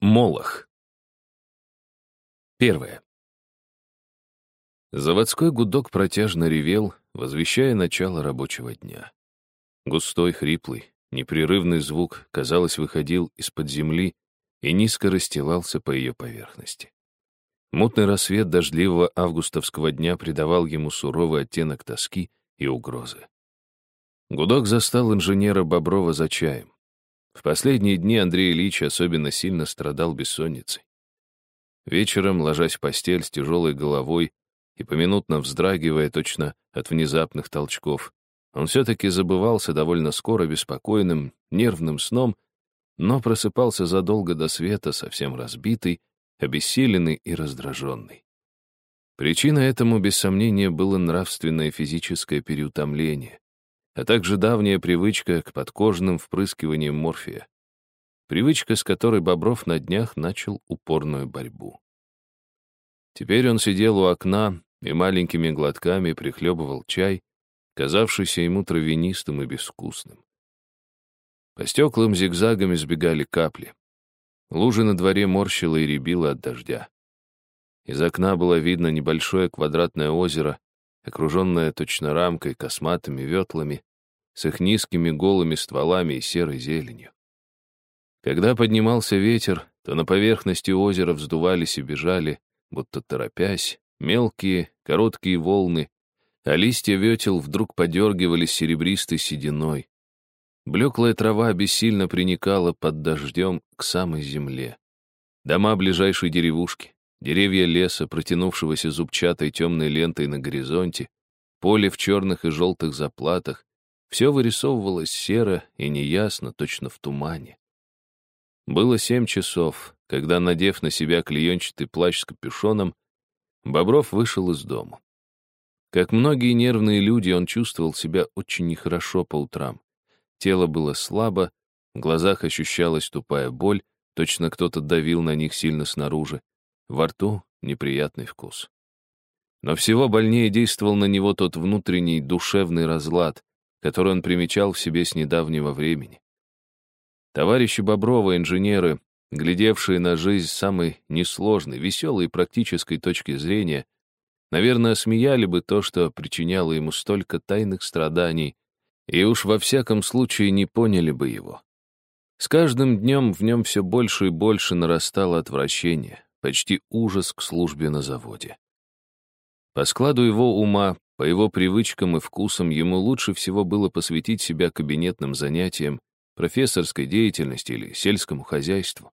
Молох. Первое. Заводской гудок протяжно ревел, возвещая начало рабочего дня. Густой, хриплый, непрерывный звук, казалось, выходил из-под земли и низко расстилался по ее поверхности. Мутный рассвет дождливого августовского дня придавал ему суровый оттенок тоски и угрозы. Гудок застал инженера Боброва за чаем. В последние дни Андрей Ильич особенно сильно страдал бессонницей. Вечером, ложась в постель с тяжелой головой и поминутно вздрагивая точно от внезапных толчков, он все-таки забывался довольно скоро беспокойным, нервным сном, но просыпался задолго до света, совсем разбитый, обессиленный и раздраженный. Причина этому, без сомнения, было нравственное физическое переутомление, а также давняя привычка к подкожным впрыскиваниям морфия. Привычка, с которой Бобров на днях начал упорную борьбу. Теперь он сидел у окна и маленькими глотками прихлебывал чай, казавшийся ему травянистым и безвкусным. По стеклам зигзагами сбегали капли. Лужи на дворе морщила и рябила от дождя. Из окна было видно небольшое квадратное озеро, окруженное точно рамкой косматыми ветлами, с их низкими голыми стволами и серой зеленью. Когда поднимался ветер, то на поверхности озера вздувались и бежали, будто торопясь, мелкие, короткие волны, а листья ветел вдруг подергивались серебристой сединой. Блеклая трава бессильно приникала под дождем к самой земле. Дома ближайшей деревушки, Деревья леса, протянувшегося зубчатой темной лентой на горизонте, поле в черных и желтых заплатах, все вырисовывалось серо и неясно, точно в тумане. Было семь часов, когда, надев на себя клеенчатый плащ с капюшоном, Бобров вышел из дома. Как многие нервные люди, он чувствовал себя очень нехорошо по утрам. Тело было слабо, в глазах ощущалась тупая боль, точно кто-то давил на них сильно снаружи. Во рту неприятный вкус. Но всего больнее действовал на него тот внутренний душевный разлад, который он примечал в себе с недавнего времени. Товарищи Боброва, инженеры, глядевшие на жизнь с самой несложной, веселой и практической точки зрения, наверное, смеяли бы то, что причиняло ему столько тайных страданий, и уж во всяком случае не поняли бы его. С каждым днем в нем все больше и больше нарастало отвращение, почти ужас к службе на заводе. По складу его ума, по его привычкам и вкусам ему лучше всего было посвятить себя кабинетным занятиям, профессорской деятельности или сельскому хозяйству.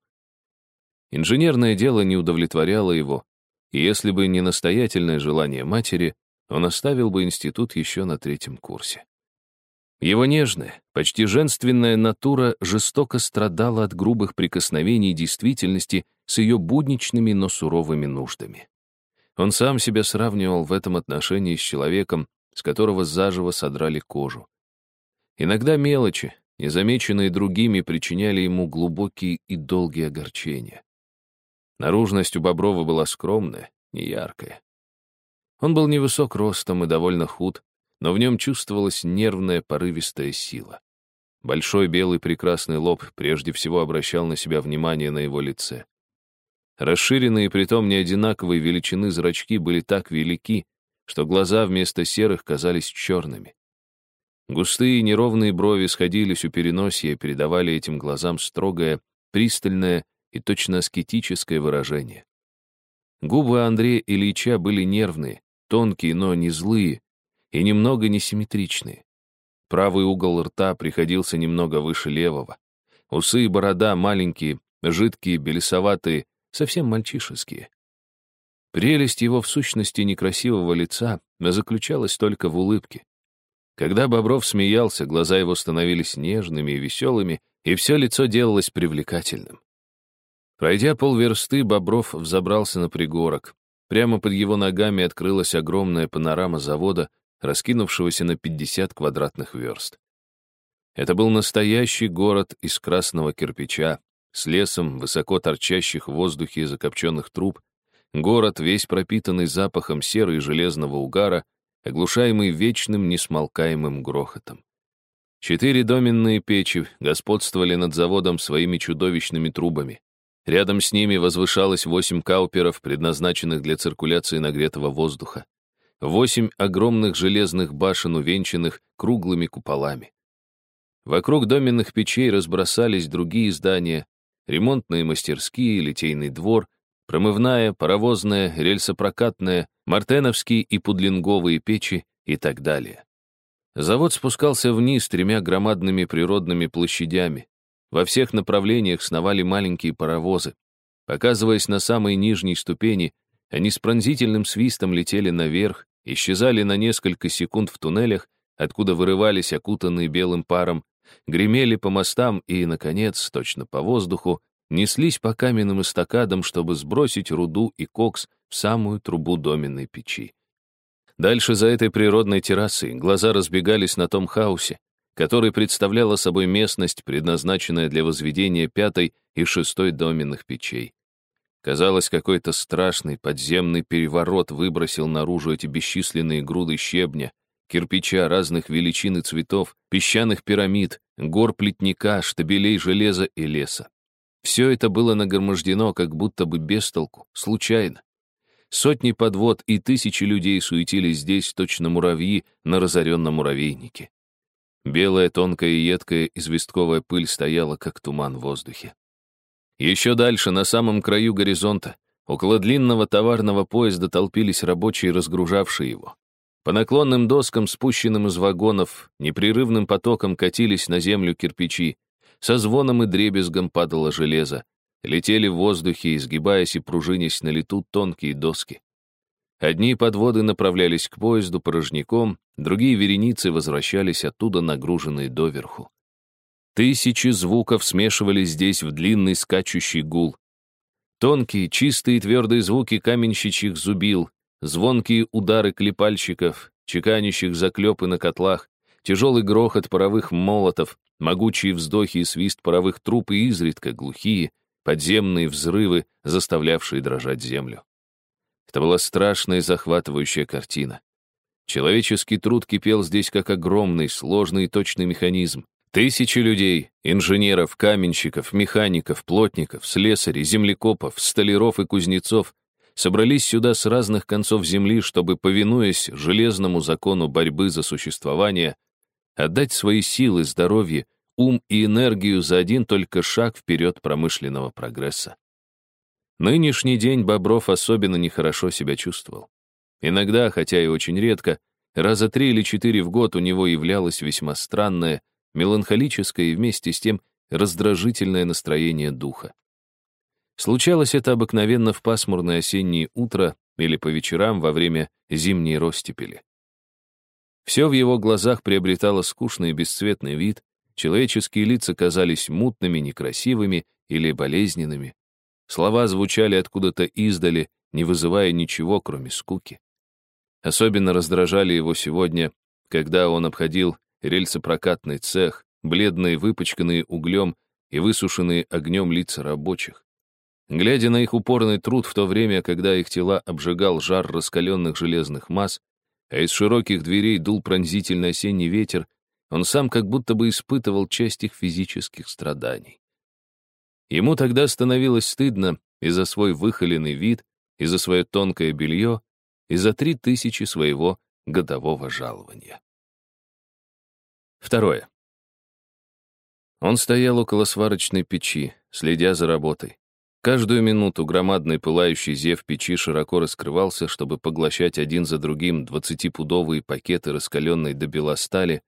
Инженерное дело не удовлетворяло его, и если бы не настоятельное желание матери, он оставил бы институт еще на третьем курсе. Его нежная, почти женственная натура жестоко страдала от грубых прикосновений действительности с ее будничными, но суровыми нуждами. Он сам себя сравнивал в этом отношении с человеком, с которого заживо содрали кожу. Иногда мелочи, незамеченные другими, причиняли ему глубокие и долгие огорчения. Наружность у Боброва была скромная, неяркая. Он был невысок ростом и довольно худ, но в нем чувствовалась нервная порывистая сила. Большой белый прекрасный лоб прежде всего обращал на себя внимание на его лице. Расширенные, притом неодинаковые величины зрачки были так велики, что глаза вместо серых казались черными. Густые неровные брови сходились у переносия и передавали этим глазам строгое, пристальное и точно аскетическое выражение. Губы Андрея Ильича были нервные, тонкие, но не злые, и немного несимметричные. Правый угол рта приходился немного выше левого. Усы и борода маленькие, жидкие, белесоватые, совсем мальчишеские. Прелесть его в сущности некрасивого лица заключалась только в улыбке. Когда Бобров смеялся, глаза его становились нежными и веселыми, и все лицо делалось привлекательным. Пройдя полверсты, Бобров взобрался на пригорок. Прямо под его ногами открылась огромная панорама завода, раскинувшегося на 50 квадратных верст. Это был настоящий город из красного кирпича, с лесом высоко торчащих в воздухе закопченных труб, город, весь пропитанный запахом серы и железного угара, оглушаемый вечным несмолкаемым грохотом. Четыре доменные печи господствовали над заводом своими чудовищными трубами. Рядом с ними возвышалось восемь кауперов, предназначенных для циркуляции нагретого воздуха. Восемь огромных железных башен, увенчанных круглыми куполами. Вокруг доменных печей разбросались другие здания, ремонтные мастерские, литейный двор, промывная, паровозная, рельсопрокатная, мартеновские и пудлинговые печи и так далее. Завод спускался вниз тремя громадными природными площадями. Во всех направлениях сновали маленькие паровозы. Показываясь на самой нижней ступени, они с пронзительным свистом летели наверх, исчезали на несколько секунд в туннелях, откуда вырывались окутанные белым паром, гремели по мостам и, наконец, точно по воздуху, неслись по каменным эстакадам, чтобы сбросить руду и кокс в самую трубу доменной печи. Дальше за этой природной террасой глаза разбегались на том хаосе, который представляла собой местность, предназначенная для возведения пятой и шестой доменных печей. Казалось, какой-то страшный подземный переворот выбросил наружу эти бесчисленные груды щебня, кирпича разных величин и цветов, песчаных пирамид, гор плетника, штабелей железа и леса. Все это было нагромождено, как будто бы без толку, случайно. Сотни подвод и тысячи людей суетились здесь, точно муравьи на разоренном муравейнике. Белая, тонкая и едкая известковая пыль стояла, как туман в воздухе. Еще дальше, на самом краю горизонта, около длинного товарного поезда толпились рабочие, разгружавшие его. По наклонным доскам, спущенным из вагонов, непрерывным потоком катились на землю кирпичи, со звоном и дребезгом падало железо, Летели в воздухе, изгибаясь и пружинясь на лету тонкие доски. Одни подводы направлялись к поезду порожняком, другие вереницы возвращались оттуда, нагруженные доверху. Тысячи звуков смешивались здесь в длинный скачущий гул. Тонкие, чистые твердые звуки каменщичьих зубил, звонкие удары клепальщиков, чеканящих заклепы на котлах, тяжелый грохот паровых молотов, могучие вздохи и свист паровых труб и изредка глухие, подземные взрывы, заставлявшие дрожать землю. Это была страшная и захватывающая картина. Человеческий труд кипел здесь как огромный, сложный и точный механизм. Тысячи людей, инженеров, каменщиков, механиков, плотников, слесарей, землекопов, столяров и кузнецов собрались сюда с разных концов земли, чтобы, повинуясь железному закону борьбы за существование, отдать свои силы, здоровье, ум и энергию за один только шаг вперед промышленного прогресса. Нынешний день Бобров особенно нехорошо себя чувствовал. Иногда, хотя и очень редко, раза три или четыре в год у него являлось весьма странное, меланхолическое и вместе с тем раздражительное настроение духа. Случалось это обыкновенно в пасмурное осеннее утро или по вечерам во время зимней ростепели. Все в его глазах приобретало скучный и бесцветный вид, Человеческие лица казались мутными, некрасивыми или болезненными. Слова звучали откуда-то издали, не вызывая ничего, кроме скуки. Особенно раздражали его сегодня, когда он обходил рельсопрокатный цех, бледные, выпачканные углем и высушенные огнем лица рабочих. Глядя на их упорный труд в то время, когда их тела обжигал жар раскаленных железных масс, а из широких дверей дул пронзительный осенний ветер, он сам как будто бы испытывал часть их физических страданий. Ему тогда становилось стыдно и за свой выхоленный вид, и за свое тонкое белье, и за три тысячи своего годового жалования. Второе. Он стоял около сварочной печи, следя за работой. Каждую минуту громадный пылающий зев печи широко раскрывался, чтобы поглощать один за другим двадцатипудовые пакеты раскаленной до бела стали,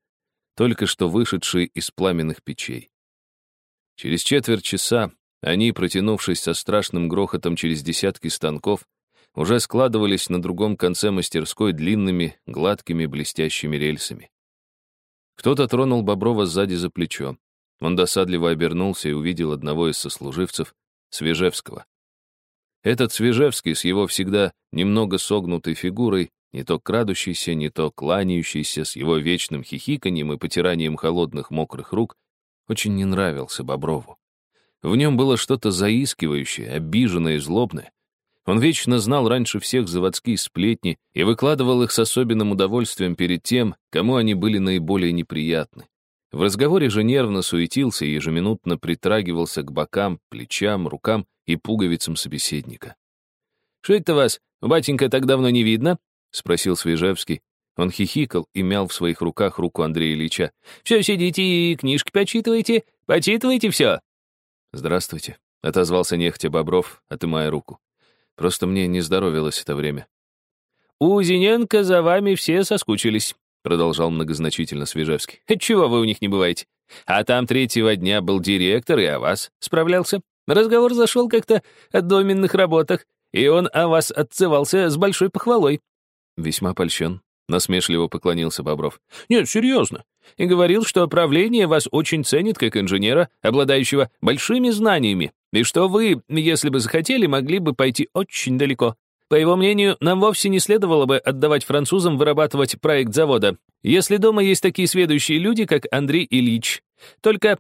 только что вышедшие из пламенных печей. Через четверть часа они, протянувшись со страшным грохотом через десятки станков, уже складывались на другом конце мастерской длинными, гладкими, блестящими рельсами. Кто-то тронул Боброва сзади за плечо. Он досадливо обернулся и увидел одного из сослуживцев, Свежевского. Этот Свежевский с его всегда немного согнутой фигурой не то крадущийся, не то кланяющийся с его вечным хихиканьем и потиранием холодных мокрых рук, очень не нравился Боброву. В нем было что-то заискивающее, обиженное и злобное. Он вечно знал раньше всех заводские сплетни и выкладывал их с особенным удовольствием перед тем, кому они были наиболее неприятны. В разговоре же нервно суетился и ежеминутно притрагивался к бокам, плечам, рукам и пуговицам собеседника. «Что это вас, батенька, так давно не видно?» — спросил Свежевский. Он хихикал и мял в своих руках руку Андрея Ильича. «Все сидите и книжки почитываете? Почитываете все?» «Здравствуйте», — отозвался нехотя Бобров, отымая руку. «Просто мне не здоровилось это время». «У Зиненко за вами все соскучились», — продолжал многозначительно Свежевский. «Чего вы у них не бываете? А там третьего дня был директор и о вас справлялся. Разговор зашел как-то о доменных работах, и он о вас отзывался с большой похвалой». «Весьма польщен», — насмешливо поклонился Бобров. «Нет, серьезно. И говорил, что правление вас очень ценит как инженера, обладающего большими знаниями, и что вы, если бы захотели, могли бы пойти очень далеко. По его мнению, нам вовсе не следовало бы отдавать французам вырабатывать проект завода, если дома есть такие сведущие люди, как Андрей Ильич. Только...»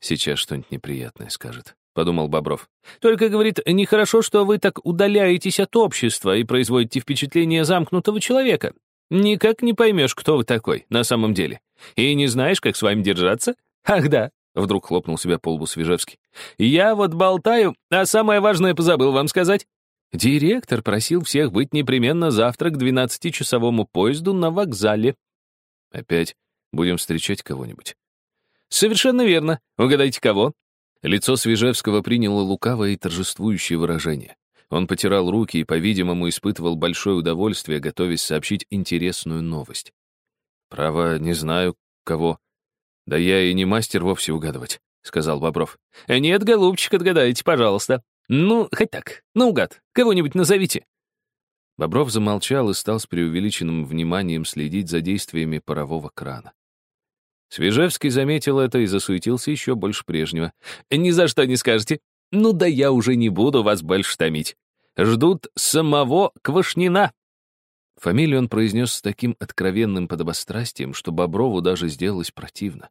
«Сейчас что-нибудь неприятное скажет», — подумал Бобров. «Только, говорит, нехорошо, что вы так удаляетесь от общества и производите впечатление замкнутого человека. Никак не поймешь, кто вы такой на самом деле. И не знаешь, как с вами держаться? Ах да, вдруг хлопнул себя по лбу Свежевский. Я вот болтаю, а самое важное позабыл вам сказать. Директор просил всех быть непременно завтра к 12-часовому поезду на вокзале. Опять будем встречать кого-нибудь. Совершенно верно. Угадайте, кого? Лицо Свежевского приняло лукавое и торжествующее выражение. Он потирал руки и, по-видимому, испытывал большое удовольствие, готовясь сообщить интересную новость. «Право, не знаю, кого. Да я и не мастер вовсе угадывать», — сказал Бобров. «Нет, голубчик, отгадайте, пожалуйста. Ну, хоть так, наугад, кого-нибудь назовите». Бобров замолчал и стал с преувеличенным вниманием следить за действиями парового крана. Свежевский заметил это и засуетился еще больше прежнего. «Ни за что не скажете. Ну да я уже не буду вас больше томить. Ждут самого Квашнина». Фамилию он произнес с таким откровенным подобострастием, что Боброву даже сделалось противно.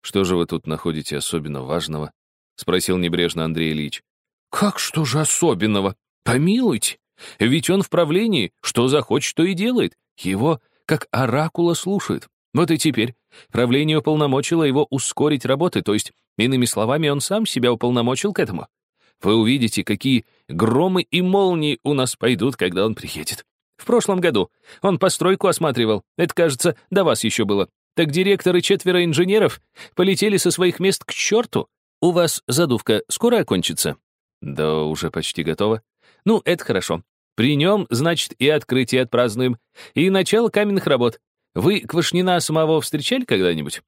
«Что же вы тут находите особенно важного?» — спросил небрежно Андрей Ильич. «Как что же особенного? Помилуйте! Ведь он в правлении, что захочет, то и делает. Его как оракула слушает. Вот и теперь правление уполномочило его ускорить работы, то есть, иными словами, он сам себя уполномочил к этому. Вы увидите, какие громы и молнии у нас пойдут, когда он приедет. В прошлом году он постройку осматривал. Это, кажется, до вас еще было. Так директор и четверо инженеров полетели со своих мест к черту. У вас задувка скоро окончится? Да уже почти готова. Ну, это хорошо. При нем, значит, и открытие отпразднуем, и начало каменных работ. Вы Квашнина самого встречали когда-нибудь?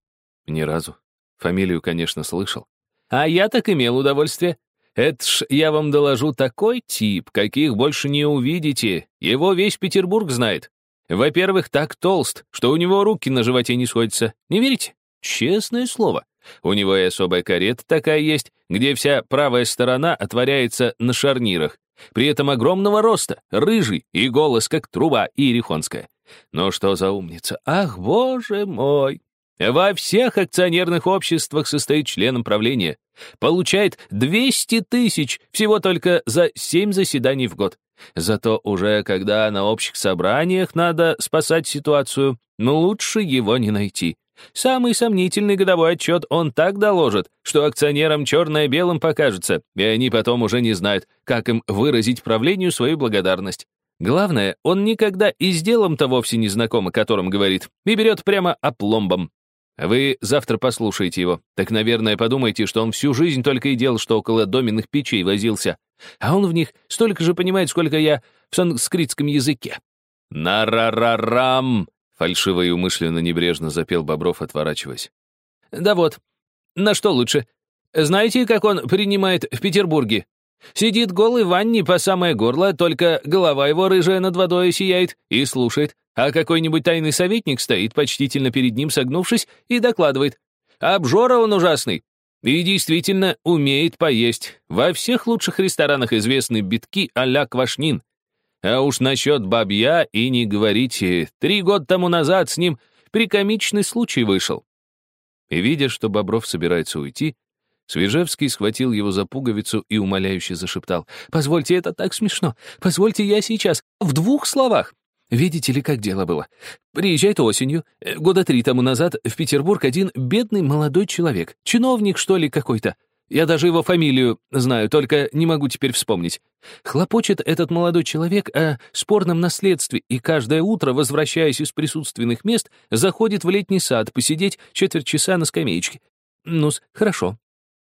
Ни разу. Фамилию, конечно, слышал. А я так имел удовольствие. Это ж, я вам доложу, такой тип, каких больше не увидите. Его весь Петербург знает. Во-первых, так толст, что у него руки на животе не сходятся. Не верите? Честное слово. У него и особая карета такая есть, где вся правая сторона отворяется на шарнирах. При этом огромного роста, рыжий и голос, как труба иерихонская. Но что за умница? Ах, боже мой! Во всех акционерных обществах состоит членом правления. Получает 200 тысяч всего только за 7 заседаний в год. Зато уже когда на общих собраниях надо спасать ситуацию, ну лучше его не найти. Самый сомнительный годовой отчет он так доложит, что акционерам черное белым покажется, и они потом уже не знают, как им выразить правлению свою благодарность. Главное, он никогда и с делом-то вовсе не знаком, о котором говорит, и берет прямо опломбом. Вы завтра послушаете его. Так, наверное, подумайте, что он всю жизнь только и делал, что около доменных печей возился. А он в них столько же понимает, сколько я в санскритском языке. «На-ра-ра-рам!» — фальшиво и умышленно небрежно запел Бобров, отворачиваясь. «Да вот. На что лучше? Знаете, как он принимает в Петербурге? Сидит голый в ванне по самое горло, только голова его рыжая над водой сияет и слушает, а какой-нибудь тайный советник стоит почтительно перед ним, согнувшись, и докладывает. Обжора он ужасный. И действительно умеет поесть. Во всех лучших ресторанах известны битки а-ля Квашнин. А уж насчет бабья и не говорите. Три года тому назад с ним прикомичный случай вышел. И видя, что Бобров собирается уйти, Свежевский схватил его за пуговицу и умоляюще зашептал. «Позвольте, это так смешно. Позвольте, я сейчас в двух словах. Видите ли, как дело было? Приезжает осенью, э, года три тому назад, в Петербург один бедный молодой человек, чиновник, что ли, какой-то. Я даже его фамилию знаю, только не могу теперь вспомнить. Хлопочет этот молодой человек о спорном наследстве и каждое утро, возвращаясь из присутственных мест, заходит в летний сад посидеть четверть часа на скамеечке. ну хорошо.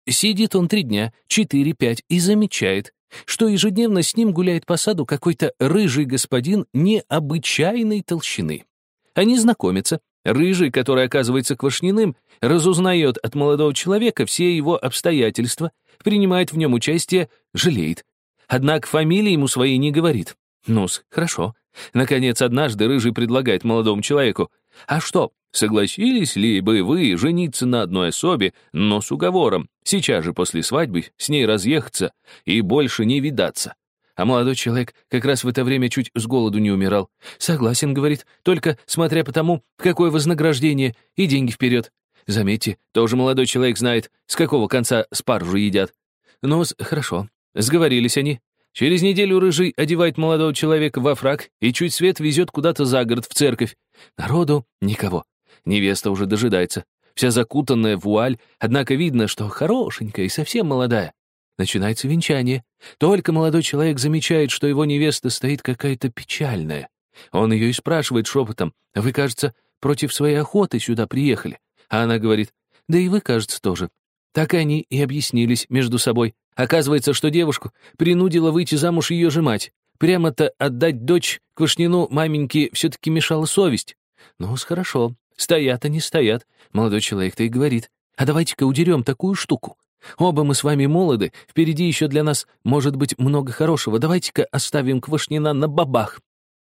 Сидит он три дня, четыре-пять, и замечает, что ежедневно с ним гуляет по саду какой-то рыжий господин необычайной толщины. Они знакомятся. Рыжий, который оказывается квашниным, разузнает от молодого человека все его обстоятельства, принимает в нем участие, жалеет. Однако фамилии ему своей не говорит. ну хорошо. Наконец, однажды Рыжий предлагает молодому человеку, «А что, согласились ли бы вы жениться на одной особе, но с уговором, сейчас же после свадьбы с ней разъехаться и больше не видаться?» А молодой человек как раз в это время чуть с голоду не умирал. «Согласен», — говорит, «только смотря по тому, какое вознаграждение, и деньги вперед. Заметьте, тоже молодой человек знает, с какого конца спаржу едят. Ну, хорошо. Сговорились они. Через неделю Рыжий одевает молодого человека во фраг и чуть свет везет куда-то за город в церковь. Народу никого. Невеста уже дожидается. Вся закутанная в вуаль, однако видно, что хорошенькая и совсем молодая. Начинается венчание. Только молодой человек замечает, что его невеста стоит какая-то печальная. Он ее и спрашивает шепотом, «Вы, кажется, против своей охоты сюда приехали?» А она говорит, «Да и вы, кажется, тоже». Так они и объяснились между собой. Оказывается, что девушку принудила выйти замуж ее же мать. Прямо-то отдать дочь Квашнину маменьке все-таки мешала совесть. Ну, хорошо, стоят они, стоят. Молодой человек-то и говорит, а давайте-ка удерем такую штуку. Оба мы с вами молоды, впереди еще для нас может быть много хорошего. Давайте-ка оставим Квашнина на бабах.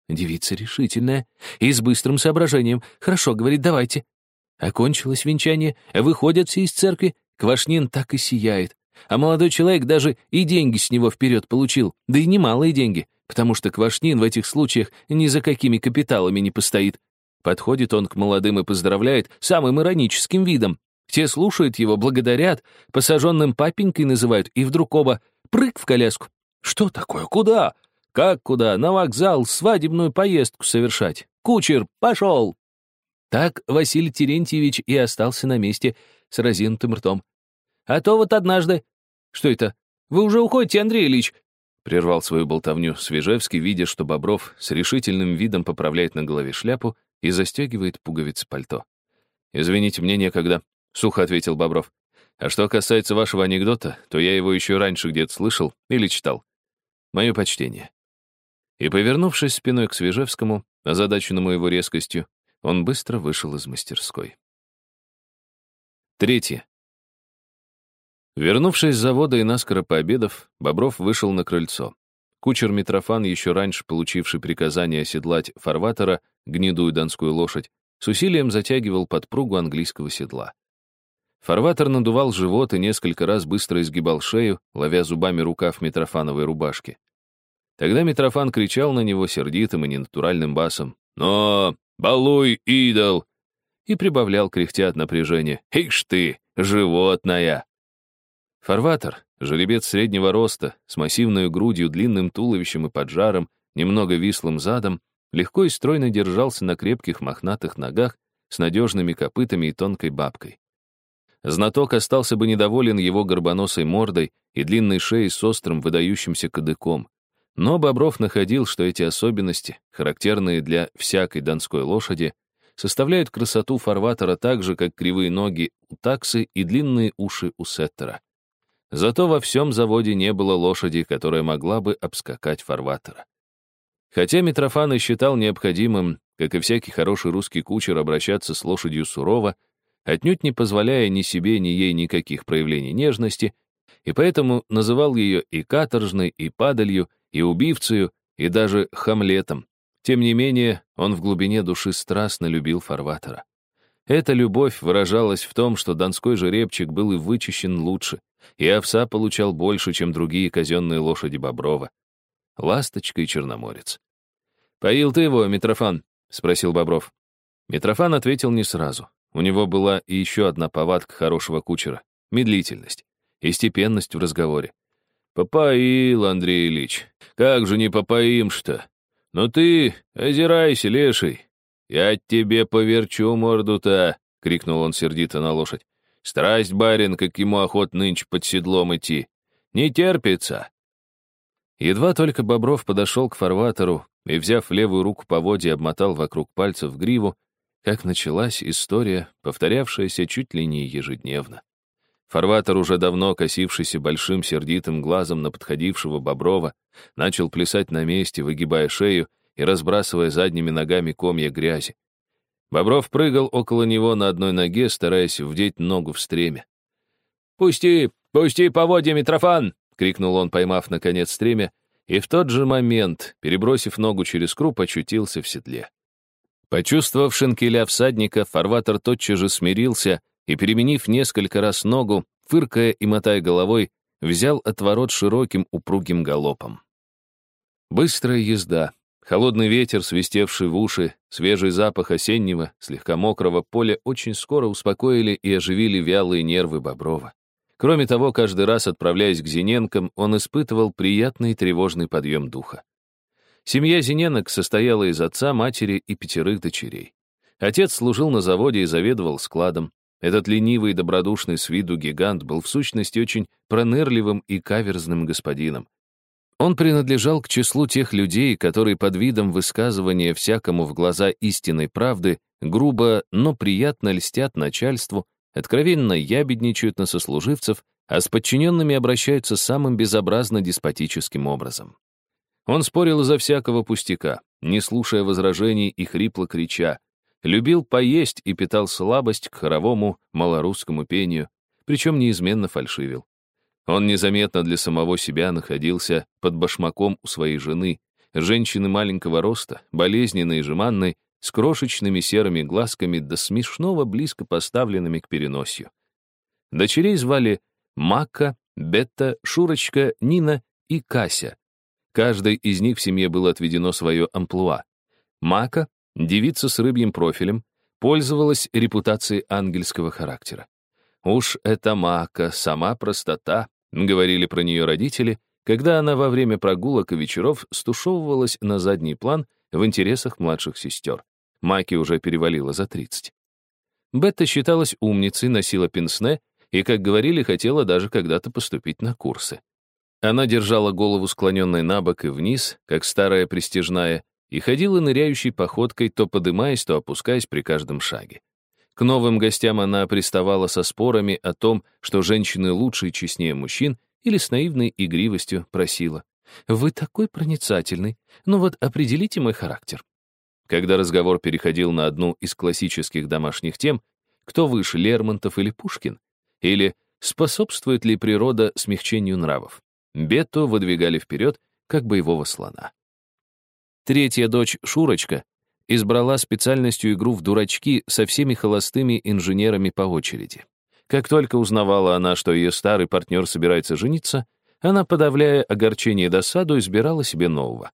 Девица решительная и с быстрым соображением. Хорошо, говорит, давайте. Окончилось венчание, выходят все из церкви, Квашнин так и сияет. А молодой человек даже и деньги с него вперед получил, да и немалые деньги, потому что Квашнин в этих случаях ни за какими капиталами не постоит. Подходит он к молодым и поздравляет самым ироническим видом. Те слушают его, благодарят, посаженным папенькой называют, и вдруг оба прыг в коляску. Что такое? Куда? Как куда? На вокзал, свадебную поездку совершать. Кучер, пошел! Так Василий Терентьевич и остался на месте с разинутым ртом. А то вот однажды... Что это? Вы уже уходите, Андрей Ильич? Прервал свою болтовню Свежевский, видя, что Бобров с решительным видом поправляет на голове шляпу и застегивает пуговицы пальто. «Извините, мне некогда», — сухо ответил Бобров. «А что касается вашего анекдота, то я его еще раньше где-то слышал или читал. Мое почтение». И, повернувшись спиной к Свежевскому, озадаченному его резкостью, он быстро вышел из мастерской. Третье. Вернувшись с завода и наскоро пообедав, Бобров вышел на крыльцо. Кучер Митрофан, еще раньше получивший приказание оседлать фарватера, гнедую донскую лошадь, с усилием затягивал подпругу английского седла. Фарватер надувал живот и несколько раз быстро изгибал шею, ловя зубами рукав Митрофановой рубашки. Тогда Митрофан кричал на него сердитым и ненатуральным басом. «Но! Балуй, идол!» И прибавлял, кряхтя от напряжения. «Ишь ты, животная!» Фарватер, жеребец среднего роста, с массивной грудью, длинным туловищем и поджаром, немного вислым задом, легко и стройно держался на крепких мохнатых ногах с надежными копытами и тонкой бабкой. Знаток остался бы недоволен его горбоносой мордой и длинной шеей с острым выдающимся кадыком. Но Бобров находил, что эти особенности, характерные для всякой донской лошади, составляют красоту фарватера так же, как кривые ноги у таксы и длинные уши у сеттера. Зато во всем заводе не было лошади, которая могла бы обскакать фарватера. Хотя Митрофан и считал необходимым, как и всякий хороший русский кучер, обращаться с лошадью сурово, отнюдь не позволяя ни себе, ни ей никаких проявлений нежности, и поэтому называл ее и каторжной, и падалью, и убивцею, и даже хамлетом. Тем не менее, он в глубине души страстно любил фарватера. Эта любовь выражалась в том, что донской жеребчик был и вычищен лучше, и овса получал больше, чем другие казенные лошади Боброва. Ласточка и черноморец. «Поил ты его, Митрофан?» — спросил Бобров. Митрофан ответил не сразу. У него была и еще одна повадка хорошего кучера — медлительность и степенность в разговоре. «Попоил, Андрей Ильич. Как же не попоим-что? Ну ты озирайся, леший. Я тебе поверчу морду-то!» — крикнул он сердито на лошадь. Страсть, барин, как ему охот нынче под седлом идти. Не терпится. Едва только Бобров подошел к фарватеру и, взяв левую руку по воде, обмотал вокруг пальцев гриву, как началась история, повторявшаяся чуть ли не ежедневно. Фарватер, уже давно косившийся большим сердитым глазом на подходившего Боброва, начал плясать на месте, выгибая шею и разбрасывая задними ногами комья грязи. Бобров прыгал около него на одной ноге, стараясь вдеть ногу в стремя. «Пусти, пусти поводья, Митрофан!» — крикнул он, поймав, наконец, стремя, и в тот же момент, перебросив ногу через круп, очутился в седле. Почувствовав шинкеля всадника, фарватер тотчас же смирился и, переменив несколько раз ногу, фыркая и мотая головой, взял отворот широким упругим галопом. Быстрая езда, холодный ветер, свистевший в уши, свежий запах осеннего, слегка мокрого поля очень скоро успокоили и оживили вялые нервы Боброва. Кроме того, каждый раз, отправляясь к Зиненкам, он испытывал приятный тревожный подъем духа. Семья Зиненок состояла из отца, матери и пятерых дочерей. Отец служил на заводе и заведовал складом. Этот ленивый и добродушный с виду гигант был в сущности очень пронырливым и каверзным господином. Он принадлежал к числу тех людей, которые под видом высказывания всякому в глаза истинной правды грубо, но приятно льстят начальству, откровенно ябедничают на сослуживцев, а с подчиненными обращаются самым безобразно деспотическим образом. Он спорил из-за всякого пустяка, не слушая возражений и хрипло крича. Любил поесть и питал слабость к хоровому малорусскому пению, причем неизменно фальшивил. Он незаметно для самого себя находился под башмаком у своей жены, женщины маленького роста, болезненной и жеманной, с крошечными серыми глазками до смешного близко поставленными к переносию. Дочерей звали Мака, Бетта, Шурочка, Нина и Кася, Каждой из них в семье было отведено свое амплуа. Мака, девица с рыбьим профилем, пользовалась репутацией ангельского характера. «Уж это Мака, сама простота», — говорили про нее родители, когда она во время прогулок и вечеров стушевывалась на задний план в интересах младших сестер. Маки уже перевалила за 30. Бетта считалась умницей, носила пенсне и, как говорили, хотела даже когда-то поступить на курсы. Она держала голову склоненной на бок и вниз, как старая престижная, и ходила ныряющей походкой, то подымаясь, то опускаясь при каждом шаге. К новым гостям она приставала со спорами о том, что женщины лучше и честнее мужчин, или с наивной игривостью просила. «Вы такой проницательный, ну вот определите мой характер». Когда разговор переходил на одну из классических домашних тем, кто выше, Лермонтов или Пушкин, или способствует ли природа смягчению нравов, Бетто выдвигали вперед, как боевого слона. Третья дочь, Шурочка, избрала специальностью игру в дурачки со всеми холостыми инженерами по очереди. Как только узнавала она, что ее старый партнер собирается жениться, она, подавляя огорчение и досаду, избирала себе нового.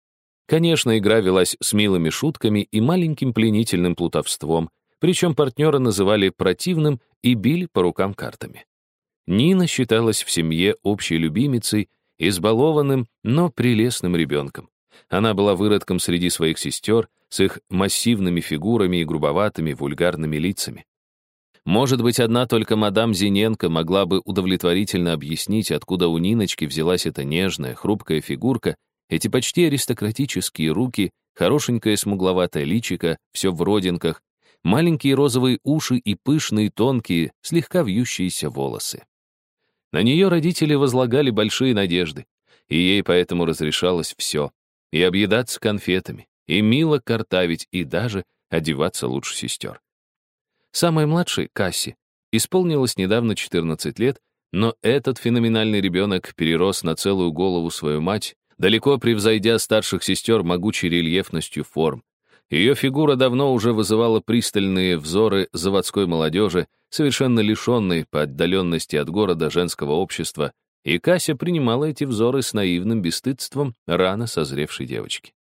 Конечно, игра велась с милыми шутками и маленьким пленительным плутовством, причем партнера называли противным и били по рукам картами. Нина считалась в семье общей любимицей избалованным, но прелестным ребенком. Она была выродком среди своих сестер с их массивными фигурами и грубоватыми вульгарными лицами. Может быть, одна только мадам Зиненко могла бы удовлетворительно объяснить, откуда у Ниночки взялась эта нежная, хрупкая фигурка, эти почти аристократические руки, хорошенькое смугловатое личико, все в родинках, маленькие розовые уши и пышные, тонкие, слегка вьющиеся волосы. На нее родители возлагали большие надежды, и ей поэтому разрешалось все. И объедаться конфетами, и мило картавить, и даже одеваться лучше сестер. Самой младшей, Касси, исполнилось недавно 14 лет, но этот феноменальный ребенок перерос на целую голову свою мать, далеко превзойдя старших сестер могучей рельефностью форм. Ее фигура давно уже вызывала пристальные взоры заводской молодежи, совершенно лишенной по отдаленности от города женского общества, и Кася принимала эти взоры с наивным бесстыдством рано созревшей девочки.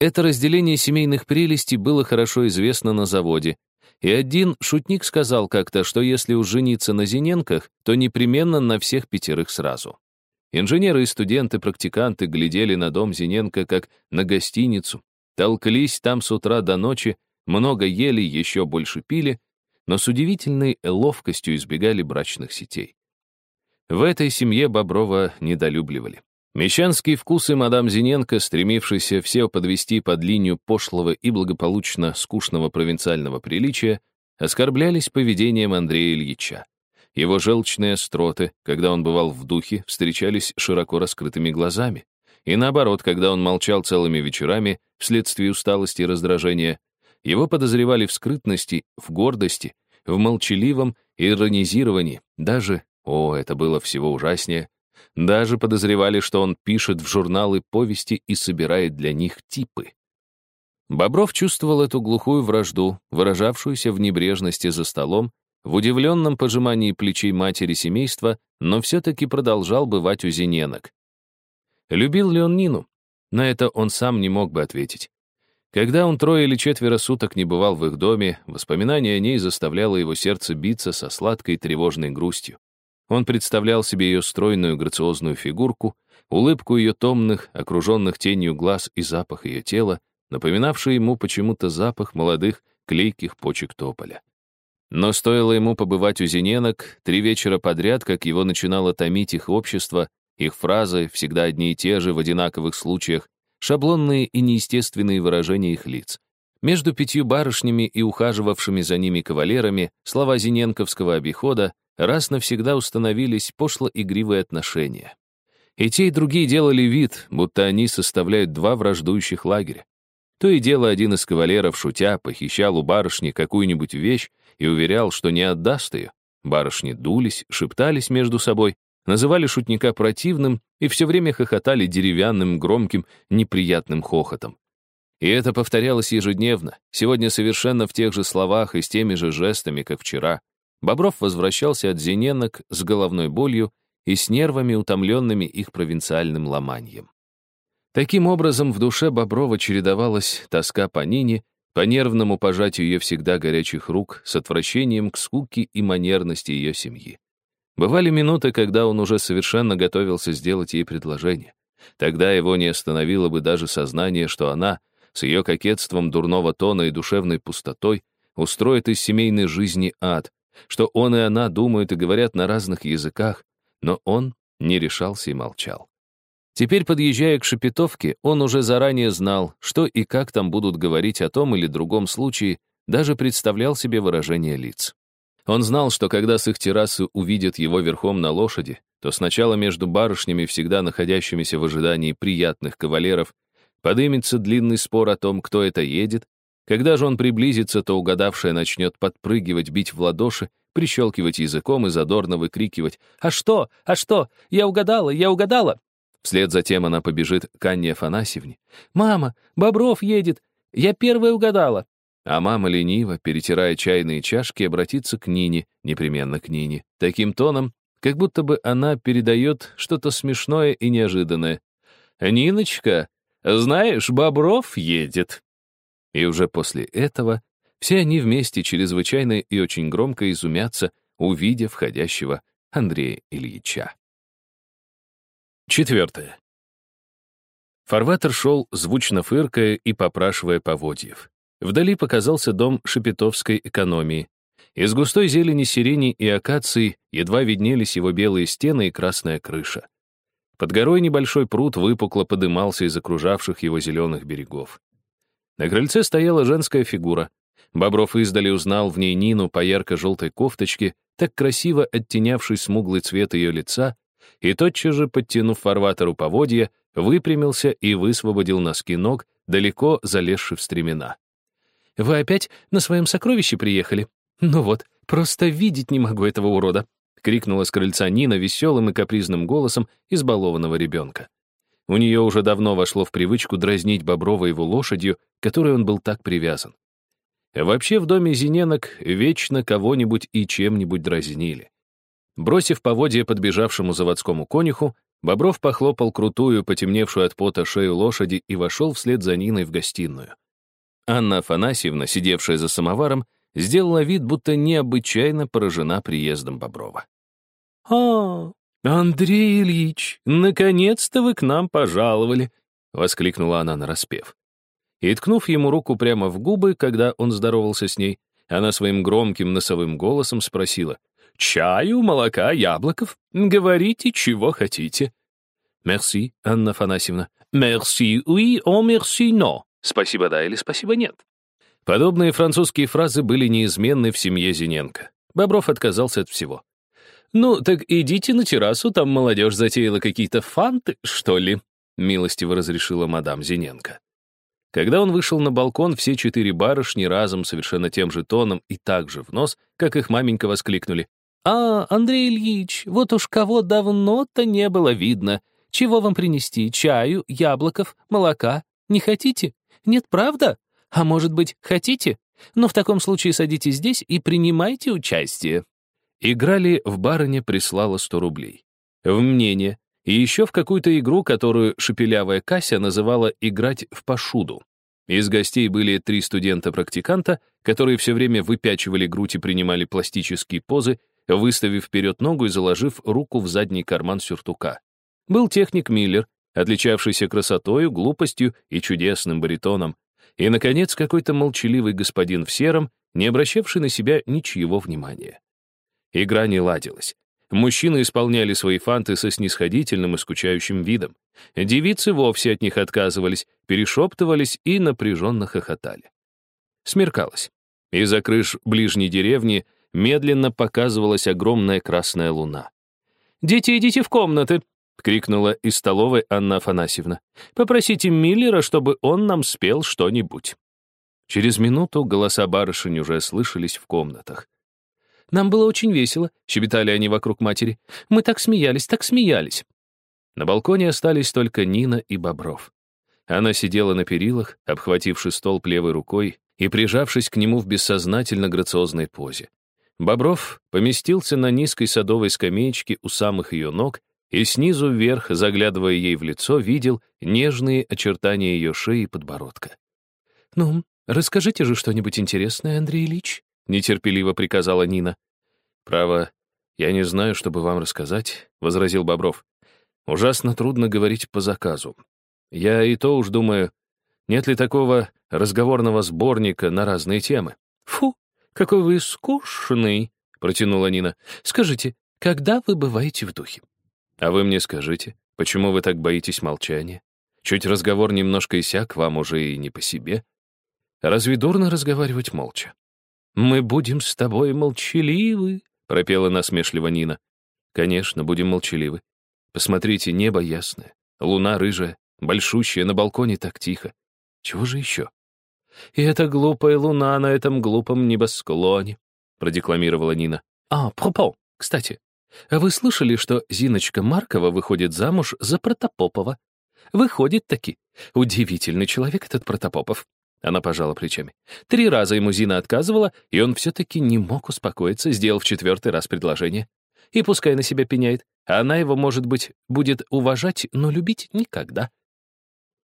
Это разделение семейных прелестей было хорошо известно на заводе, и один шутник сказал как-то, что если уж жениться на Зиненках, то непременно на всех пятерых сразу. Инженеры и студенты-практиканты глядели на дом Зиненко как на гостиницу, Толклись там с утра до ночи, много ели, еще больше пили, но с удивительной ловкостью избегали брачных сетей. В этой семье Боброва недолюбливали. Мещанские вкусы мадам Зиненко, стремившиеся все подвести под линию пошлого и благополучно скучного провинциального приличия, оскорблялись поведением Андрея Ильича. Его желчные остроты, когда он бывал в духе, встречались широко раскрытыми глазами. И наоборот, когда он молчал целыми вечерами вследствие усталости и раздражения, его подозревали в скрытности, в гордости, в молчаливом иронизировании, даже, о, это было всего ужаснее, даже подозревали, что он пишет в журналы повести и собирает для них типы. Бобров чувствовал эту глухую вражду, выражавшуюся в небрежности за столом, в удивленном пожимании плечей матери семейства, но все-таки продолжал бывать у Зиненок. Любил ли он Нину? На это он сам не мог бы ответить. Когда он трое или четверо суток не бывал в их доме, воспоминание о ней заставляло его сердце биться со сладкой тревожной грустью. Он представлял себе ее стройную грациозную фигурку, улыбку ее томных, окруженных тенью глаз и запах ее тела, напоминавший ему почему-то запах молодых клейких почек тополя. Но стоило ему побывать у зененок три вечера подряд, как его начинало томить их общество, их фразы, всегда одни и те же в одинаковых случаях, шаблонные и неестественные выражения их лиц. Между пятью барышнями и ухаживавшими за ними кавалерами слова зененковского обихода раз навсегда установились пошло-игривые отношения. И те, и другие делали вид, будто они составляют два враждующих лагеря. То и дело один из кавалеров, шутя, похищал у барышни какую-нибудь вещь и уверял, что не отдаст ее. Барышни дулись, шептались между собой, называли шутника противным и все время хохотали деревянным, громким, неприятным хохотом. И это повторялось ежедневно, сегодня совершенно в тех же словах и с теми же жестами, как вчера. Бобров возвращался от зененок с головной болью и с нервами, утомленными их провинциальным ломаньем. Таким образом, в душе Боброва чередовалась тоска по Нине, по нервному пожатию ее всегда горячих рук, с отвращением к скуке и манерности ее семьи. Бывали минуты, когда он уже совершенно готовился сделать ей предложение. Тогда его не остановило бы даже сознание, что она, с ее кокетством дурного тона и душевной пустотой, устроит из семейной жизни ад, что он и она думают и говорят на разных языках, но он не решался и молчал. Теперь, подъезжая к Шепетовке, он уже заранее знал, что и как там будут говорить о том или другом случае, даже представлял себе выражение лиц. Он знал, что когда с их террасы увидят его верхом на лошади, то сначала между барышнями, всегда находящимися в ожидании приятных кавалеров, подымется длинный спор о том, кто это едет, когда же он приблизится, то угадавшая начнет подпрыгивать, бить в ладоши, прищелкивать языком и задорно выкрикивать «А что? А что? Я угадала! Я угадала!» Вслед за тем она побежит к Анне Афанасьевне. «Мама, Бобров едет! Я первая угадала!» А мама лениво, перетирая чайные чашки, обратится к Нине, непременно к Нине, таким тоном, как будто бы она передает что-то смешное и неожиданное. «Ниночка, знаешь, Бобров едет!» И уже после этого все они вместе чрезвычайно и очень громко изумятся, увидев входящего Андрея Ильича. Четвертое. Фарватер шел, звучно фыркая и попрашивая поводьев. Вдали показался дом шепетовской экономии. Из густой зелени сирени и акаций едва виднелись его белые стены и красная крыша. Под горой небольшой пруд выпукло подымался из окружавших его зеленых берегов. На крыльце стояла женская фигура. Бобров издали узнал в ней Нину по ярко-желтой кофточке, так красиво оттенявшей смуглый цвет ее лица, и тотчас же, подтянув фарватеру поводья, выпрямился и высвободил носки ног, далеко залезши в стремена. «Вы опять на своем сокровище приехали? Ну вот, просто видеть не могу этого урода!» — крикнула с крыльца Нина веселым и капризным голосом избалованного ребенка. У нее уже давно вошло в привычку дразнить Боброва его лошадью, которой он был так привязан. Вообще в доме Зиненок вечно кого-нибудь и чем-нибудь дразнили. Бросив поводья подбежавшему заводскому конюху, Бобров похлопал крутую, потемневшую от пота шею лошади и вошел вслед за Ниной в гостиную. Анна Афанасьевна, сидевшая за самоваром, сделала вид, будто необычайно поражена приездом Боброва. «А, Андрей Ильич, наконец-то вы к нам пожаловали!» — воскликнула она нараспев. И, ткнув ему руку прямо в губы, когда он здоровался с ней, Она своим громким носовым голосом спросила. «Чаю, молока, яблоков? Говорите, чего хотите». «Мерси, Анна Афанасьевна». «Мерси, oui, о мерси, но». «Спасибо, да» или «спасибо, нет». Подобные французские фразы были неизменны в семье Зиненко. Бобров отказался от всего. «Ну, так идите на террасу, там молодежь затеяла какие-то фанты, что ли?» милостиво разрешила мадам Зиненко. Когда он вышел на балкон, все четыре барышни разом, совершенно тем же тоном и так же в нос, как их маменька воскликнули. «А, Андрей Ильич, вот уж кого давно-то не было видно. Чего вам принести? Чаю, яблоков, молока? Не хотите? Нет, правда? А может быть, хотите? Но в таком случае садитесь здесь и принимайте участие». Играли в барыне прислала сто рублей. В мнение, и еще в какую-то игру, которую шепелявая Кася называла «играть в пошуду». Из гостей были три студента-практиканта, которые все время выпячивали грудь и принимали пластические позы, выставив вперед ногу и заложив руку в задний карман сюртука. Был техник Миллер, отличавшийся красотою, глупостью и чудесным баритоном. И, наконец, какой-то молчаливый господин в сером, не обращавший на себя ничьего внимания. Игра не ладилась. Мужчины исполняли свои фанты со снисходительным и скучающим видом. Девицы вовсе от них отказывались, перешептывались и напряженно хохотали. Смеркалось. Из-за крыш ближней деревни медленно показывалась огромная красная луна. «Дети, идите в комнаты!» — крикнула из столовой Анна Афанасьевна. «Попросите Миллера, чтобы он нам спел что-нибудь». Через минуту голоса барышень уже слышались в комнатах. Нам было очень весело», — щебетали они вокруг матери. «Мы так смеялись, так смеялись». На балконе остались только Нина и Бобров. Она сидела на перилах, обхвативши стол левой рукой и прижавшись к нему в бессознательно грациозной позе. Бобров поместился на низкой садовой скамеечке у самых ее ног и снизу вверх, заглядывая ей в лицо, видел нежные очертания ее шеи и подбородка. «Ну, расскажите же что-нибудь интересное, Андрей Ильич», — нетерпеливо приказала Нина. «Право, я не знаю, что бы вам рассказать», — возразил Бобров. «Ужасно трудно говорить по заказу. Я и то уж думаю, нет ли такого разговорного сборника на разные темы». «Фу, какой вы скучный», — протянула Нина. «Скажите, когда вы бываете в духе?» «А вы мне скажите, почему вы так боитесь молчания? Чуть разговор немножко иссяк, вам уже и не по себе. Разве дурно разговаривать молча?» «Мы будем с тобой молчаливы», — пропела насмешливо Нина. «Конечно, будем молчаливы. Посмотрите, небо ясное, луна рыжая, большущая, на балконе так тихо. Чего же еще?» «И эта глупая луна на этом глупом небосклоне», — продекламировала Нина. «А, пропо, кстати, вы слышали, что Зиночка Маркова выходит замуж за Протопопова? Выходит таки. Удивительный человек этот Протопопов. Она пожала плечами. Три раза ему Зина отказывала, и он все-таки не мог успокоиться, сделал в четвертый раз предложение. И пускай на себя пеняет, она его, может быть, будет уважать, но любить никогда.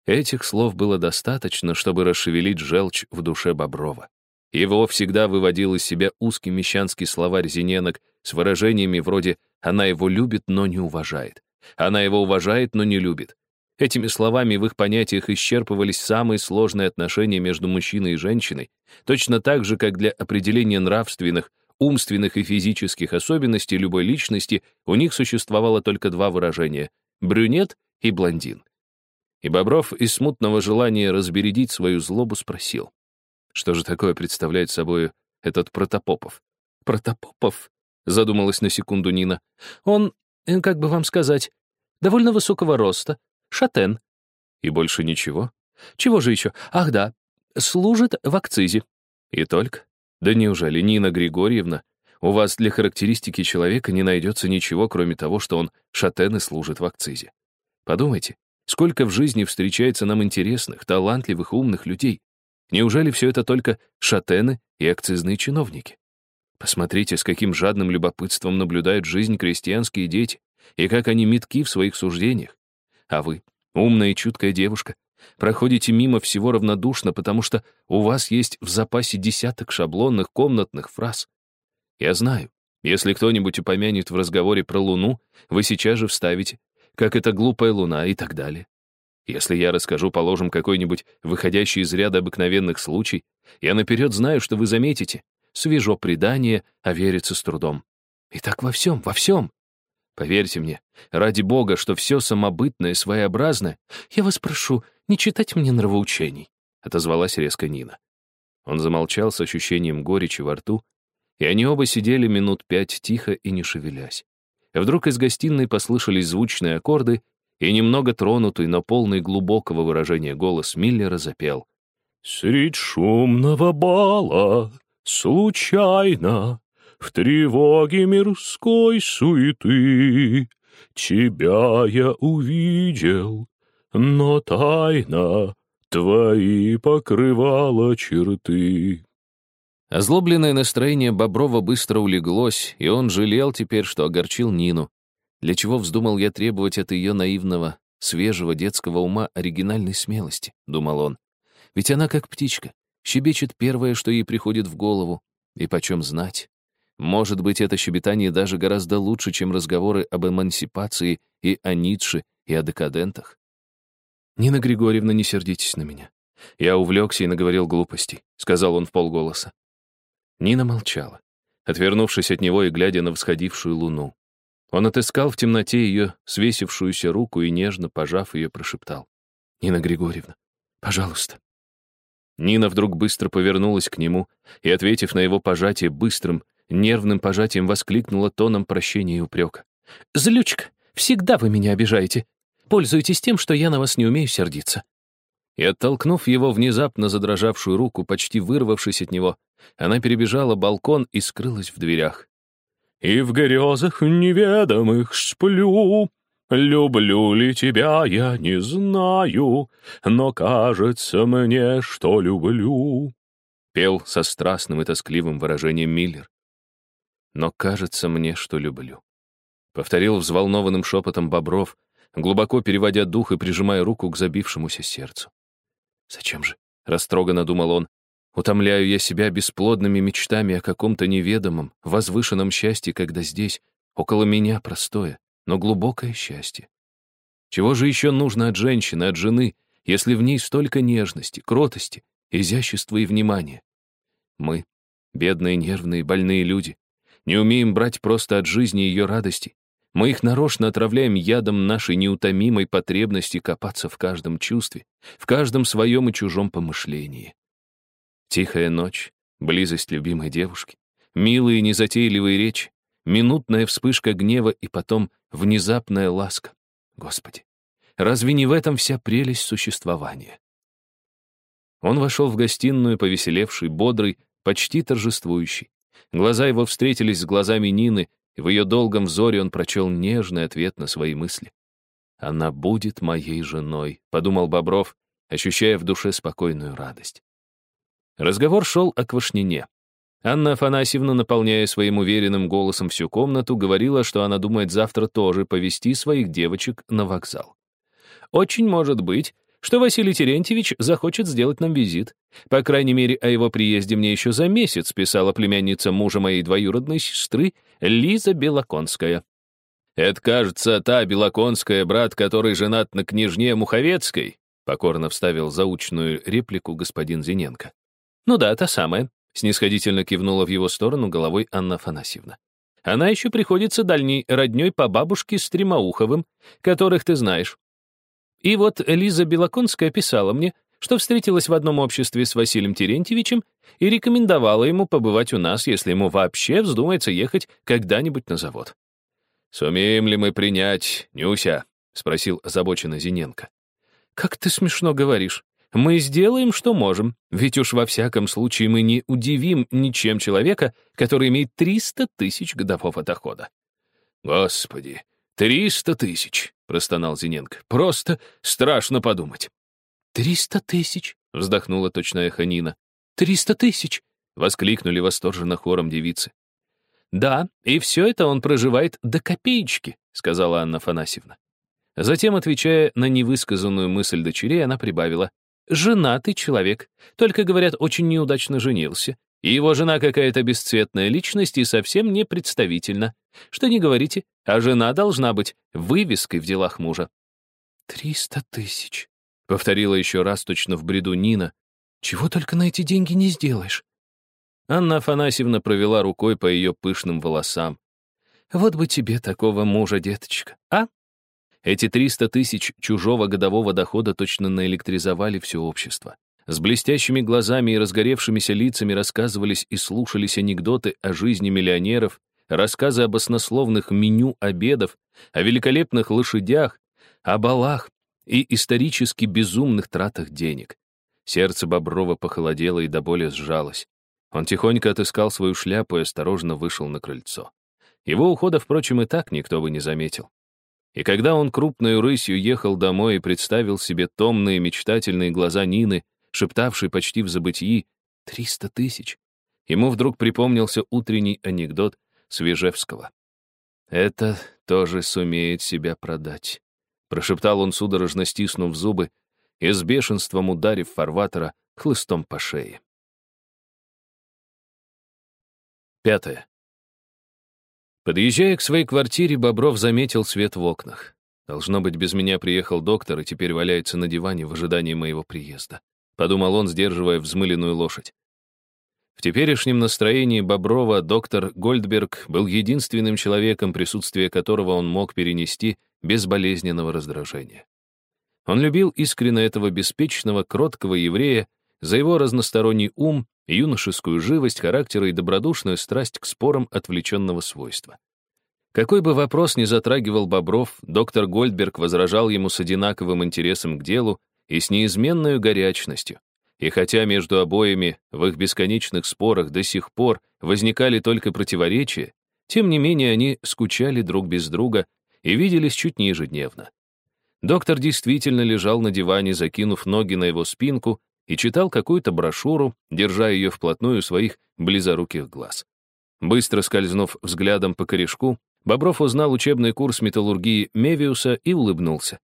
Этих слов было достаточно, чтобы расшевелить желчь в душе Боброва. Его всегда выводил из себя узкий мещанский словарь Зиненок с выражениями вроде «она его любит, но не уважает», «она его уважает, но не любит», Этими словами в их понятиях исчерпывались самые сложные отношения между мужчиной и женщиной, точно так же, как для определения нравственных, умственных и физических особенностей любой личности у них существовало только два выражения — брюнет и блондин. И Бобров из смутного желания разбередить свою злобу спросил, что же такое представляет собой этот Протопопов? Протопопов? Задумалась на секунду Нина. Он, э, как бы вам сказать, довольно высокого роста, Шатен. И больше ничего? Чего же еще? Ах да, служит в акцизе. И только? Да неужели, Нина Григорьевна, у вас для характеристики человека не найдется ничего, кроме того, что он шатен и служит в акцизе? Подумайте, сколько в жизни встречается нам интересных, талантливых, умных людей. Неужели все это только шатены и акцизные чиновники? Посмотрите, с каким жадным любопытством наблюдают жизнь крестьянские дети, и как они метки в своих суждениях. А вы, умная и чуткая девушка, проходите мимо всего равнодушно, потому что у вас есть в запасе десяток шаблонных комнатных фраз. Я знаю, если кто-нибудь упомянет в разговоре про Луну, вы сейчас же вставите, как это глупая Луна и так далее. Если я расскажу, положим, какой-нибудь выходящий из ряда обыкновенных случай, я наперед знаю, что вы заметите. свежо предание, а верится с трудом. И так во всем, во всем. Поверьте мне, ради бога, что все самобытное и своеобразное, я вас прошу, не читать мне нравоучений, — отозвалась резко Нина. Он замолчал с ощущением горечи во рту, и они оба сидели минут пять тихо и не шевелясь. Вдруг из гостиной послышались звучные аккорды, и немного тронутый, но полный глубокого выражения голос Миллера запел. «Средь шумного бала, случайно, в тревоге мирской суеты Тебя я увидел, но тайна Твои покрывала черты. Озлобленное настроение Боброва быстро улеглось, и он жалел теперь, что огорчил Нину. Для чего вздумал я требовать от ее наивного, свежего детского ума оригинальной смелости, думал он. Ведь она как птичка, щебечет первое, что ей приходит в голову, и почем знать. Может быть, это щебетание даже гораздо лучше, чем разговоры об эмансипации и о Ницше, и о декадентах. «Нина Григорьевна, не сердитесь на меня. Я увлекся и наговорил глупостей», — сказал он в полголоса. Нина молчала, отвернувшись от него и глядя на всходившую луну. Он отыскал в темноте ее свесившуюся руку и, нежно пожав ее, прошептал. «Нина Григорьевна, пожалуйста». Нина вдруг быстро повернулась к нему и, ответив на его пожатие быстрым, нервным пожатием, воскликнула тоном прощения и упрека. «Злючка, всегда вы меня обижаете. Пользуйтесь тем, что я на вас не умею сердиться». И, оттолкнув его внезапно задрожавшую руку, почти вырвавшись от него, она перебежала балкон и скрылась в дверях. «И в грезах неведомых сплю, люблю ли тебя я не знаю, но кажется мне, что люблю», — пел со страстным и тоскливым выражением Миллер. «Но кажется мне, что люблю», — повторил взволнованным шепотом Бобров, глубоко переводя дух и прижимая руку к забившемуся сердцу. «Зачем же?» — растроганно думал он. Утомляю я себя бесплодными мечтами о каком-то неведомом, возвышенном счастье, когда здесь, около меня, простое, но глубокое счастье. Чего же еще нужно от женщины, от жены, если в ней столько нежности, кротости, изящества и внимания? Мы, бедные, нервные, больные люди, не умеем брать просто от жизни ее радости. Мы их нарочно отравляем ядом нашей неутомимой потребности копаться в каждом чувстве, в каждом своем и чужом помышлении. Тихая ночь, близость любимой девушки, милые незатейливые речи, минутная вспышка гнева и потом внезапная ласка. Господи, разве не в этом вся прелесть существования? Он вошел в гостиную, повеселевший, бодрый, почти торжествующий. Глаза его встретились с глазами Нины, и в ее долгом взоре он прочел нежный ответ на свои мысли. «Она будет моей женой», — подумал Бобров, ощущая в душе спокойную радость. Разговор шел о Квашнине. Анна Афанасьевна, наполняя своим уверенным голосом всю комнату, говорила, что она думает завтра тоже повести своих девочек на вокзал. «Очень может быть, что Василий Терентьевич захочет сделать нам визит. По крайней мере, о его приезде мне еще за месяц писала племянница мужа моей двоюродной сестры Лиза Белоконская. «Это, кажется, та Белоконская, брат, который женат на княжне Муховецкой», покорно вставил заучную реплику господин Зиненко. «Ну да, та самая», — снисходительно кивнула в его сторону головой Анна Афанасьевна. «Она еще приходится дальней родней по бабушке Стремоуховым, которых ты знаешь. И вот Лиза Белоконская писала мне, что встретилась в одном обществе с Василием Терентьевичем и рекомендовала ему побывать у нас, если ему вообще вздумается ехать когда-нибудь на завод. «Сумеем ли мы принять Нюся?» — спросил озабоченно Зиненко. «Как ты смешно говоришь. Мы сделаем, что можем, ведь уж во всяком случае мы не удивим ничем человека, который имеет 300 тысяч годового дохода. «Господи, 300 тысяч!» — простонал Зиненко. «Просто страшно подумать». «Триста тысяч!» — вздохнула точная Ханина. «Триста тысяч!» — воскликнули восторженно хором девицы. «Да, и все это он проживает до копеечки», — сказала Анна Фанасьевна. Затем, отвечая на невысказанную мысль дочерей, она прибавила женатый человек, только, говорят, очень неудачно женился. И его жена какая-то бесцветная личность и совсем не представительна. Что не говорите, а жена должна быть вывеской в делах мужа. «Триста тысяч», — повторила еще раз точно в бреду Нина. «Чего только на эти деньги не сделаешь». Анна Афанасьевна провела рукой по ее пышным волосам. «Вот бы тебе такого мужа, деточка, а?» Эти 300 тысяч чужого годового дохода точно наэлектризовали все общество. С блестящими глазами и разгоревшимися лицами рассказывались и слушались анекдоты о жизни миллионеров, рассказы об оснословных меню обедов, о великолепных лошадях, о балах и исторически безумных тратах денег. Сердце Боброва похолодело и до боли сжалось. Он тихонько отыскал свою шляпу и осторожно вышел на крыльцо. Его ухода, впрочем, и так никто бы не заметил. И когда он крупной рысью ехал домой и представил себе томные мечтательные глаза Нины, шептавшей почти в забытии «триста тысяч», ему вдруг припомнился утренний анекдот Свежевского. «Это тоже сумеет себя продать», — прошептал он, судорожно стиснув зубы и с бешенством ударив фарватера хлыстом по шее. Пятое. Подъезжая к своей квартире, Бобров заметил свет в окнах. Должно быть, без меня приехал доктор и теперь валяется на диване в ожидании моего приезда. Подумал он, сдерживая взмыленную лошадь. В теперешнем настроении Боброва доктор Гольдберг был единственным человеком, присутствие которого он мог перенести без болезненного раздражения. Он любил искренне этого беспечного, кроткого еврея за его разносторонний ум, юношескую живость характера и добродушную страсть к спорам отвлеченного свойства. Какой бы вопрос ни затрагивал Бобров, доктор Гольдберг возражал ему с одинаковым интересом к делу и с неизменной горячностью. И хотя между обоими в их бесконечных спорах до сих пор возникали только противоречия, тем не менее они скучали друг без друга и виделись чуть не ежедневно. Доктор действительно лежал на диване, закинув ноги на его спинку, и читал какую-то брошюру, держа ее вплотную своих близоруких глаз. Быстро скользнув взглядом по корешку, Бобров узнал учебный курс металлургии Мевиуса и улыбнулся.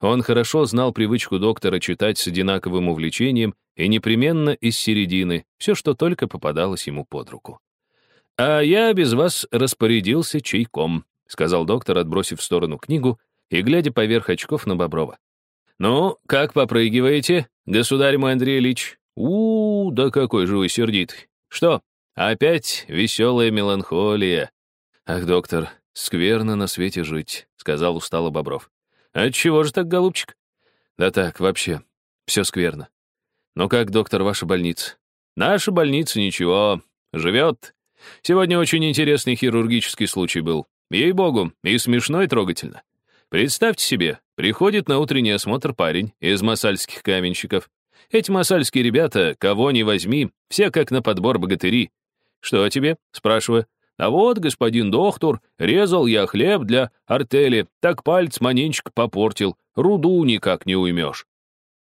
Он хорошо знал привычку доктора читать с одинаковым увлечением и непременно из середины все, что только попадалось ему под руку. «А я без вас распорядился чайком», — сказал доктор, отбросив в сторону книгу и глядя поверх очков на Боброва. «Ну, как попрыгиваете, государь мой Андрей Ильич? у, -у да какой же вы сердитый. Что, опять веселая меланхолия?» «Ах, доктор, скверно на свете жить», — сказал устало Бобров. «Отчего же так, голубчик?» «Да так, вообще, все скверно. Ну как, доктор, ваша больница?» «Наша больница ничего, живет. Сегодня очень интересный хирургический случай был. Ей-богу, и смешно, и трогательно. Представьте себе, приходит на утренний осмотр парень из масальских каменщиков. Эти масальские ребята, кого ни возьми, все как на подбор богатыри. «Что тебе?» — спрашиваю. А вот, господин доктор, резал я хлеб для артели, так палец маненчик попортил, руду никак не уймешь.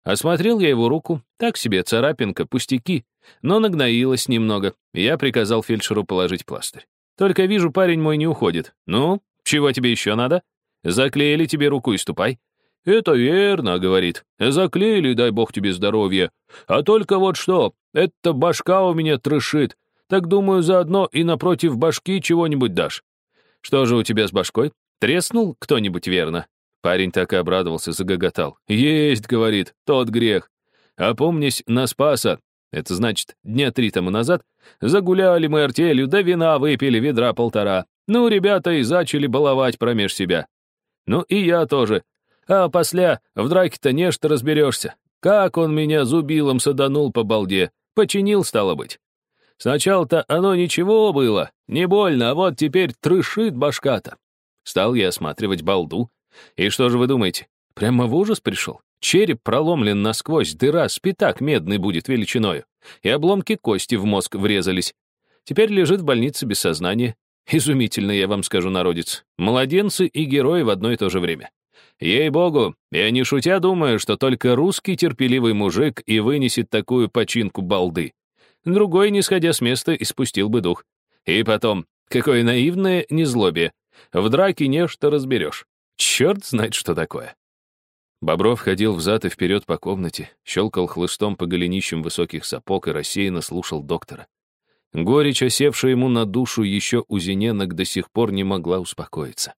Осмотрел я его руку, так себе царапинка, пустяки, но нагноилась немного, я приказал фельдшеру положить пластырь. Только вижу, парень мой не уходит. Ну, чего тебе еще надо? Заклеили тебе руку и ступай. «Это верно», — говорит. «Заклеили, дай бог тебе здоровья. А только вот что, эта башка у меня трешит. Так, думаю, заодно и напротив башки чего-нибудь дашь. Что же у тебя с башкой? Треснул кто-нибудь верно?» Парень так и обрадовался, загоготал. «Есть», — говорит, — «тот грех. А помнись на Спаса, это значит, дня три тому назад, загуляли мы артелью, да вина выпили ведра полтора. Ну, ребята и зачали баловать промеж себя. Ну, и я тоже. А после в драке-то нечто разберешься. Как он меня зубилом саданул по балде. Починил, стало быть. Сначала-то оно ничего было, не больно, а вот теперь трышит башка-то. Стал я осматривать балду. И что же вы думаете? Прямо в ужас пришел. Череп проломлен насквозь, дыра, спитак медный будет величиною. И обломки кости в мозг врезались. Теперь лежит в больнице без сознания. Изумительно, я вам скажу, народец. Младенцы и герои в одно и то же время. Ей-богу, я не шутя думаю, что только русский терпеливый мужик и вынесет такую починку балды. Другой, не сходя с места, испустил бы дух. И потом, какое наивное незлобие. В драке нечто разберешь. Черт знает, что такое. Бобров ходил взад и вперед по комнате, щелкал хлыстом по голенищам высоких сапог и рассеянно слушал доктора. Горечь, осевшая ему на душу еще у Зененок, до сих пор не могла успокоиться.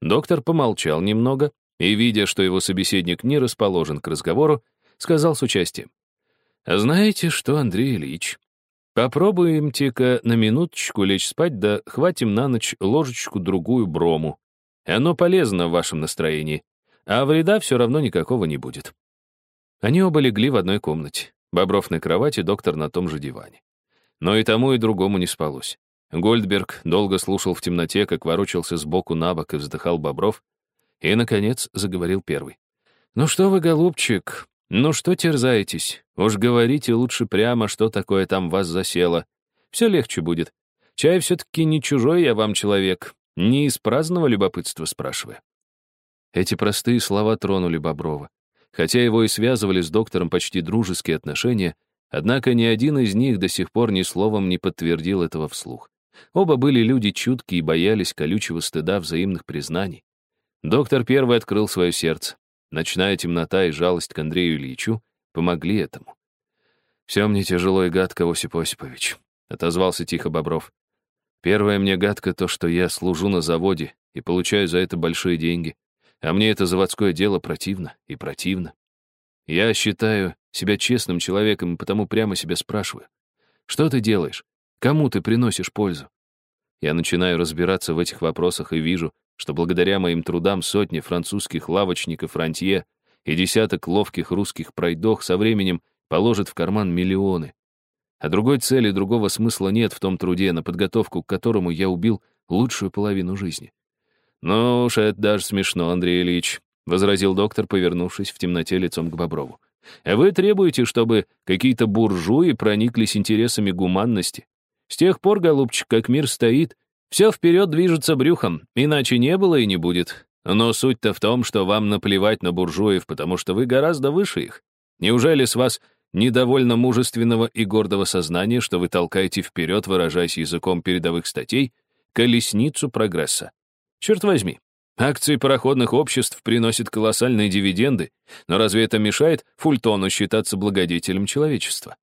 Доктор помолчал немного и, видя, что его собеседник не расположен к разговору, сказал с участием. «Знаете что, Андрей Ильич, Попробуемте-ка на минуточку лечь спать, да хватим на ночь ложечку-другую брому. Оно полезно в вашем настроении, а вреда все равно никакого не будет. Они оба легли в одной комнате. Бобров на кровати, доктор на том же диване. Но и тому, и другому не спалось. Гольдберг долго слушал в темноте, как ворочался сбоку на бок и вздыхал Бобров, и, наконец, заговорил первый. «Ну что вы, голубчик, ну что терзаетесь? Уж говорите лучше прямо, что такое там вас засело. Все легче будет. Чай все-таки не чужой я вам человек, не из праздного любопытства спрашиваю». Эти простые слова тронули Боброва. Хотя его и связывали с доктором почти дружеские отношения, однако ни один из них до сих пор ни словом не подтвердил этого вслух. Оба были люди чуткие и боялись колючего стыда взаимных признаний. Доктор первый открыл свое сердце. Ночная темнота и жалость к Андрею Ильичу помогли этому. «Все мне тяжело и гадко, Осип Осипович», — отозвался тихо Бобров. «Первое мне гадко то, что я служу на заводе и получаю за это большие деньги. А мне это заводское дело противно и противно. Я считаю себя честным человеком и потому прямо себя спрашиваю. Что ты делаешь? Кому ты приносишь пользу? Я начинаю разбираться в этих вопросах и вижу, что благодаря моим трудам сотни французских лавочников рантье и десяток ловких русских пройдох со временем положат в карман миллионы. А другой цели, другого смысла нет в том труде, на подготовку к которому я убил лучшую половину жизни. «Ну уж это даже смешно, Андрей Ильич», — возразил доктор, повернувшись в темноте лицом к Боброву. «А вы требуете, чтобы какие-то буржуи прониклись интересами гуманности. С тех пор, голубчик, как мир стоит, все вперед движется брюхом, иначе не было и не будет. Но суть-то в том, что вам наплевать на буржуев, потому что вы гораздо выше их. Неужели с вас недовольно мужественного и гордого сознания, что вы толкаете вперед, выражаясь языком передовых статей, колесницу прогресса? Черт возьми, акции пароходных обществ приносят колоссальные дивиденды, но разве это мешает Фультону считаться благодетелем человечества?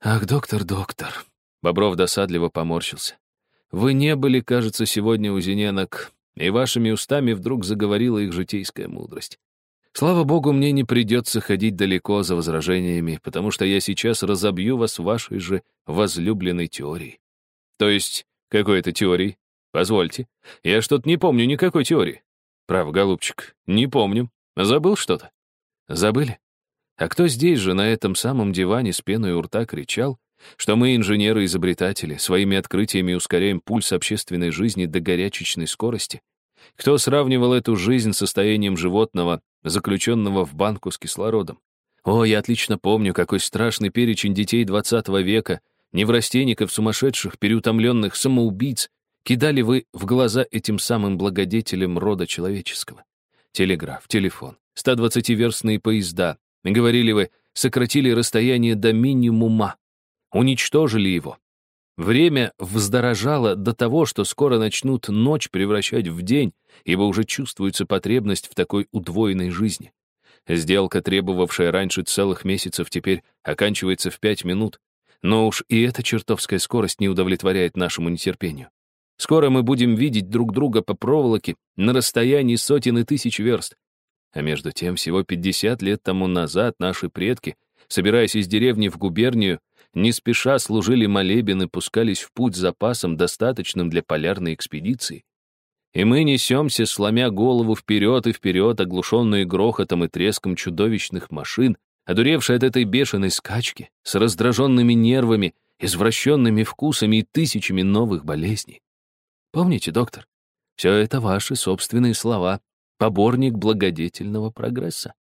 Ах, доктор, доктор. Бобров досадливо поморщился. Вы не были, кажется, сегодня у зененок, и вашими устами вдруг заговорила их житейская мудрость. Слава богу, мне не придется ходить далеко за возражениями, потому что я сейчас разобью вас вашей же возлюбленной теорией. То есть, какой это теорией? Позвольте. Я что-то не помню никакой теории. Прав, голубчик, не помню. Забыл что-то? Забыли? А кто здесь же, на этом самом диване с пеной у рта кричал, что мы, инженеры-изобретатели, своими открытиями ускоряем пульс общественной жизни до горячечной скорости? Кто сравнивал эту жизнь с состоянием животного, заключенного в банку с кислородом? О, я отлично помню, какой страшный перечень детей 20 века, неврастенников, сумасшедших, переутомленных, самоубийц, кидали вы в глаза этим самым благодетелям рода человеческого? Телеграф, телефон, 120-верстные поезда. Говорили вы, сократили расстояние до минимума, уничтожили его. Время вздорожало до того, что скоро начнут ночь превращать в день, ибо уже чувствуется потребность в такой удвоенной жизни. Сделка, требовавшая раньше целых месяцев, теперь оканчивается в пять минут. Но уж и эта чертовская скорость не удовлетворяет нашему нетерпению. Скоро мы будем видеть друг друга по проволоке на расстоянии сотен и тысяч верст. А между тем, всего 50 лет тому назад наши предки, собираясь из деревни в губернию, не спеша служили молебен и пускались в путь с запасом, достаточным для полярной экспедиции. И мы несемся, сломя голову вперед и вперед, оглушенные грохотом и треском чудовищных машин, одуревшие от этой бешеной скачки, с раздраженными нервами, извращенными вкусами и тысячами новых болезней. Помните, доктор, все это ваши собственные слова, поборник благодетельного прогресса.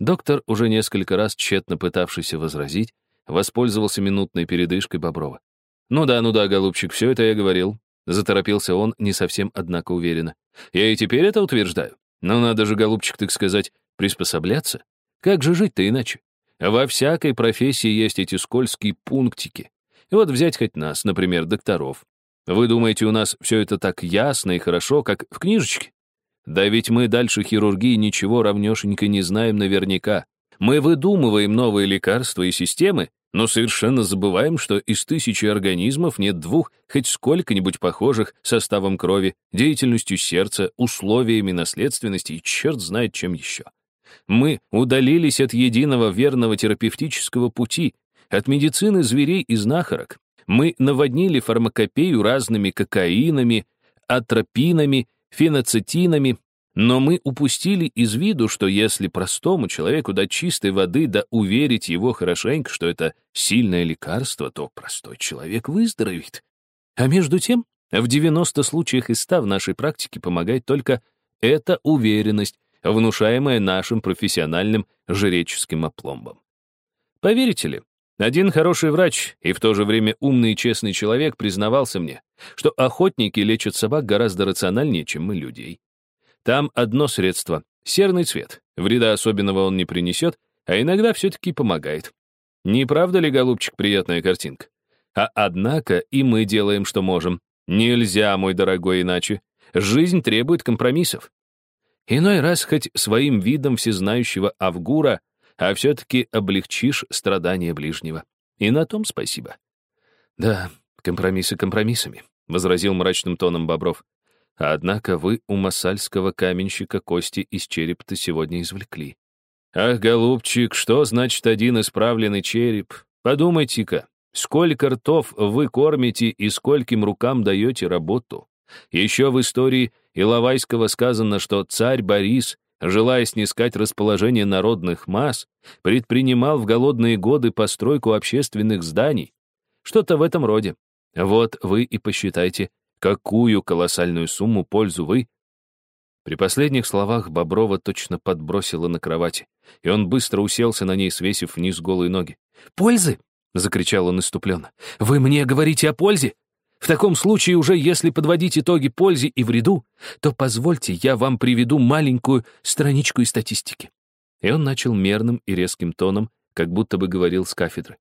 Доктор, уже несколько раз тщетно пытавшийся возразить, воспользовался минутной передышкой Боброва. «Ну да, ну да, голубчик, все это я говорил». Заторопился он, не совсем, однако, уверенно. «Я и теперь это утверждаю. Но надо же, голубчик, так сказать, приспособляться. Как же жить-то иначе? Во всякой профессии есть эти скользкие пунктики. Вот взять хоть нас, например, докторов. Вы думаете, у нас все это так ясно и хорошо, как в книжечке? Да ведь мы дальше хирургии ничего равнешенько не знаем наверняка. Мы выдумываем новые лекарства и системы, но совершенно забываем, что из тысячи организмов нет двух хоть сколько-нибудь похожих составом крови, деятельностью сердца, условиями наследственности и черт знает чем еще. Мы удалились от единого верного терапевтического пути, от медицины зверей и знахарок. Мы наводнили фармакопею разными кокаинами, атропинами, феноцетинами, но мы упустили из виду, что если простому человеку дать чистой воды да уверить его хорошенько, что это сильное лекарство, то простой человек выздоровеет. А между тем, в 90 случаях из 100 в нашей практике помогает только эта уверенность, внушаемая нашим профессиональным жреческим опломбом. Поверите ли, один хороший врач и в то же время умный и честный человек признавался мне, что охотники лечат собак гораздо рациональнее, чем мы людей. Там одно средство — серный цвет. Вреда особенного он не принесет, а иногда все-таки помогает. Не правда ли, голубчик, приятная картинка? А однако и мы делаем, что можем. Нельзя, мой дорогой, иначе. Жизнь требует компромиссов. Иной раз хоть своим видом всезнающего Авгура, а все-таки облегчишь страдания ближнего. И на том спасибо. Да, компромиссы компромиссами, — возразил мрачным тоном Бобров. Однако вы у масальского каменщика кости из черепа сегодня извлекли. Ах, голубчик, что значит один исправленный череп? Подумайте-ка, сколько ртов вы кормите и скольким рукам даете работу. Еще в истории Иловайского сказано, что царь Борис, желая снискать расположение народных масс, предпринимал в голодные годы постройку общественных зданий. Что-то в этом роде. Вот вы и посчитайте, Какую колоссальную сумму пользу вы? При последних словах Боброва точно подбросило на кровати, и он быстро уселся на ней, свесив вниз голые ноги. «Пользы?» — закричал он иступленно. «Вы мне говорите о пользе? В таком случае уже, если подводить итоги пользе и вреду, то позвольте, я вам приведу маленькую страничку из статистики». И он начал мерным и резким тоном, как будто бы говорил с кафедры.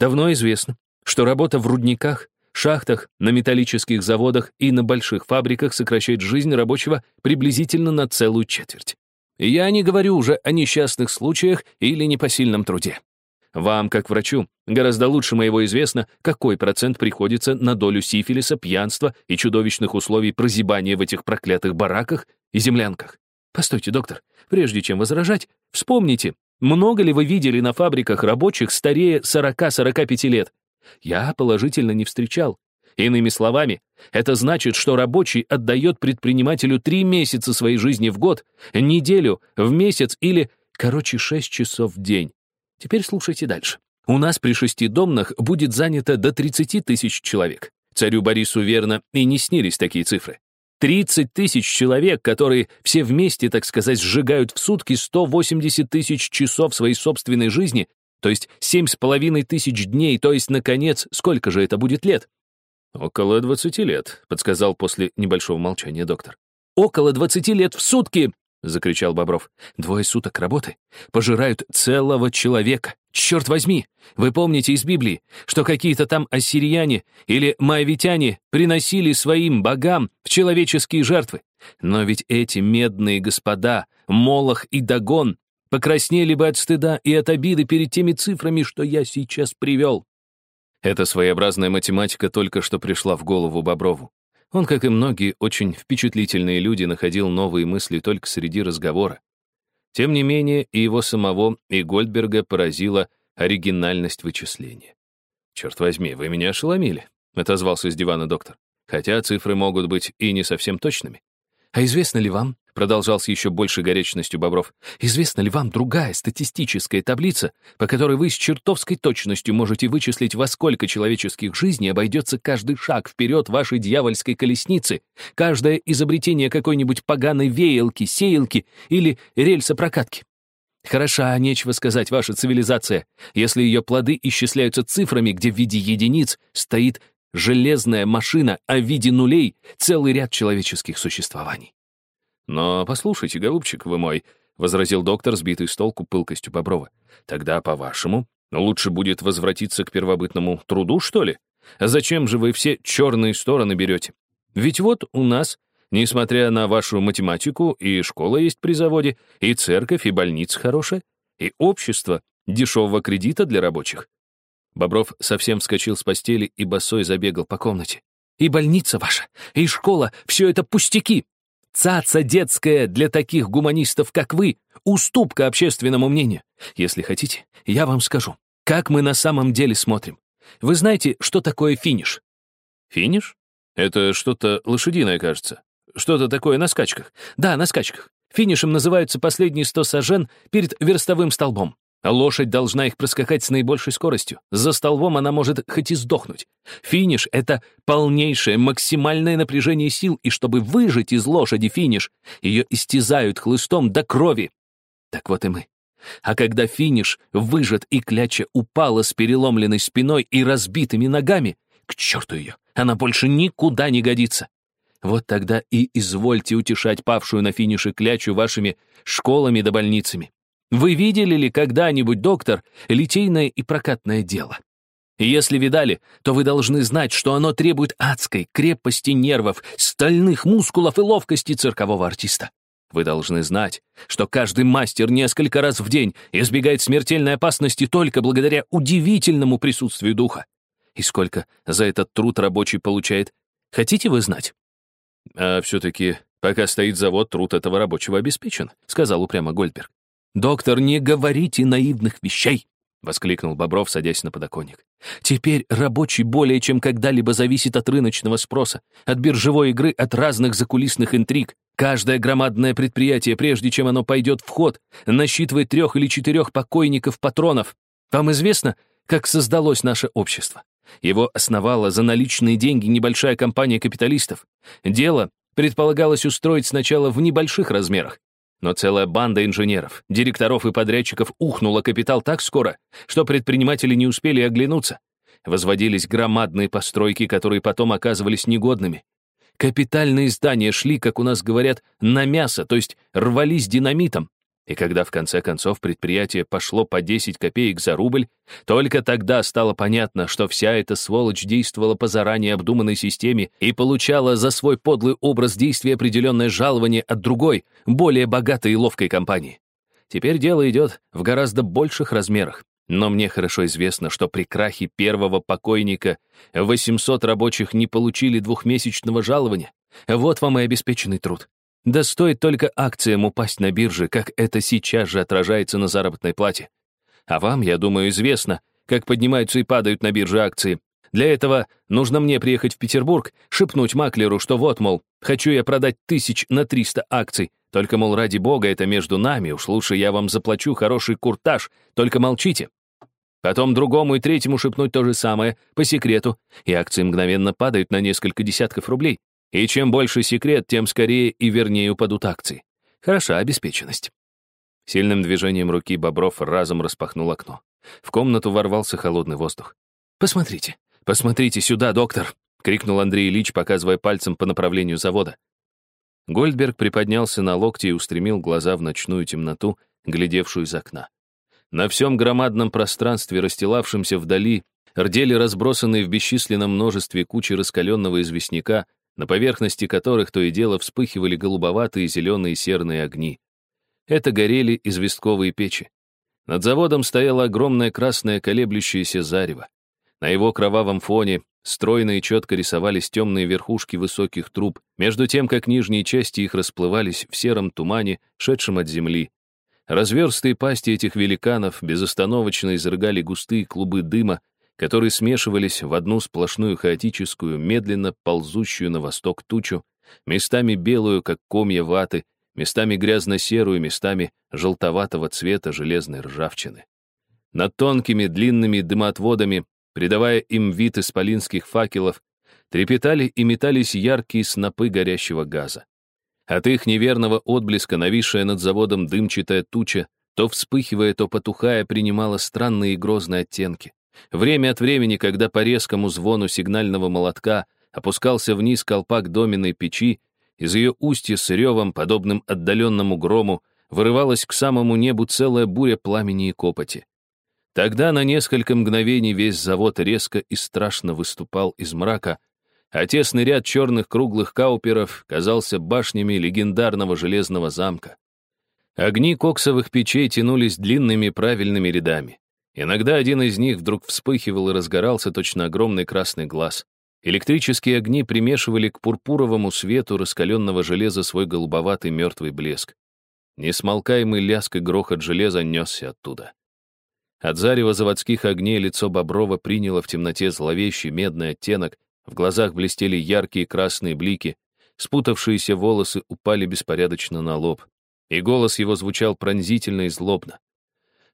«Давно известно, что работа в рудниках шахтах, на металлических заводах и на больших фабриках сокращает жизнь рабочего приблизительно на целую четверть. Я не говорю уже о несчастных случаях или непосильном труде. Вам, как врачу, гораздо лучше моего известно, какой процент приходится на долю сифилиса, пьянства и чудовищных условий прозябания в этих проклятых бараках и землянках. Постойте, доктор, прежде чем возражать, вспомните, много ли вы видели на фабриках рабочих старее 40-45 лет? Я положительно не встречал. Иными словами, это значит, что рабочий отдает предпринимателю три месяца своей жизни в год, неделю, в месяц или, короче, шесть часов в день. Теперь слушайте дальше. У нас при шестидомных будет занято до 30 тысяч человек. Царю Борису верно и не снились такие цифры. 30 тысяч человек, которые все вместе, так сказать, сжигают в сутки 180 тысяч часов своей собственной жизни то есть семь с половиной тысяч дней, то есть, наконец, сколько же это будет лет? «Около двадцати лет», — подсказал после небольшого молчания доктор. «Около двадцати лет в сутки!» — закричал Бобров. «Двое суток работы пожирают целого человека. Черт возьми! Вы помните из Библии, что какие-то там ассирияне или моавитяне приносили своим богам в человеческие жертвы? Но ведь эти медные господа, Молох и Дагон, покраснели бы от стыда и от обиды перед теми цифрами, что я сейчас привел. Эта своеобразная математика только что пришла в голову Боброву. Он, как и многие очень впечатлительные люди, находил новые мысли только среди разговора. Тем не менее, и его самого, и Гольдберга поразила оригинальность вычисления. «Черт возьми, вы меня ошеломили», — отозвался с дивана доктор. «Хотя цифры могут быть и не совсем точными. А известно ли вам, продолжал с еще большей горячностью Бобров, известна ли вам другая статистическая таблица, по которой вы с чертовской точностью можете вычислить, во сколько человеческих жизней обойдется каждый шаг вперед вашей дьявольской колесницы, каждое изобретение какой-нибудь поганой веялки, сеялки или рельсопрокатки? Хороша, нечего сказать, ваша цивилизация, если ее плоды исчисляются цифрами, где в виде единиц стоит железная машина, а в виде нулей — целый ряд человеческих существований. «Но послушайте, голубчик вы мой», — возразил доктор, сбитый с толку пылкостью Боброва. «Тогда, по-вашему, лучше будет возвратиться к первобытному труду, что ли? Зачем же вы все черные стороны берете? Ведь вот у нас, несмотря на вашу математику, и школа есть при заводе, и церковь, и больница хорошая, и общество дешевого кредита для рабочих. Бобров совсем вскочил с постели и босой забегал по комнате. «И больница ваша, и школа — все это пустяки! Цаца детская для таких гуманистов, как вы, уступка общественному мнению. Если хотите, я вам скажу. как мы на самом деле смотрим. Вы знаете, что такое финиш? Финиш? Это что-то лошадиное, кажется. Что-то такое на скачках. Да, на скачках. Финишем называются последние сто сажен перед верстовым столбом. Лошадь должна их проскакать с наибольшей скоростью. За столбом она может хоть и сдохнуть. Финиш — это полнейшее, максимальное напряжение сил, и чтобы выжить из лошади финиш, ее истязают хлыстом до крови. Так вот и мы. А когда финиш выжат и кляча упала с переломленной спиной и разбитыми ногами, к черту ее, она больше никуда не годится. Вот тогда и извольте утешать павшую на финише клячу вашими школами да больницами. Вы видели ли когда-нибудь, доктор, литейное и прокатное дело? Если видали, то вы должны знать, что оно требует адской крепости нервов, стальных мускулов и ловкости циркового артиста. Вы должны знать, что каждый мастер несколько раз в день избегает смертельной опасности только благодаря удивительному присутствию духа. И сколько за этот труд рабочий получает, хотите вы знать? «А все-таки, пока стоит завод, труд этого рабочего обеспечен», — сказал упрямо Гольдберг. «Доктор, не говорите наивных вещей!» — воскликнул Бобров, садясь на подоконник. «Теперь рабочий более чем когда-либо зависит от рыночного спроса, от биржевой игры, от разных закулисных интриг. Каждое громадное предприятие, прежде чем оно пойдет в ход, насчитывает трех или четырех покойников-патронов. Вам известно, как создалось наше общество? Его основала за наличные деньги небольшая компания капиталистов. Дело предполагалось устроить сначала в небольших размерах. Но целая банда инженеров, директоров и подрядчиков ухнула капитал так скоро, что предприниматели не успели оглянуться. Возводились громадные постройки, которые потом оказывались негодными. Капитальные здания шли, как у нас говорят, на мясо, то есть рвались динамитом, и когда в конце концов предприятие пошло по 10 копеек за рубль, только тогда стало понятно, что вся эта сволочь действовала по заранее обдуманной системе и получала за свой подлый образ действия определенное жалование от другой, более богатой и ловкой компании. Теперь дело идет в гораздо больших размерах. Но мне хорошо известно, что при крахе первого покойника 800 рабочих не получили двухмесячного жалования. Вот вам и обеспеченный труд. Да стоит только акциям упасть на бирже, как это сейчас же отражается на заработной плате. А вам, я думаю, известно, как поднимаются и падают на бирже акции. Для этого нужно мне приехать в Петербург, шепнуть маклеру, что вот, мол, хочу я продать тысяч на 300 акций, только, мол, ради бога, это между нами, уж лучше я вам заплачу хороший куртаж, только молчите. Потом другому и третьему шепнуть то же самое, по секрету, и акции мгновенно падают на несколько десятков рублей. И чем больше секрет, тем скорее и вернее упадут акции. Хороша обеспеченность. Сильным движением руки Бобров разом распахнул окно. В комнату ворвался холодный воздух. «Посмотрите, посмотрите сюда, доктор!» — крикнул Андрей Ильич, показывая пальцем по направлению завода. Гольдберг приподнялся на локти и устремил глаза в ночную темноту, глядевшую из окна. На всем громадном пространстве, расстилавшемся вдали, рдели разбросанные в бесчисленном множестве кучи раскаленного известняка, на поверхности которых то и дело вспыхивали голубоватые зеленые серные огни. Это горели известковые печи. Над заводом стояло огромное красное колеблющееся зарево. На его кровавом фоне стройно и четко рисовались темные верхушки высоких труб, между тем, как нижние части их расплывались в сером тумане, шедшем от земли. Разверстые пасти этих великанов безостановочно изрыгали густые клубы дыма, которые смешивались в одну сплошную хаотическую, медленно ползущую на восток тучу, местами белую, как комья ваты, местами грязно-серую, местами желтоватого цвета железной ржавчины. Над тонкими длинными дымоотводами, придавая им вид исполинских факелов, трепетали и метались яркие снопы горящего газа. От их неверного отблеска, нависшая над заводом дымчатая туча, то вспыхивая, то потухая, принимала странные и грозные оттенки. Время от времени, когда по резкому звону сигнального молотка опускался вниз колпак доменной печи, из ее устья с ревом, подобным отдаленному грому, вырывалась к самому небу целая буря пламени и копоти. Тогда на несколько мгновений весь завод резко и страшно выступал из мрака, а тесный ряд черных круглых кауперов казался башнями легендарного железного замка. Огни коксовых печей тянулись длинными правильными рядами. Иногда один из них вдруг вспыхивал и разгорался точно огромный красный глаз. Электрические огни примешивали к пурпуровому свету раскаленного железа свой голубоватый мертвый блеск. Несмолкаемый лязг и грохот железа несся оттуда. От зарева заводских огней лицо Боброва приняло в темноте зловещий медный оттенок, в глазах блестели яркие красные блики, спутавшиеся волосы упали беспорядочно на лоб, и голос его звучал пронзительно и злобно.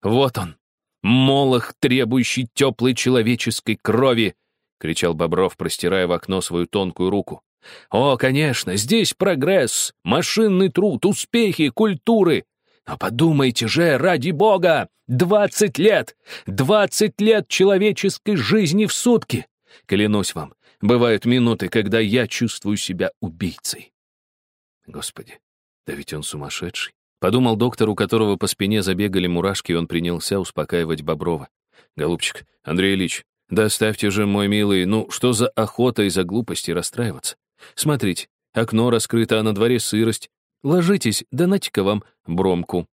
«Вот он, молох, требующий теплой человеческой крови!» — кричал Бобров, простирая в окно свою тонкую руку. «О, конечно, здесь прогресс, машинный труд, успехи, культуры! Но подумайте же, ради бога, двадцать лет! Двадцать лет человеческой жизни в сутки! Клянусь вам, бывают минуты, когда я чувствую себя убийцей». Господи, да ведь он сумасшедший. Подумал доктор, у которого по спине забегали мурашки, и он принялся успокаивать Боброва. «Голубчик, Андрей Ильич, да оставьте же, мой милый, ну что за охота из-за глупости расстраиваться? Смотрите, окно раскрыто, а на дворе сырость. Ложитесь, да нате-ка вам бромку».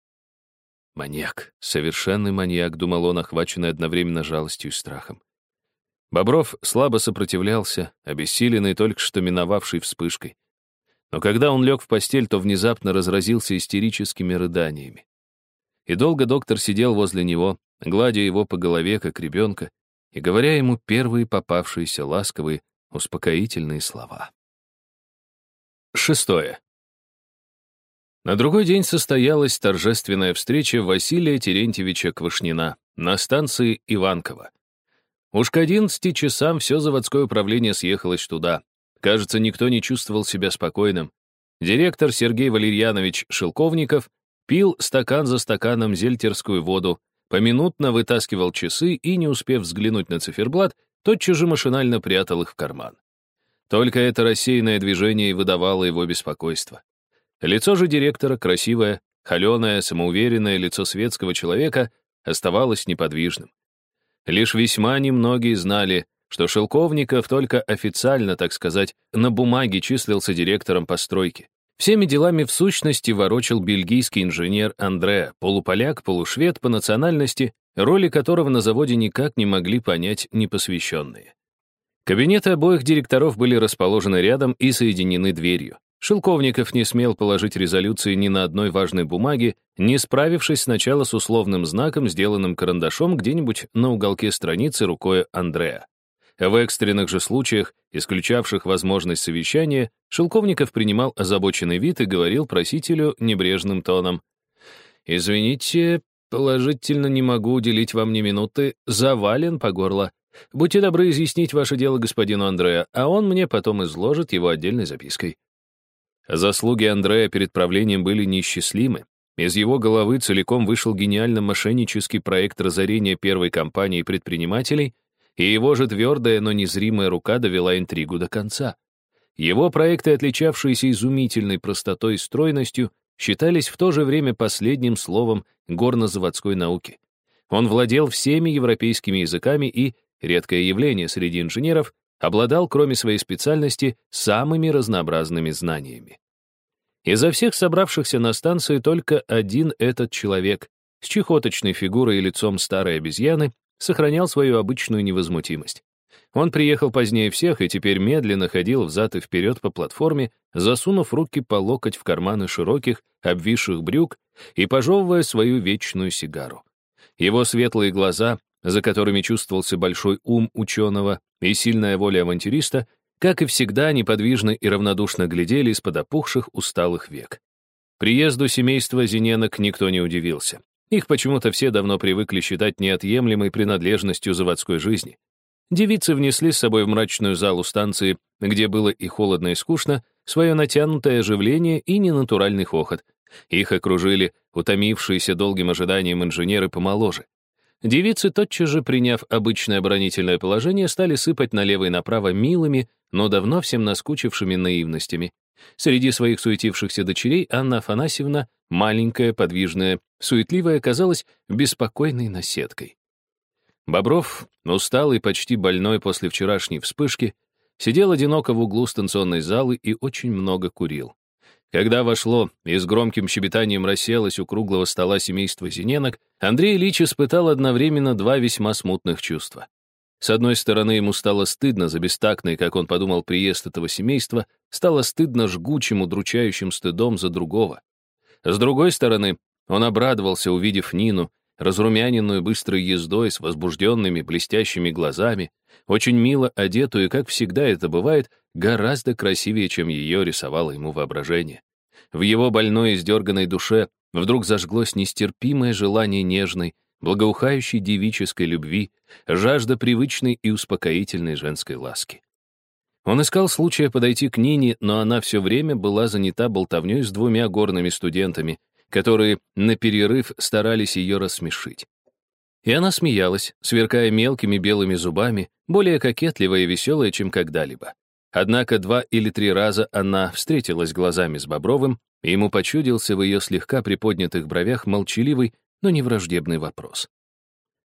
Маньяк, совершенный маньяк, думал он, охваченный одновременно жалостью и страхом. Бобров слабо сопротивлялся, обессиленный только что миновавшей вспышкой. Но когда он лег в постель, то внезапно разразился истерическими рыданиями. И долго доктор сидел возле него, гладя его по голове, как ребенка, и говоря ему первые попавшиеся ласковые, успокоительные слова. Шестое. На другой день состоялась торжественная встреча Василия Терентьевича Квашнина на станции Иванково. Уж к одиннадцати часам все заводское управление съехалось туда. Кажется, никто не чувствовал себя спокойным. Директор Сергей Валерьянович Шелковников пил стакан за стаканом зельтерскую воду, поминутно вытаскивал часы и, не успев взглянуть на циферблат, тотчас же машинально прятал их в карман. Только это рассеянное движение выдавало его беспокойство. Лицо же директора, красивое, холеное, самоуверенное лицо светского человека, оставалось неподвижным. Лишь весьма немногие знали, что Шелковников только официально, так сказать, на бумаге числился директором постройки. Всеми делами в сущности ворочал бельгийский инженер Андре, полуполяк, полушвед по национальности, роли которого на заводе никак не могли понять непосвященные. Кабинеты обоих директоров были расположены рядом и соединены дверью. Шелковников не смел положить резолюции ни на одной важной бумаге, не справившись сначала с условным знаком, сделанным карандашом где-нибудь на уголке страницы рукой Андреа. В экстренных же случаях, исключавших возможность совещания, Шелковников принимал озабоченный вид и говорил просителю небрежным тоном. «Извините, положительно не могу уделить вам ни минуты, завален по горло. Будьте добры изъяснить ваше дело господину Андреа, а он мне потом изложит его отдельной запиской». Заслуги Андрея перед правлением были неисчислимы. Из его головы целиком вышел гениально мошеннический проект разорения первой компании предпринимателей, и его же твердая, но незримая рука довела интригу до конца. Его проекты, отличавшиеся изумительной простотой и стройностью, считались в то же время последним словом горнозаводской науки. Он владел всеми европейскими языками и, редкое явление среди инженеров, обладал, кроме своей специальности, самыми разнообразными знаниями. Изо всех собравшихся на станции только один этот человек, с чехоточной фигурой и лицом старой обезьяны, сохранял свою обычную невозмутимость. Он приехал позднее всех и теперь медленно ходил взад и вперед по платформе, засунув руки по локоть в карманы широких, обвисших брюк и пожевывая свою вечную сигару. Его светлые глаза, за которыми чувствовался большой ум ученого и сильная воля авантюриста, как и всегда, неподвижно и равнодушно глядели из-под опухших усталых век. Приезду семейства Зиненок никто не удивился. Их почему-то все давно привыкли считать неотъемлемой принадлежностью заводской жизни. Девицы внесли с собой в мрачную залу станции, где было и холодно, и скучно, свое натянутое оживление и ненатуральный хохот. Их окружили утомившиеся долгим ожиданием инженеры помоложе. Девицы, тотчас же приняв обычное оборонительное положение, стали сыпать налево и направо милыми, но давно всем наскучившими наивностями. Среди своих суетившихся дочерей Анна Афанасьевна, маленькая, подвижная, суетливая, казалась беспокойной наседкой. Бобров, усталый, почти больной после вчерашней вспышки, сидел одиноко в углу станционной залы и очень много курил. Когда вошло и с громким щебетанием расселось у круглого стола семейства Зиненок, Андрей Ильич испытал одновременно два весьма смутных чувства. С одной стороны, ему стало стыдно за бестактный, как он подумал, приезд этого семейства, стало стыдно жгучим, удручающим стыдом за другого. С другой стороны, он обрадовался, увидев Нину, разрумяненную быстрой ездой с возбужденными блестящими глазами, очень мило одетую, и, как всегда это бывает, гораздо красивее, чем ее рисовало ему воображение. В его больной и сдерганной душе вдруг зажглось нестерпимое желание нежной, благоухающей девической любви, жажда привычной и успокоительной женской ласки. Он искал случая подойти к Нине, но она все время была занята болтовней с двумя горными студентами, которые на перерыв старались ее рассмешить. И она смеялась, сверкая мелкими белыми зубами, более кокетливая и веселая, чем когда-либо. Однако два или три раза она встретилась глазами с Бобровым, и ему почудился в ее слегка приподнятых бровях молчаливый, но не враждебный вопрос.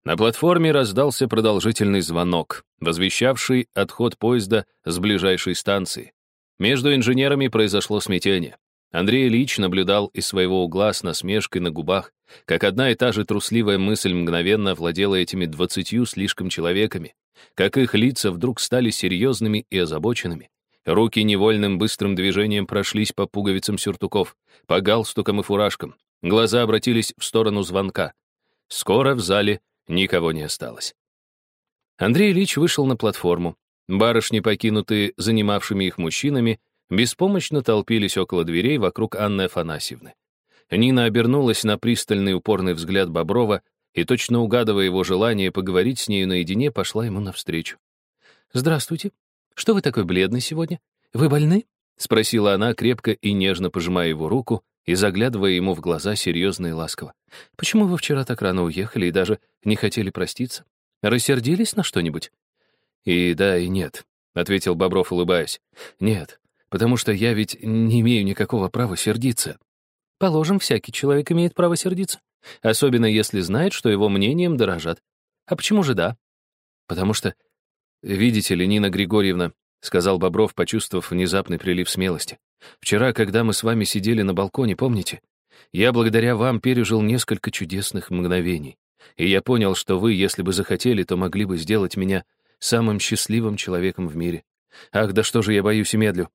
На платформе раздался продолжительный звонок, возвещавший отход поезда с ближайшей станции. Между инженерами произошло смятение. Андрей Ильич наблюдал из своего угла с насмешкой на губах, как одна и та же трусливая мысль мгновенно овладела этими двадцатью слишком человеками, как их лица вдруг стали серьезными и озабоченными. Руки невольным быстрым движением прошлись по пуговицам сюртуков, по галстукам и фуражкам. Глаза обратились в сторону звонка. Скоро в зале Никого не осталось. Андрей Ильич вышел на платформу. Барышни, покинутые занимавшими их мужчинами, беспомощно толпились около дверей вокруг Анны Афанасьевны. Нина обернулась на пристальный упорный взгляд Боброва и, точно угадывая его желание поговорить с нею наедине, пошла ему навстречу. «Здравствуйте. Что вы такой бледный сегодня? Вы больны?» — спросила она, крепко и нежно пожимая его руку, и заглядывая ему в глаза серьезно и ласково. «Почему вы вчера так рано уехали и даже не хотели проститься? Рассердились на что-нибудь?» «И да, и нет», — ответил Бобров, улыбаясь. «Нет, потому что я ведь не имею никакого права сердиться». «Положим, всякий человек имеет право сердиться, особенно если знает, что его мнением дорожат. А почему же да?» «Потому что, видите ли, Нина Григорьевна, — сказал Бобров, почувствовав внезапный прилив смелости. «Вчера, когда мы с вами сидели на балконе, помните? Я благодаря вам пережил несколько чудесных мгновений. И я понял, что вы, если бы захотели, то могли бы сделать меня самым счастливым человеком в мире. Ах, да что же я боюсь и медлю?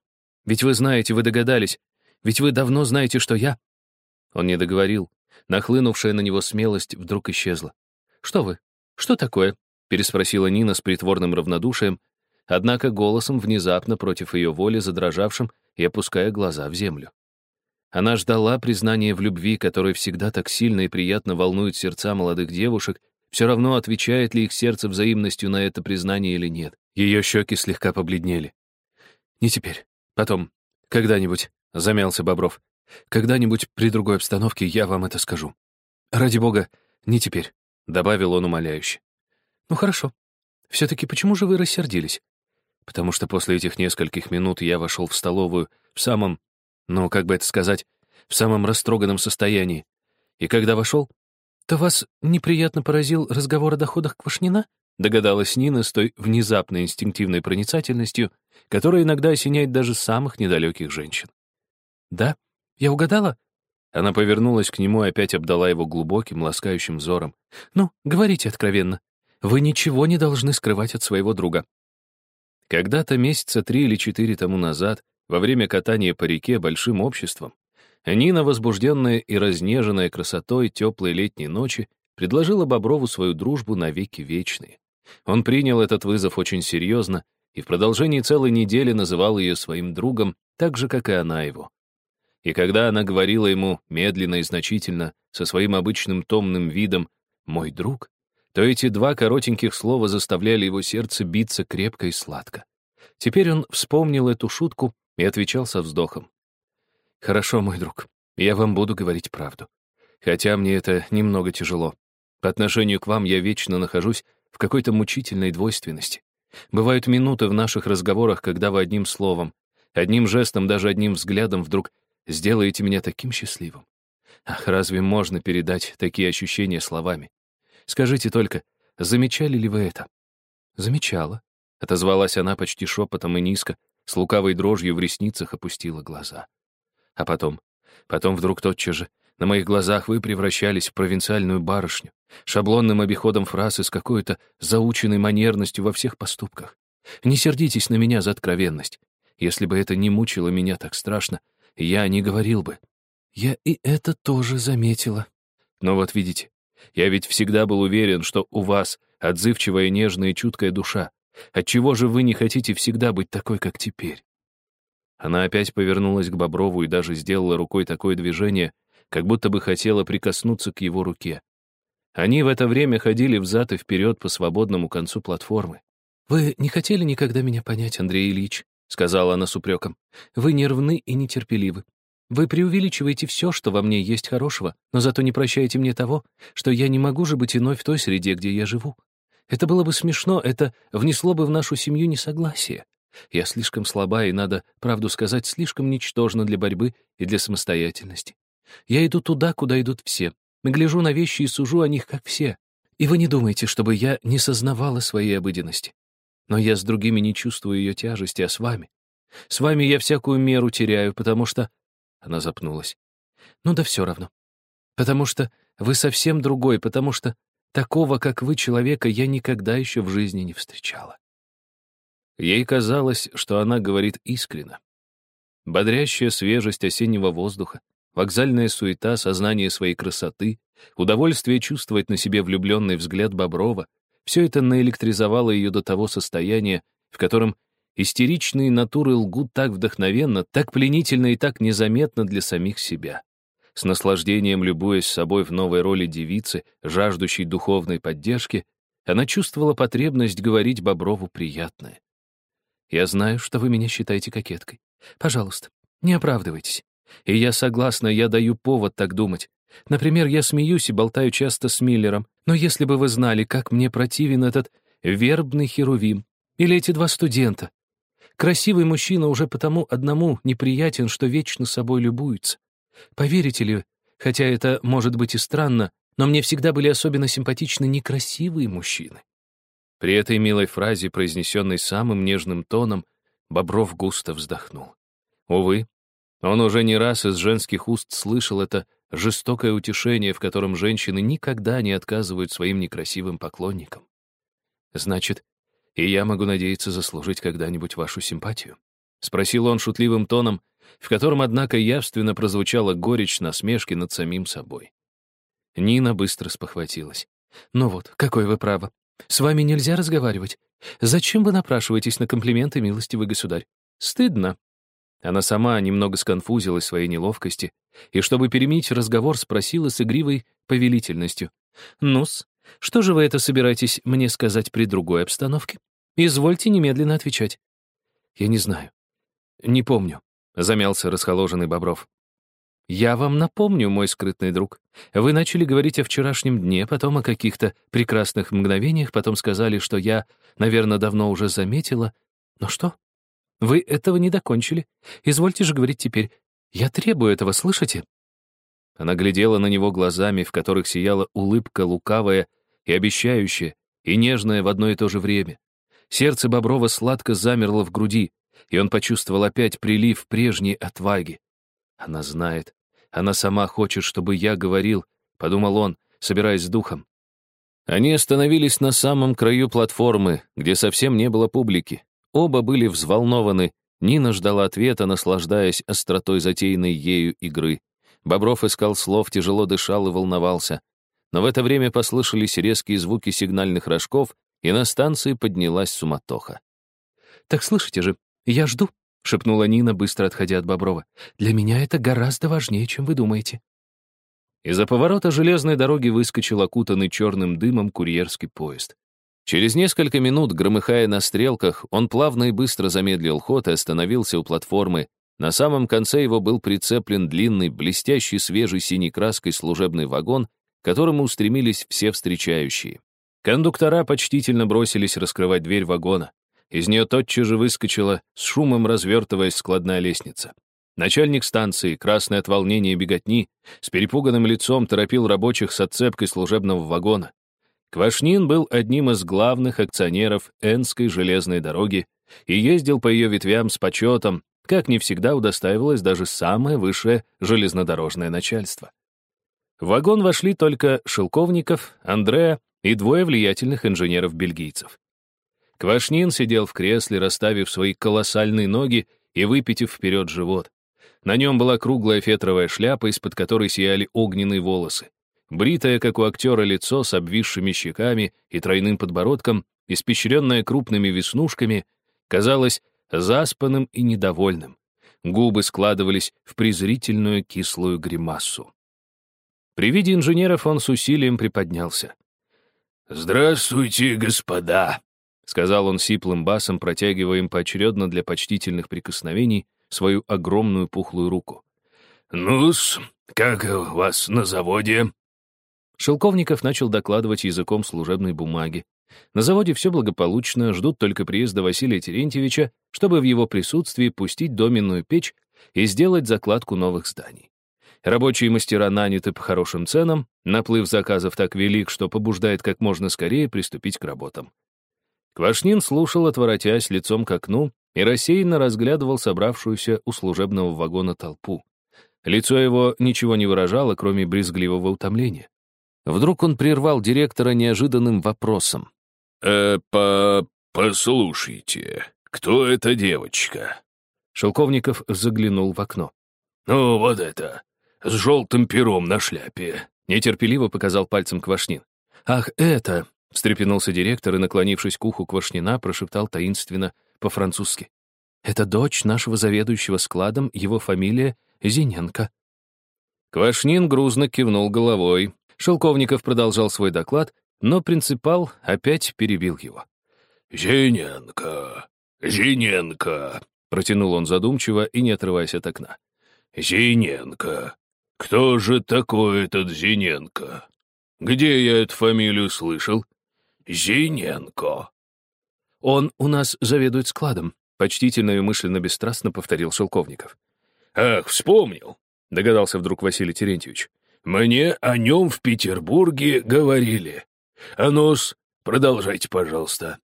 Ведь вы знаете, вы догадались. Ведь вы давно знаете, что я...» Он не договорил. Нахлынувшая на него смелость вдруг исчезла. «Что вы? Что такое?» — переспросила Нина с притворным равнодушием, однако голосом внезапно против ее воли задрожавшим и опуская глаза в землю. Она ждала признания в любви, которое всегда так сильно и приятно волнует сердца молодых девушек, все равно отвечает ли их сердце взаимностью на это признание или нет. Ее щеки слегка побледнели. «Не теперь. Потом. Когда-нибудь», — замялся Бобров. «Когда-нибудь при другой обстановке я вам это скажу. Ради бога, не теперь», — добавил он умоляюще. «Ну хорошо. Все-таки почему же вы рассердились? потому что после этих нескольких минут я вошел в столовую в самом, ну, как бы это сказать, в самом растроганном состоянии. И когда вошел, то вас неприятно поразил разговор о доходах Квашнина? Догадалась Нина с той внезапной инстинктивной проницательностью, которая иногда осеняет даже самых недалеких женщин. «Да? Я угадала?» Она повернулась к нему и опять обдала его глубоким, ласкающим взором. «Ну, говорите откровенно. Вы ничего не должны скрывать от своего друга. Когда-то месяца три или четыре тому назад, во время катания по реке большим обществом, Нина, возбужденная и разнеженная красотой теплой летней ночи, предложила Боброву свою дружбу навеки вечные. Он принял этот вызов очень серьезно и в продолжении целой недели называл ее своим другом, так же, как и она его. И когда она говорила ему медленно и значительно, со своим обычным томным видом «мой друг», то эти два коротеньких слова заставляли его сердце биться крепко и сладко. Теперь он вспомнил эту шутку и отвечал со вздохом. «Хорошо, мой друг, я вам буду говорить правду. Хотя мне это немного тяжело. По отношению к вам я вечно нахожусь в какой-то мучительной двойственности. Бывают минуты в наших разговорах, когда вы одним словом, одним жестом, даже одним взглядом вдруг сделаете меня таким счастливым. Ах, разве можно передать такие ощущения словами? Скажите только, замечали ли вы это?» «Замечала», — отозвалась она почти шепотом и низко, с лукавой дрожью в ресницах опустила глаза. А потом, потом вдруг тотчас же на моих глазах вы превращались в провинциальную барышню, шаблонным обиходом фраз и с какой-то заученной манерностью во всех поступках. Не сердитесь на меня за откровенность. Если бы это не мучило меня так страшно, я не говорил бы. Я и это тоже заметила. Но вот видите, Я ведь всегда был уверен, что у вас отзывчивая, нежная и чуткая душа. Отчего же вы не хотите всегда быть такой, как теперь?» Она опять повернулась к Боброву и даже сделала рукой такое движение, как будто бы хотела прикоснуться к его руке. Они в это время ходили взад и вперед по свободному концу платформы. «Вы не хотели никогда меня понять, Андрей Ильич?» — сказала она с упреком. «Вы нервны и нетерпеливы. Вы преувеличиваете все, что во мне есть хорошего, но зато не прощаете мне того, что я не могу же быть иной в той среде, где я живу. Это было бы смешно, это внесло бы в нашу семью несогласие. Я слишком слаба и, надо правду сказать, слишком ничтожна для борьбы и для самостоятельности. Я иду туда, куда идут все. Гляжу на вещи и сужу о них, как все. И вы не думаете, чтобы я не сознавала своей обыденности. Но я с другими не чувствую ее тяжести, а с вами. С вами я всякую меру теряю, потому что... Она запнулась. Ну да все равно. Потому что вы совсем другой, потому что такого, как вы, человека, я никогда еще в жизни не встречала. Ей казалось, что она говорит искренно. Бодрящая свежесть осеннего воздуха, вокзальная суета, сознание своей красоты, удовольствие чувствовать на себе влюбленный взгляд Боброва — все это наэлектризовало ее до того состояния, в котором истеричные натуры лгут так вдохновенно, так пленительно и так незаметно для самих себя. С наслаждением любуясь собой в новой роли девицы, жаждущей духовной поддержки, она чувствовала потребность говорить Боброву приятное. Я знаю, что вы меня считаете кокеткой. Пожалуйста, не оправдывайтесь. И я согласна, я даю повод так думать. Например, я смеюсь и болтаю часто с Миллером, но если бы вы знали, как мне противен этот вербный херувим или эти два студента. Красивый мужчина уже потому одному неприятен, что вечно собой любуется. Поверите ли, хотя это может быть и странно, но мне всегда были особенно симпатичны некрасивые мужчины. При этой милой фразе, произнесенной самым нежным тоном, Бобров густо вздохнул. Увы, он уже не раз из женских уст слышал это жестокое утешение, в котором женщины никогда не отказывают своим некрасивым поклонникам. «Значит, и я могу надеяться заслужить когда-нибудь вашу симпатию?» — спросил он шутливым тоном, в котором, однако, явственно прозвучала горечь насмешки над самим собой. Нина быстро спохватилась. «Ну вот, какое вы право. С вами нельзя разговаривать. Зачем вы напрашиваетесь на комплименты, милостивый государь? Стыдно». Она сама немного сконфузилась своей неловкости и, чтобы переменить разговор, спросила с игривой повелительностью. «Ну-с, что же вы это собираетесь мне сказать при другой обстановке? Извольте немедленно отвечать». «Я не знаю. Не помню», — замялся расхоложенный Бобров. «Я вам напомню, мой скрытный друг. Вы начали говорить о вчерашнем дне, потом о каких-то прекрасных мгновениях, потом сказали, что я, наверное, давно уже заметила. Но что? Вы этого не докончили. Извольте же говорить теперь. Я требую этого, слышите?» Она глядела на него глазами, в которых сияла улыбка лукавая и обещающая, и нежная в одно и то же время. Сердце Боброва сладко замерло в груди, и он почувствовал опять прилив прежней отваги. Она знает, она сама хочет, чтобы я говорил, подумал он, собираясь с духом. Они остановились на самом краю платформы, где совсем не было публики. Оба были взволнованы. Нина ждала ответа, наслаждаясь остротой затеянной ею игры. Бобров искал слов, тяжело дышал и волновался. Но в это время послышались резкие звуки сигнальных рожков, и на станции поднялась суматоха. «Так слышите же, я жду», — шепнула Нина, быстро отходя от Боброва. «Для меня это гораздо важнее, чем вы думаете». Из-за поворота железной дороги выскочил окутанный черным дымом курьерский поезд. Через несколько минут, громыхая на стрелках, он плавно и быстро замедлил ход и остановился у платформы. На самом конце его был прицеплен длинный, блестящий свежей синей краской служебный вагон, к которому устремились все встречающие. Кондуктора почтительно бросились раскрывать дверь вагона. Из нее тотчас же выскочила, с шумом развертываясь складная лестница. Начальник станции, красный от волнения и беготни, с перепуганным лицом торопил рабочих с отцепкой служебного вагона. Квашнин был одним из главных акционеров Энской железной дороги и ездил по ее ветвям с почетом, как не всегда удостаивалось даже самое высшее железнодорожное начальство. В вагон вошли только Шелковников, Андреа и двое влиятельных инженеров-бельгийцев. Квашнин сидел в кресле, расставив свои колоссальные ноги и выпитив вперед живот. На нем была круглая фетровая шляпа, из-под которой сияли огненные волосы. Бритое, как у актера, лицо с обвисшими щеками и тройным подбородком, испещренное крупными веснушками, казалось заспанным и недовольным. Губы складывались в презрительную кислую гримасу. При виде инженеров он с усилием приподнялся. «Здравствуйте, господа!» — сказал он сиплым басом, протягивая им поочередно для почтительных прикосновений свою огромную пухлую руку. «Ну-с, как вас на заводе?» Шелковников начал докладывать языком служебной бумаги. На заводе все благополучно, ждут только приезда Василия Терентьевича, чтобы в его присутствии пустить доменную печь и сделать закладку новых зданий. Рабочие мастера наняты по хорошим ценам, наплыв заказов так велик, что побуждает как можно скорее приступить к работам. Квашнин слушал, отворотясь лицом к окну, и рассеянно разглядывал собравшуюся у служебного вагона толпу. Лицо его ничего не выражало, кроме брезгливого утомления. Вдруг он прервал директора неожиданным вопросом. «Э, по... послушайте, кто эта девочка?» Шелковников заглянул в окно. «Ну, вот это, с желтым пером на шляпе», — нетерпеливо показал пальцем Квашнин. «Ах, это...» — встрепенулся директор и, наклонившись к уху Квашнина, прошептал таинственно по-французски. «Это дочь нашего заведующего складом, его фамилия Зиненко». Квашнин грузно кивнул головой, Шелковников продолжал свой доклад, но принципал опять перебил его. «Зиненко, Зиненко», — протянул он задумчиво и не отрываясь от окна. «Зиненко. Кто же такой этот Зиненко? Где я эту фамилию слышал? Зиненко». «Он у нас заведует складом», — почтительно и мысленно бесстрастно повторил Шелковников. «Ах, вспомнил», — догадался вдруг Василий Терентьевич. Мне о нем в Петербурге говорили. А ну-с, продолжайте, пожалуйста».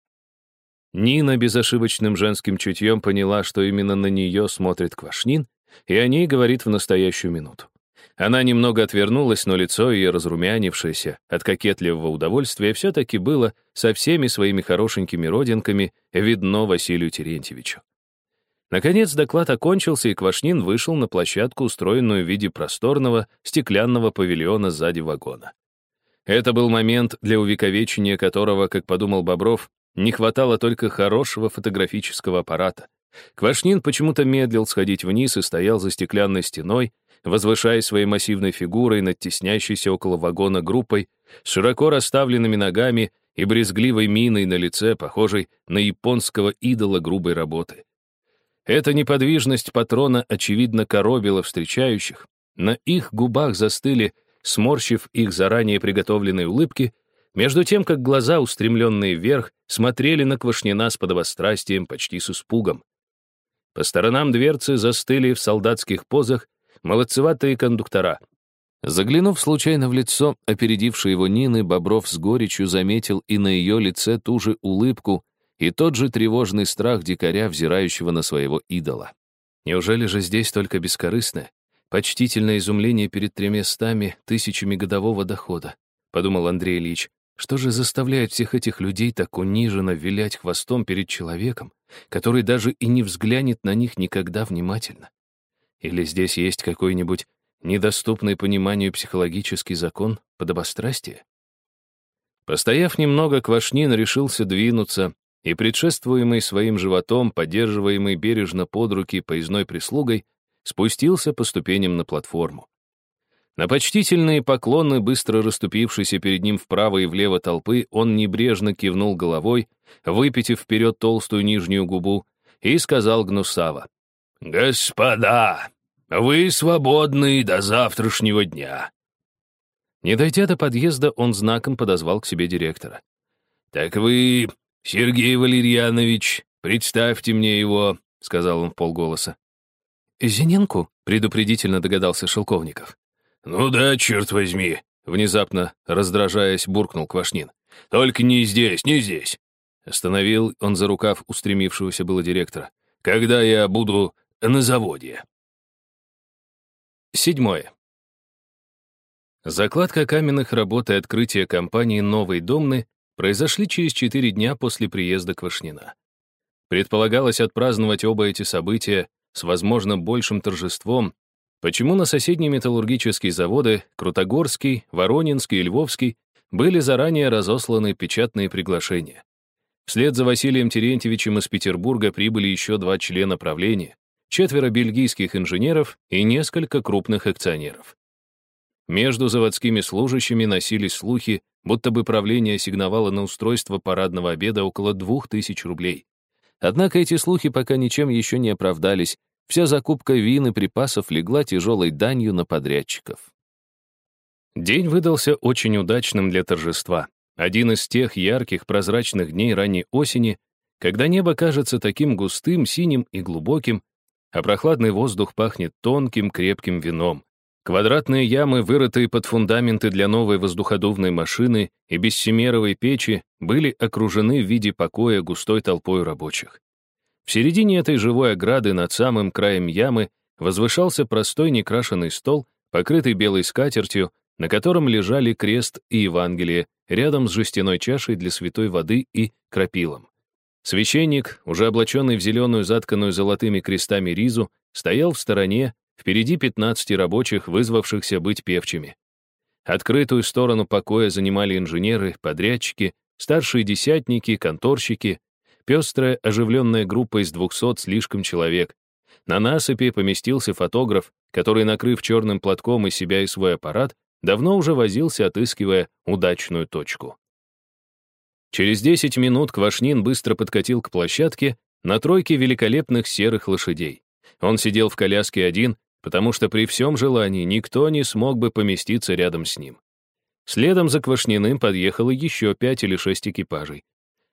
Нина безошибочным женским чутьем поняла, что именно на нее смотрит Квашнин, и о ней говорит в настоящую минуту. Она немного отвернулась, но лицо ее, разрумянившееся от кокетливого удовольствия, все-таки было со всеми своими хорошенькими родинками видно Василию Терентьевичу. Наконец доклад окончился, и Квашнин вышел на площадку, устроенную в виде просторного стеклянного павильона сзади вагона. Это был момент, для увековечения которого, как подумал Бобров, не хватало только хорошего фотографического аппарата. Квашнин почему-то медлил сходить вниз и стоял за стеклянной стеной, возвышаясь своей массивной фигурой над теснящейся около вагона группой, широко расставленными ногами и брезгливой миной на лице, похожей на японского идола грубой работы. Эта неподвижность патрона, очевидно, коробила встречающих. На их губах застыли, сморщив их заранее приготовленные улыбки, между тем, как глаза, устремленные вверх, смотрели на Квашнина с подобострастием, почти с испугом. По сторонам дверцы застыли в солдатских позах молодцеватые кондуктора. Заглянув случайно в лицо, опередивший его Нины, Бобров с горечью заметил и на ее лице ту же улыбку, и тот же тревожный страх дикаря, взирающего на своего идола. Неужели же здесь только бескорыстное, почтительное изумление перед тремястами тысячами годового дохода? Подумал Андрей Ильич. Что же заставляет всех этих людей так униженно вилять хвостом перед человеком, который даже и не взглянет на них никогда внимательно? Или здесь есть какой-нибудь недоступный пониманию психологический закон подобострастия? Постояв немного, Квашнин решился двинуться, и, предшествуемый своим животом, поддерживаемый бережно под руки поездной прислугой, спустился по ступеням на платформу. На почтительные поклоны, быстро расступившиеся перед ним вправо и влево толпы, он небрежно кивнул головой, выпитив вперед толстую нижнюю губу, и сказал гнусаво. «Господа, вы свободны до завтрашнего дня». Не дойдя до подъезда, он знаком подозвал к себе директора. «Так вы «Сергей Валерьянович, представьте мне его», — сказал он в полголоса. «Зиненку?» — предупредительно догадался Шелковников. «Ну да, черт возьми», — внезапно, раздражаясь, буркнул Квашнин. «Только не здесь, не здесь». Остановил он за рукав устремившегося было директора. «Когда я буду на заводе?» Седьмое. Закладка каменных работ и открытие компании «Новой Домны» произошли через четыре дня после приезда Квашнина. Предполагалось отпраздновать оба эти события с, возможно, большим торжеством, почему на соседние металлургические заводы Крутогорский, Воронинский и Львовский были заранее разосланы печатные приглашения. Вслед за Василием Терентьевичем из Петербурга прибыли еще два члена правления, четверо бельгийских инженеров и несколько крупных акционеров. Между заводскими служащими носились слухи, будто бы правление ассигновало на устройство парадного обеда около двух тысяч рублей. Однако эти слухи пока ничем еще не оправдались, вся закупка вин и припасов легла тяжелой данью на подрядчиков. День выдался очень удачным для торжества. Один из тех ярких прозрачных дней ранней осени, когда небо кажется таким густым, синим и глубоким, а прохладный воздух пахнет тонким, крепким вином. Квадратные ямы, вырытые под фундаменты для новой воздуходувной машины и бессемеровой печи, были окружены в виде покоя густой толпой рабочих. В середине этой живой ограды над самым краем ямы возвышался простой некрашенный стол, покрытый белой скатертью, на котором лежали крест и Евангелие, рядом с жестяной чашей для святой воды и крапилом. Священник, уже облаченный в зеленую затканную золотыми крестами ризу, стоял в стороне, впереди 15 рабочих, вызвавшихся быть певчими. Открытую сторону покоя занимали инженеры, подрядчики, старшие десятники, конторщики, пестрая оживленная группа из 200 слишком человек. На насыпи поместился фотограф, который, накрыв черным платком и себя и свой аппарат, давно уже возился, отыскивая удачную точку. Через 10 минут Квашнин быстро подкатил к площадке на тройке великолепных серых лошадей. Он сидел в коляске один, потому что при всем желании никто не смог бы поместиться рядом с ним. Следом за Квашниным подъехало еще пять или шесть экипажей.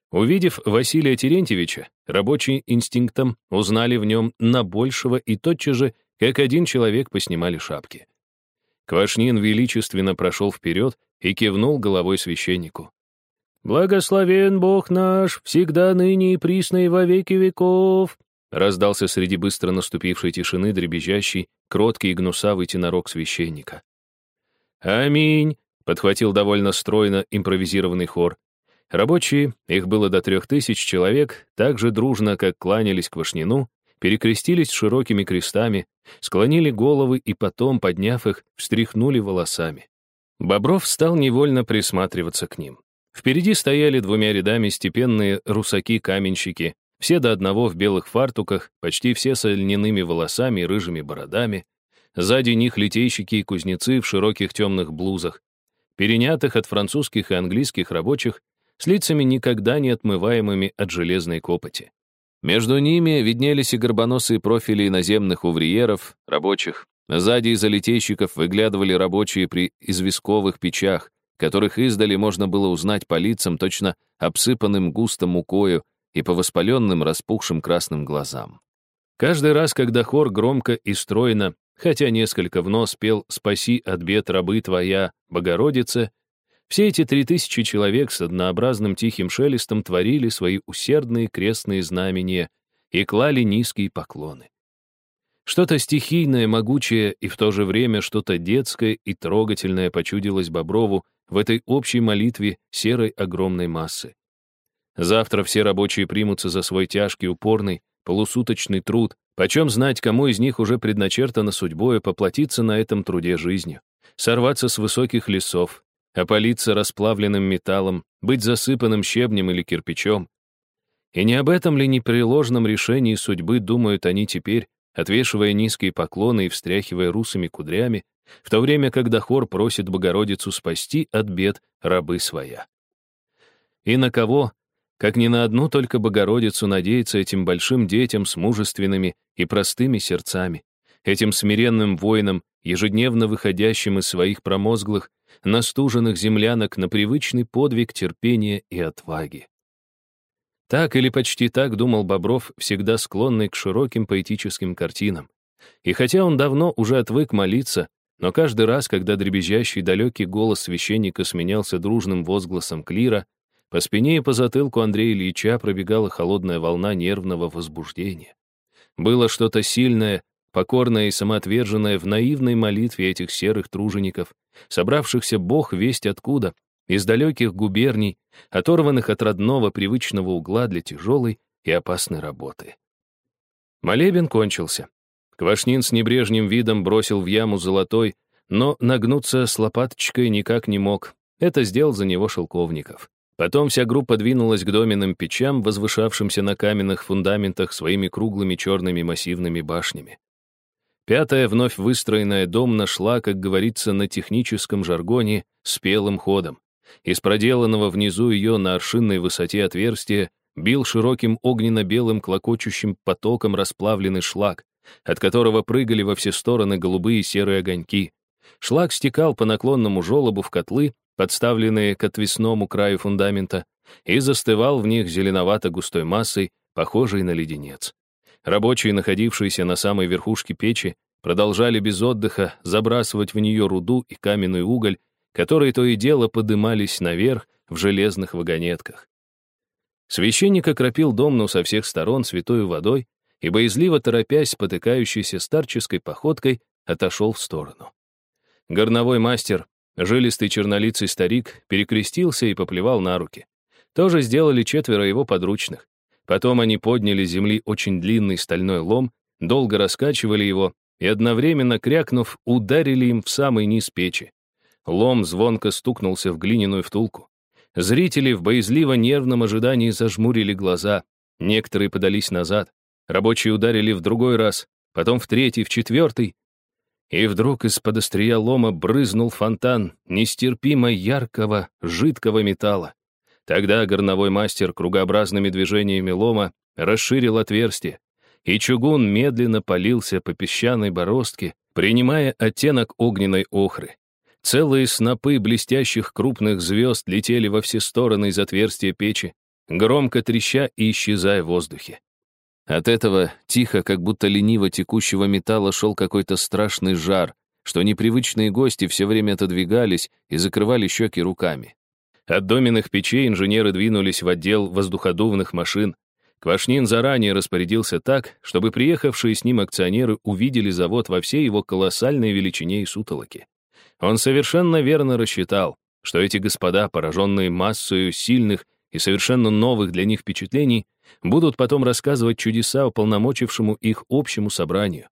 Увидев Василия Терентьевича, рабочие инстинктом узнали в нем на большего и тотчас же, как один человек, поснимали шапки. Квашнин величественно прошел вперед и кивнул головой священнику. «Благословен Бог наш, всегда ныне и присно и во веки веков!» Раздался среди быстро наступившей тишины дребезжащий, кроткий и гнусавый тенорок священника. «Аминь!» — подхватил довольно стройно импровизированный хор. Рабочие, их было до трех тысяч человек, так же дружно, как кланялись к Вашнину, перекрестились широкими крестами, склонили головы и потом, подняв их, встряхнули волосами. Бобров стал невольно присматриваться к ним. Впереди стояли двумя рядами степенные русаки-каменщики, все до одного в белых фартуках, почти все с льняными волосами и рыжими бородами. Сзади них литейщики и кузнецы в широких темных блузах, перенятых от французских и английских рабочих, с лицами никогда не отмываемыми от железной копоти. Между ними виднелись и горбоносые профили иноземных увриеров, рабочих. Сзади из-за литейщиков выглядывали рабочие при известковых печах, которых издали можно было узнать по лицам, точно обсыпанным густо мукою и по воспаленным распухшим красным глазам. Каждый раз, когда хор громко и стройно, хотя несколько в нос пел «Спаси от бед рабы твоя, Богородица», все эти три тысячи человек с однообразным тихим шелестом творили свои усердные крестные знамения и клали низкие поклоны. Что-то стихийное, могучее и в то же время что-то детское и трогательное почудилось Боброву в этой общей молитве серой огромной массы. Завтра все рабочие примутся за свой тяжкий, упорный, полусуточный труд, почем знать, кому из них уже предначертано судьбою поплатиться на этом труде жизнью, сорваться с высоких лесов, опалиться расплавленным металлом, быть засыпанным щебнем или кирпичом. И не об этом ли непреложном решении судьбы думают они теперь, отвешивая низкие поклоны и встряхивая русыми кудрями, в то время, когда хор просит Богородицу спасти от бед рабы своя. И на кого, как ни на одну только Богородицу надеяться этим большим детям с мужественными и простыми сердцами, этим смиренным воинам, ежедневно выходящим из своих промозглых, настуженных землянок на привычный подвиг терпения и отваги. Так или почти так думал Бобров, всегда склонный к широким поэтическим картинам. И хотя он давно уже отвык молиться, но каждый раз, когда дребезжащий далекий голос священника сменялся дружным возгласом клира, по спине и по затылку Андрея Ильича пробегала холодная волна нервного возбуждения. Было что-то сильное, покорное и самоотверженное в наивной молитве этих серых тружеников, собравшихся бог весть откуда, из далеких губерний, оторванных от родного привычного угла для тяжелой и опасной работы. Молебен кончился. Квашнин с небрежным видом бросил в яму золотой, но нагнуться с лопаточкой никак не мог. Это сделал за него Шелковников. Потом вся группа двинулась к доменным печам, возвышавшимся на каменных фундаментах своими круглыми черными массивными башнями. Пятая вновь выстроенная дом нашла, как говорится на техническом жаргоне, спелым ходом. Из проделанного внизу ее на аршинной высоте отверстия бил широким огненно-белым клокочущим потоком расплавленный шлак, от которого прыгали во все стороны голубые и серые огоньки. Шлак стекал по наклонному желобу в котлы, подставленные к отвесному краю фундамента, и застывал в них зеленовато-густой массой, похожей на леденец. Рабочие, находившиеся на самой верхушке печи, продолжали без отдыха забрасывать в нее руду и каменный уголь, которые то и дело подымались наверх в железных вагонетках. Священник окропил домну со всех сторон святой водой и, боязливо торопясь, потыкающейся старческой походкой, отошел в сторону. Горновой мастер, жилистый чернолицый старик, перекрестился и поплевал на руки. Тоже сделали четверо его подручных. Потом они подняли с земли очень длинный стальной лом, долго раскачивали его и, одновременно крякнув, ударили им в самый низ печи. Лом звонко стукнулся в глиняную втулку. Зрители в боязливо-нервном ожидании зажмурили глаза. Некоторые подались назад. Рабочие ударили в другой раз, потом в третий, в четвертый. И вдруг из-под острия лома брызнул фонтан нестерпимо яркого, жидкого металла. Тогда горновой мастер кругообразными движениями лома расширил отверстие, и чугун медленно полился по песчаной бороздке, принимая оттенок огненной охры. Целые снопы блестящих крупных звезд летели во все стороны из отверстия печи, громко треща и исчезая в воздухе. От этого тихо, как будто лениво текущего металла шел какой-то страшный жар, что непривычные гости все время отодвигались и закрывали щеки руками. От доменных печей инженеры двинулись в отдел воздуходувных машин. Квашнин заранее распорядился так, чтобы приехавшие с ним акционеры увидели завод во всей его колоссальной величине и сутолоке. Он совершенно верно рассчитал, что эти господа, пораженные массою сильных и совершенно новых для них впечатлений, будут потом рассказывать чудеса уполномочившему их общему собранию.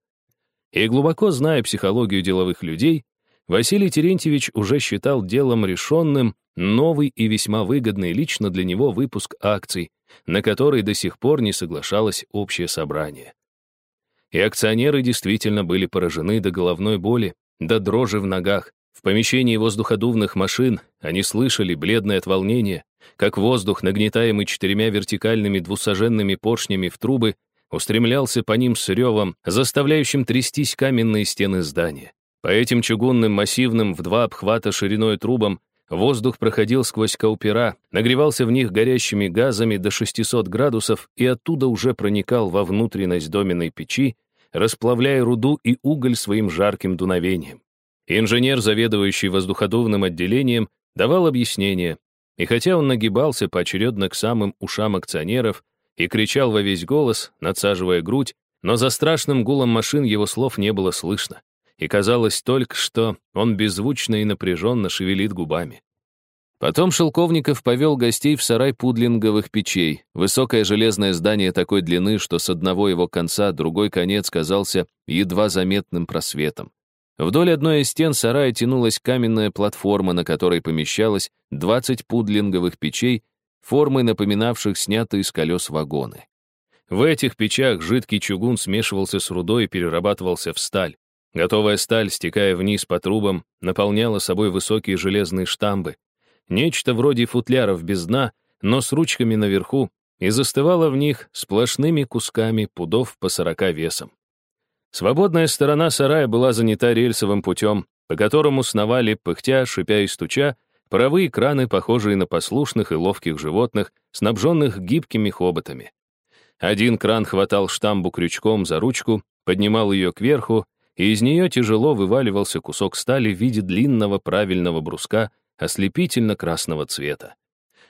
И глубоко зная психологию деловых людей, Василий Терентьевич уже считал делом решенным новый и весьма выгодный лично для него выпуск акций, на который до сих пор не соглашалось общее собрание. И акционеры действительно были поражены до головной боли, до дрожи в ногах. Помещении воздуходувных машин они слышали, бледное от волнения, как воздух, нагнетаемый четырьмя вертикальными двусоженными поршнями в трубы, устремлялся по ним с ревом, заставляющим трястись каменные стены здания. По этим чугунным массивным в два обхвата шириной трубам воздух проходил сквозь каупера, нагревался в них горящими газами до 600 градусов и оттуда уже проникал во внутренность доменной печи, расплавляя руду и уголь своим жарким дуновением. Инженер, заведующий воздуходувным отделением, давал объяснение, и хотя он нагибался поочередно к самым ушам акционеров и кричал во весь голос, надсаживая грудь, но за страшным гулом машин его слов не было слышно, и казалось только, что он беззвучно и напряженно шевелит губами. Потом Шелковников повел гостей в сарай пудлинговых печей, высокое железное здание такой длины, что с одного его конца другой конец казался едва заметным просветом. Вдоль одной из стен сарая тянулась каменная платформа, на которой помещалось 20 пудлинговых печей, формой напоминавших снятые с колес вагоны. В этих печах жидкий чугун смешивался с рудой и перерабатывался в сталь. Готовая сталь, стекая вниз по трубам, наполняла собой высокие железные штамбы, нечто вроде футляров без дна, но с ручками наверху, и застывала в них сплошными кусками пудов по сорока весом. Свободная сторона сарая была занята рельсовым путем, по которому сновали, пыхтя, шипя и стуча, паровые краны, похожие на послушных и ловких животных, снабженных гибкими хоботами. Один кран хватал штамбу крючком за ручку, поднимал ее кверху, и из нее тяжело вываливался кусок стали в виде длинного правильного бруска ослепительно-красного цвета.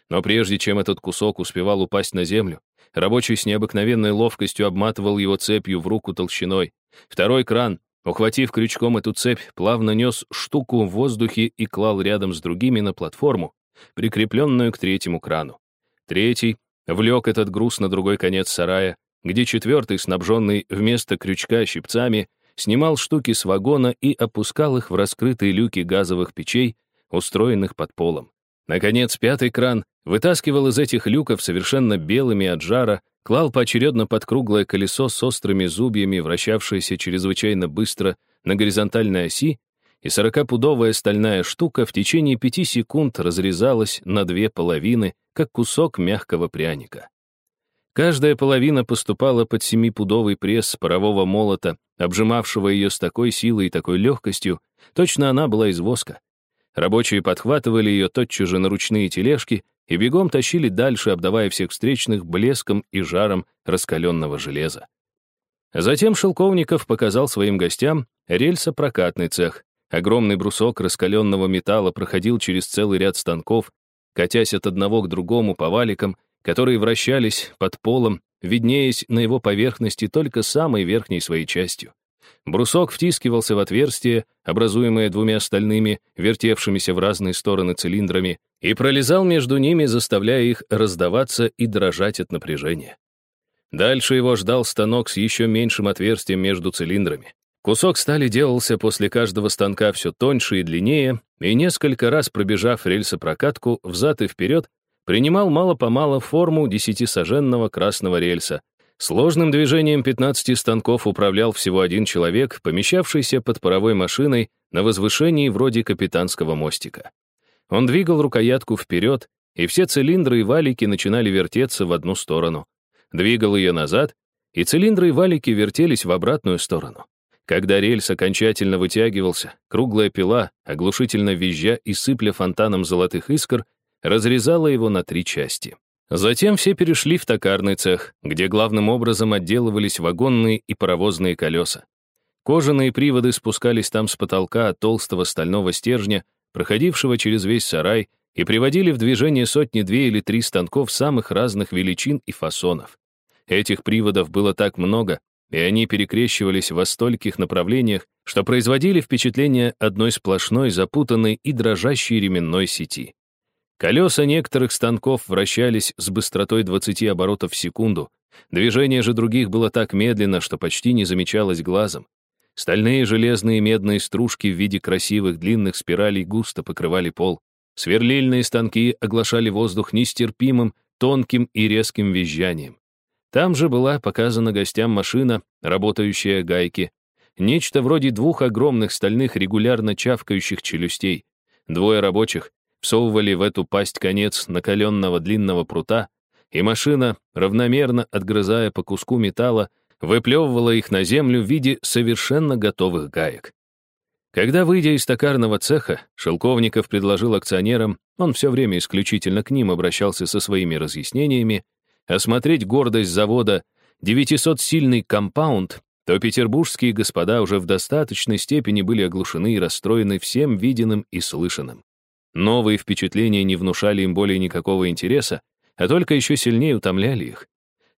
Но прежде чем этот кусок успевал упасть на землю, рабочий с необыкновенной ловкостью обматывал его цепью в руку толщиной. Второй кран, ухватив крючком эту цепь, плавно нес штуку в воздухе и клал рядом с другими на платформу, прикрепленную к третьему крану. Третий влек этот груз на другой конец сарая, где четвертый, снабженный вместо крючка щипцами, снимал штуки с вагона и опускал их в раскрытые люки газовых печей, устроенных под полом. Наконец, пятый кран вытаскивал из этих люков совершенно белыми от жара, клал поочередно под круглое колесо с острыми зубьями, вращавшееся чрезвычайно быстро на горизонтальной оси, и сорокапудовая стальная штука в течение пяти секунд разрезалась на две половины, как кусок мягкого пряника. Каждая половина поступала под семипудовый пресс парового молота, обжимавшего ее с такой силой и такой легкостью, точно она была из воска. Рабочие подхватывали ее тотчас же на ручные тележки и бегом тащили дальше, обдавая всех встречных блеском и жаром раскаленного железа. Затем Шелковников показал своим гостям рельсопрокатный цех. Огромный брусок раскаленного металла проходил через целый ряд станков, катясь от одного к другому по валикам, которые вращались под полом, виднеясь на его поверхности только самой верхней своей частью. Брусок втискивался в отверстие, образуемое двумя стальными, вертевшимися в разные стороны цилиндрами, и пролезал между ними, заставляя их раздаваться и дрожать от напряжения. Дальше его ждал станок с еще меньшим отверстием между цилиндрами. Кусок стали делался после каждого станка все тоньше и длиннее, и несколько раз пробежав рельсопрокатку взад и вперед, принимал мало-помалу форму десятисоженного красного рельса, Сложным движением 15 станков управлял всего один человек, помещавшийся под паровой машиной на возвышении вроде капитанского мостика. Он двигал рукоятку вперед, и все цилиндры и валики начинали вертеться в одну сторону. Двигал ее назад, и цилиндры и валики вертелись в обратную сторону. Когда рельс окончательно вытягивался, круглая пила, оглушительно визжа и сыпля фонтаном золотых искр, разрезала его на три части. Затем все перешли в токарный цех, где главным образом отделывались вагонные и паровозные колеса. Кожаные приводы спускались там с потолка от толстого стального стержня, проходившего через весь сарай, и приводили в движение сотни-две или три станков самых разных величин и фасонов. Этих приводов было так много, и они перекрещивались во стольких направлениях, что производили впечатление одной сплошной, запутанной и дрожащей ременной сети. Колеса некоторых станков вращались с быстротой 20 оборотов в секунду. Движение же других было так медленно, что почти не замечалось глазом. Стальные железные медные стружки в виде красивых длинных спиралей густо покрывали пол. Сверлильные станки оглашали воздух нестерпимым, тонким и резким визжанием. Там же была показана гостям машина, работающая гайки. Нечто вроде двух огромных стальных регулярно чавкающих челюстей. Двое рабочих, всовывали в эту пасть конец накаленного длинного прута, и машина, равномерно отгрызая по куску металла, выплевывала их на землю в виде совершенно готовых гаек. Когда, выйдя из токарного цеха, Шелковников предложил акционерам, он все время исключительно к ним обращался со своими разъяснениями, осмотреть гордость завода 900-сильный компаунд, то петербургские господа уже в достаточной степени были оглушены и расстроены всем виденным и слышанным. Новые впечатления не внушали им более никакого интереса, а только еще сильнее утомляли их.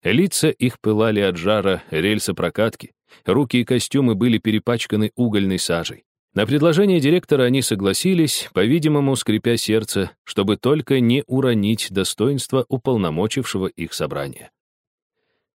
Лица их пылали от жара рельса прокатки, руки и костюмы были перепачканы угольной сажей. На предложение директора они согласились, по-видимому, скрипя сердце, чтобы только не уронить достоинство уполномочившего их собрания.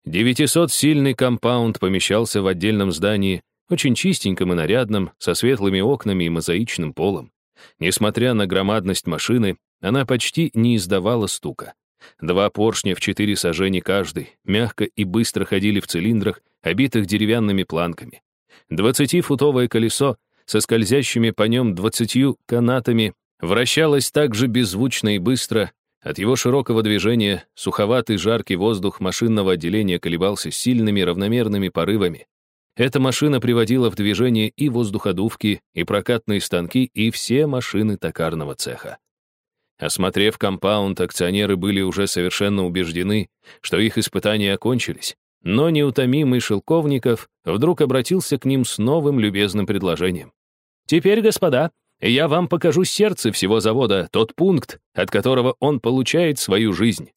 900-сильный компаунд помещался в отдельном здании, очень чистеньком и нарядном, со светлыми окнами и мозаичным полом. Несмотря на громадность машины, она почти не издавала стука. Два поршня в четыре сажени каждый, мягко и быстро ходили в цилиндрах, обитых деревянными планками. Двадцатифутовое колесо со скользящими по нем двадцатью канатами вращалось так же беззвучно и быстро. От его широкого движения суховатый жаркий воздух машинного отделения колебался сильными равномерными порывами. Эта машина приводила в движение и воздуходувки, и прокатные станки, и все машины токарного цеха. Осмотрев компаунд, акционеры были уже совершенно убеждены, что их испытания окончились, но неутомимый Шелковников вдруг обратился к ним с новым любезным предложением. «Теперь, господа, я вам покажу сердце всего завода, тот пункт, от которого он получает свою жизнь».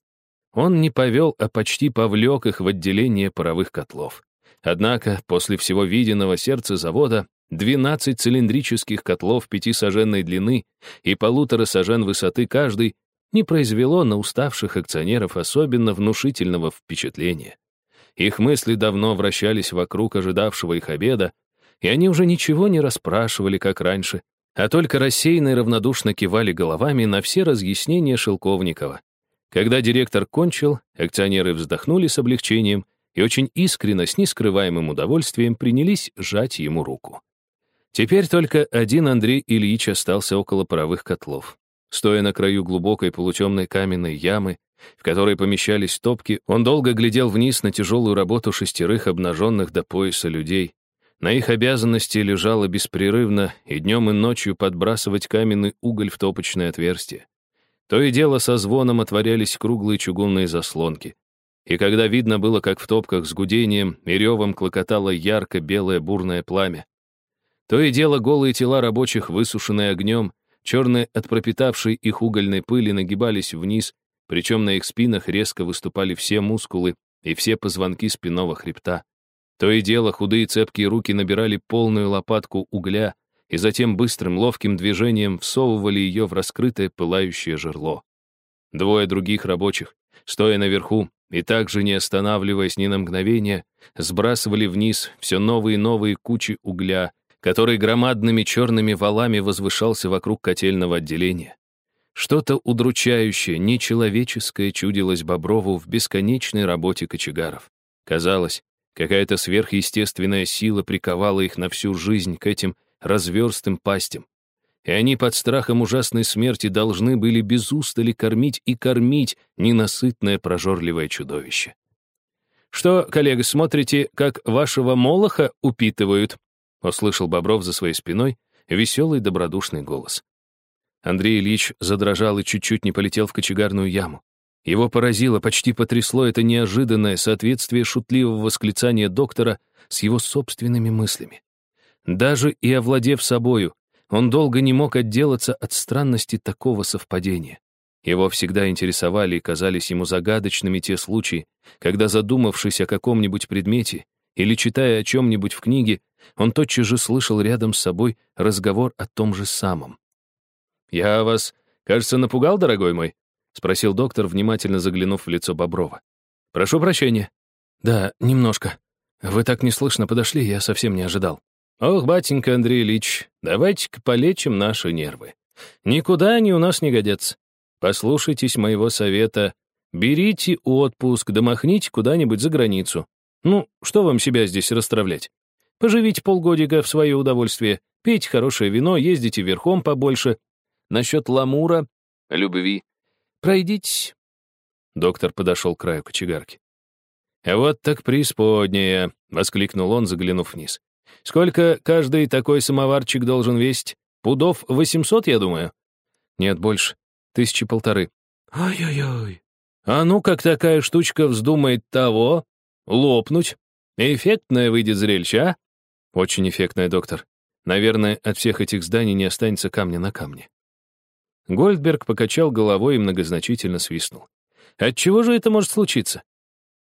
Он не повел, а почти повлек их в отделение паровых котлов. Однако, после всего виденного сердца завода, 12 цилиндрических котлов пятисаженной длины и полутора сажен высоты каждый не произвело на уставших акционеров особенно внушительного впечатления. Их мысли давно вращались вокруг ожидавшего их обеда, и они уже ничего не расспрашивали, как раньше, а только рассеянно и равнодушно кивали головами на все разъяснения Шелковникова. Когда директор кончил, акционеры вздохнули с облегчением и очень искренно, с нескрываемым удовольствием принялись жать ему руку. Теперь только один Андрей Ильич остался около паровых котлов. Стоя на краю глубокой полутемной каменной ямы, в которой помещались топки, он долго глядел вниз на тяжелую работу шестерых обнаженных до пояса людей. На их обязанности лежало беспрерывно и днем и ночью подбрасывать каменный уголь в топочное отверстие. То и дело со звоном отворялись круглые чугунные заслонки. И когда видно было, как в топках с гудением и ревом клокотало ярко-белое бурное пламя, то и дело голые тела рабочих, высушенные огнем, черные от пропитавшей их угольной пыли, нагибались вниз, причем на их спинах резко выступали все мускулы и все позвонки спинного хребта. То и дело худые цепкие руки набирали полную лопатку угля и затем быстрым ловким движением всовывали ее в раскрытое пылающее жерло. Двое других рабочих, стоя наверху и также не останавливаясь ни на мгновение, сбрасывали вниз все новые и новые кучи угля, который громадными черными валами возвышался вокруг котельного отделения. Что-то удручающее, нечеловеческое чудилось Боброву в бесконечной работе кочегаров. Казалось, какая-то сверхъестественная сила приковала их на всю жизнь к этим разверстым пастям. И они под страхом ужасной смерти должны были без устали кормить и кормить ненасытное прожорливое чудовище. «Что, коллега, смотрите, как вашего молоха упитывают?» услышал Бобров за своей спиной веселый добродушный голос. Андрей Ильич задрожал и чуть-чуть не полетел в кочегарную яму. Его поразило, почти потрясло это неожиданное соответствие шутливого восклицания доктора с его собственными мыслями. Даже и овладев собою, он долго не мог отделаться от странности такого совпадения. Его всегда интересовали и казались ему загадочными те случаи, когда, задумавшись о каком-нибудь предмете или читая о чем-нибудь в книге, он тотчас же слышал рядом с собой разговор о том же самом. «Я вас, кажется, напугал, дорогой мой?» — спросил доктор, внимательно заглянув в лицо Боброва. «Прошу прощения». «Да, немножко. Вы так неслышно подошли, я совсем не ожидал». «Ох, батенька Андрей Ильич, давайте-ка полечим наши нервы. Никуда они у нас не годятся. Послушайтесь моего совета. Берите отпуск, да куда-нибудь за границу. Ну, что вам себя здесь расстравлять? Поживите полгодика в свое удовольствие, пейте хорошее вино, ездите верхом побольше. Насчет ламура, любви, пройдитесь. Доктор подошел к краю кочегарки. «Вот так преисподняя!» — воскликнул он, заглянув вниз. «Сколько каждый такой самоварчик должен весить? Пудов восемьсот, я думаю?» «Нет, больше. Тысячи полторы». «Ой-ой-ой!» «А ну, как такая штучка вздумает того, лопнуть? Эффектное выйдет зрелище, а?» Очень эффектная, доктор. Наверное, от всех этих зданий не останется камня на камне. Гольдберг покачал головой и многозначительно свистнул. От чего же это может случиться?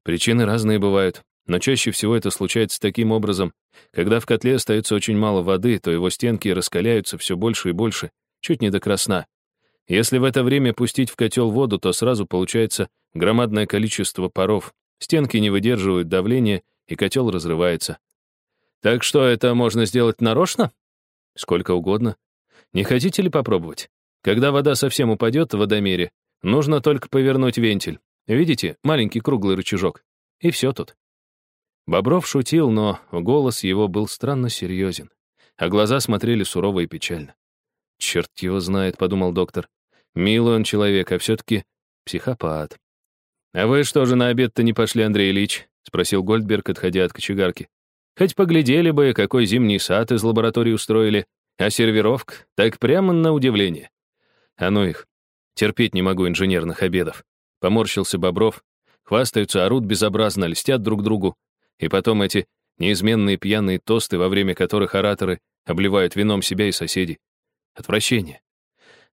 Причины разные бывают, но чаще всего это случается таким образом. Когда в котле остается очень мало воды, то его стенки раскаляются все больше и больше, чуть не до красна. Если в это время пустить в котел воду, то сразу получается громадное количество паров. Стенки не выдерживают давления, и котел разрывается. Так что это можно сделать нарочно? Сколько угодно. Не хотите ли попробовать? Когда вода совсем упадет в водомере, нужно только повернуть вентиль. Видите, маленький круглый рычажок. И все тут. Бобров шутил, но голос его был странно серьезен, а глаза смотрели сурово и печально. «Черт его знает», — подумал доктор. «Милый он человек, а все-таки психопат». «А вы что же на обед-то не пошли, Андрей Ильич?» — спросил Гольдберг, отходя от кочегарки. Хоть поглядели бы, какой зимний сад из лаборатории устроили, а сервировка так прямо на удивление. А ну их, терпеть не могу инженерных обедов. Поморщился Бобров, хвастаются, орут безобразно, льстят друг другу. И потом эти неизменные пьяные тосты, во время которых ораторы обливают вином себя и соседей. Отвращение.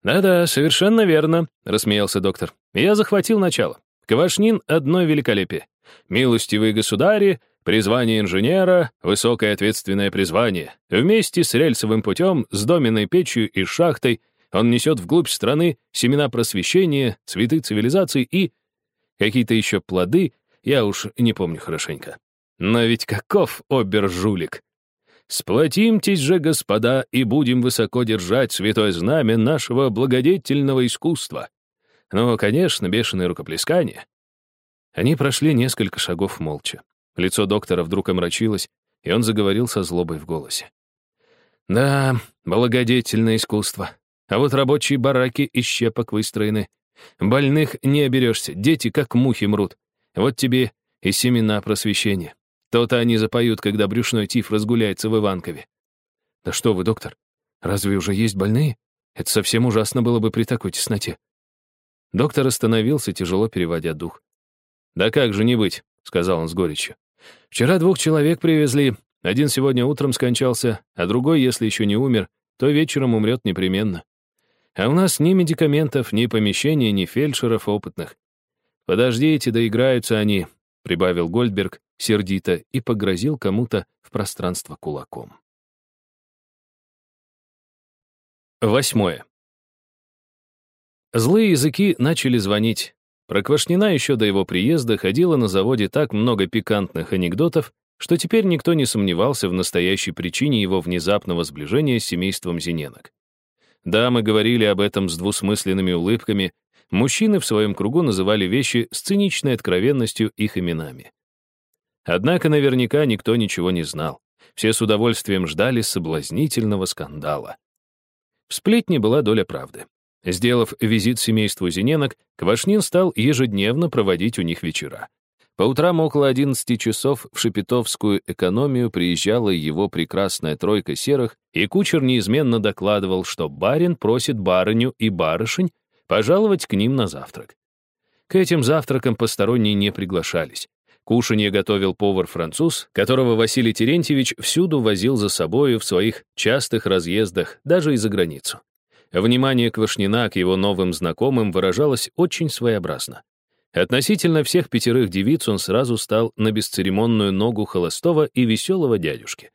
«Да-да, совершенно верно», — рассмеялся доктор. «Я захватил начало. Квашнин — одно великолепие. Милостивые государи, Призвание инженера — высокое ответственное призвание. Вместе с рельсовым путем, с доменной печью и шахтой он несет вглубь страны семена просвещения, цветы цивилизации и какие-то еще плоды, я уж не помню хорошенько. Но ведь каков обер-жулик! Сплотимтесь же, господа, и будем высоко держать святое знамя нашего благодетельного искусства. Ну, конечно, бешеное рукоплескание. Они прошли несколько шагов молча. Лицо доктора вдруг омрачилось, и он заговорил со злобой в голосе. «Да, благодетельное искусство. А вот рабочие бараки из щепок выстроены. Больных не оберешься, дети как мухи мрут. Вот тебе и семена просвещения. То-то они запоют, когда брюшной тиф разгуляется в Иванкове. Да что вы, доктор, разве уже есть больные? Это совсем ужасно было бы при такой тесноте. Доктор остановился, тяжело переводя дух. «Да как же не быть», — сказал он с горечью. «Вчера двух человек привезли. Один сегодня утром скончался, а другой, если еще не умер, то вечером умрет непременно. А у нас ни медикаментов, ни помещения, ни фельдшеров опытных. Подождите, доиграются они, прибавил Гольдберг сердито и погрозил кому-то в пространство кулаком. Восьмое. Злые языки начали звонить. Про Квашнина еще до его приезда ходило на заводе так много пикантных анекдотов, что теперь никто не сомневался в настоящей причине его внезапного сближения с семейством Зиненок. Да, мы говорили об этом с двусмысленными улыбками. Мужчины в своем кругу называли вещи с циничной откровенностью их именами. Однако наверняка никто ничего не знал. Все с удовольствием ждали соблазнительного скандала. В сплетне была доля правды. Сделав визит семейству Зиненок, Квашнин стал ежедневно проводить у них вечера. По утрам около 11 часов в Шепетовскую экономию приезжала его прекрасная тройка серых, и кучер неизменно докладывал, что барин просит барыню и барышень пожаловать к ним на завтрак. К этим завтракам посторонние не приглашались. Кушанье готовил повар-француз, которого Василий Терентьевич всюду возил за собою в своих частых разъездах, даже и за границу. Внимание Квашнина к его новым знакомым выражалось очень своеобразно. Относительно всех пятерых девиц он сразу стал на бесцеремонную ногу холостого и веселого дядюшки.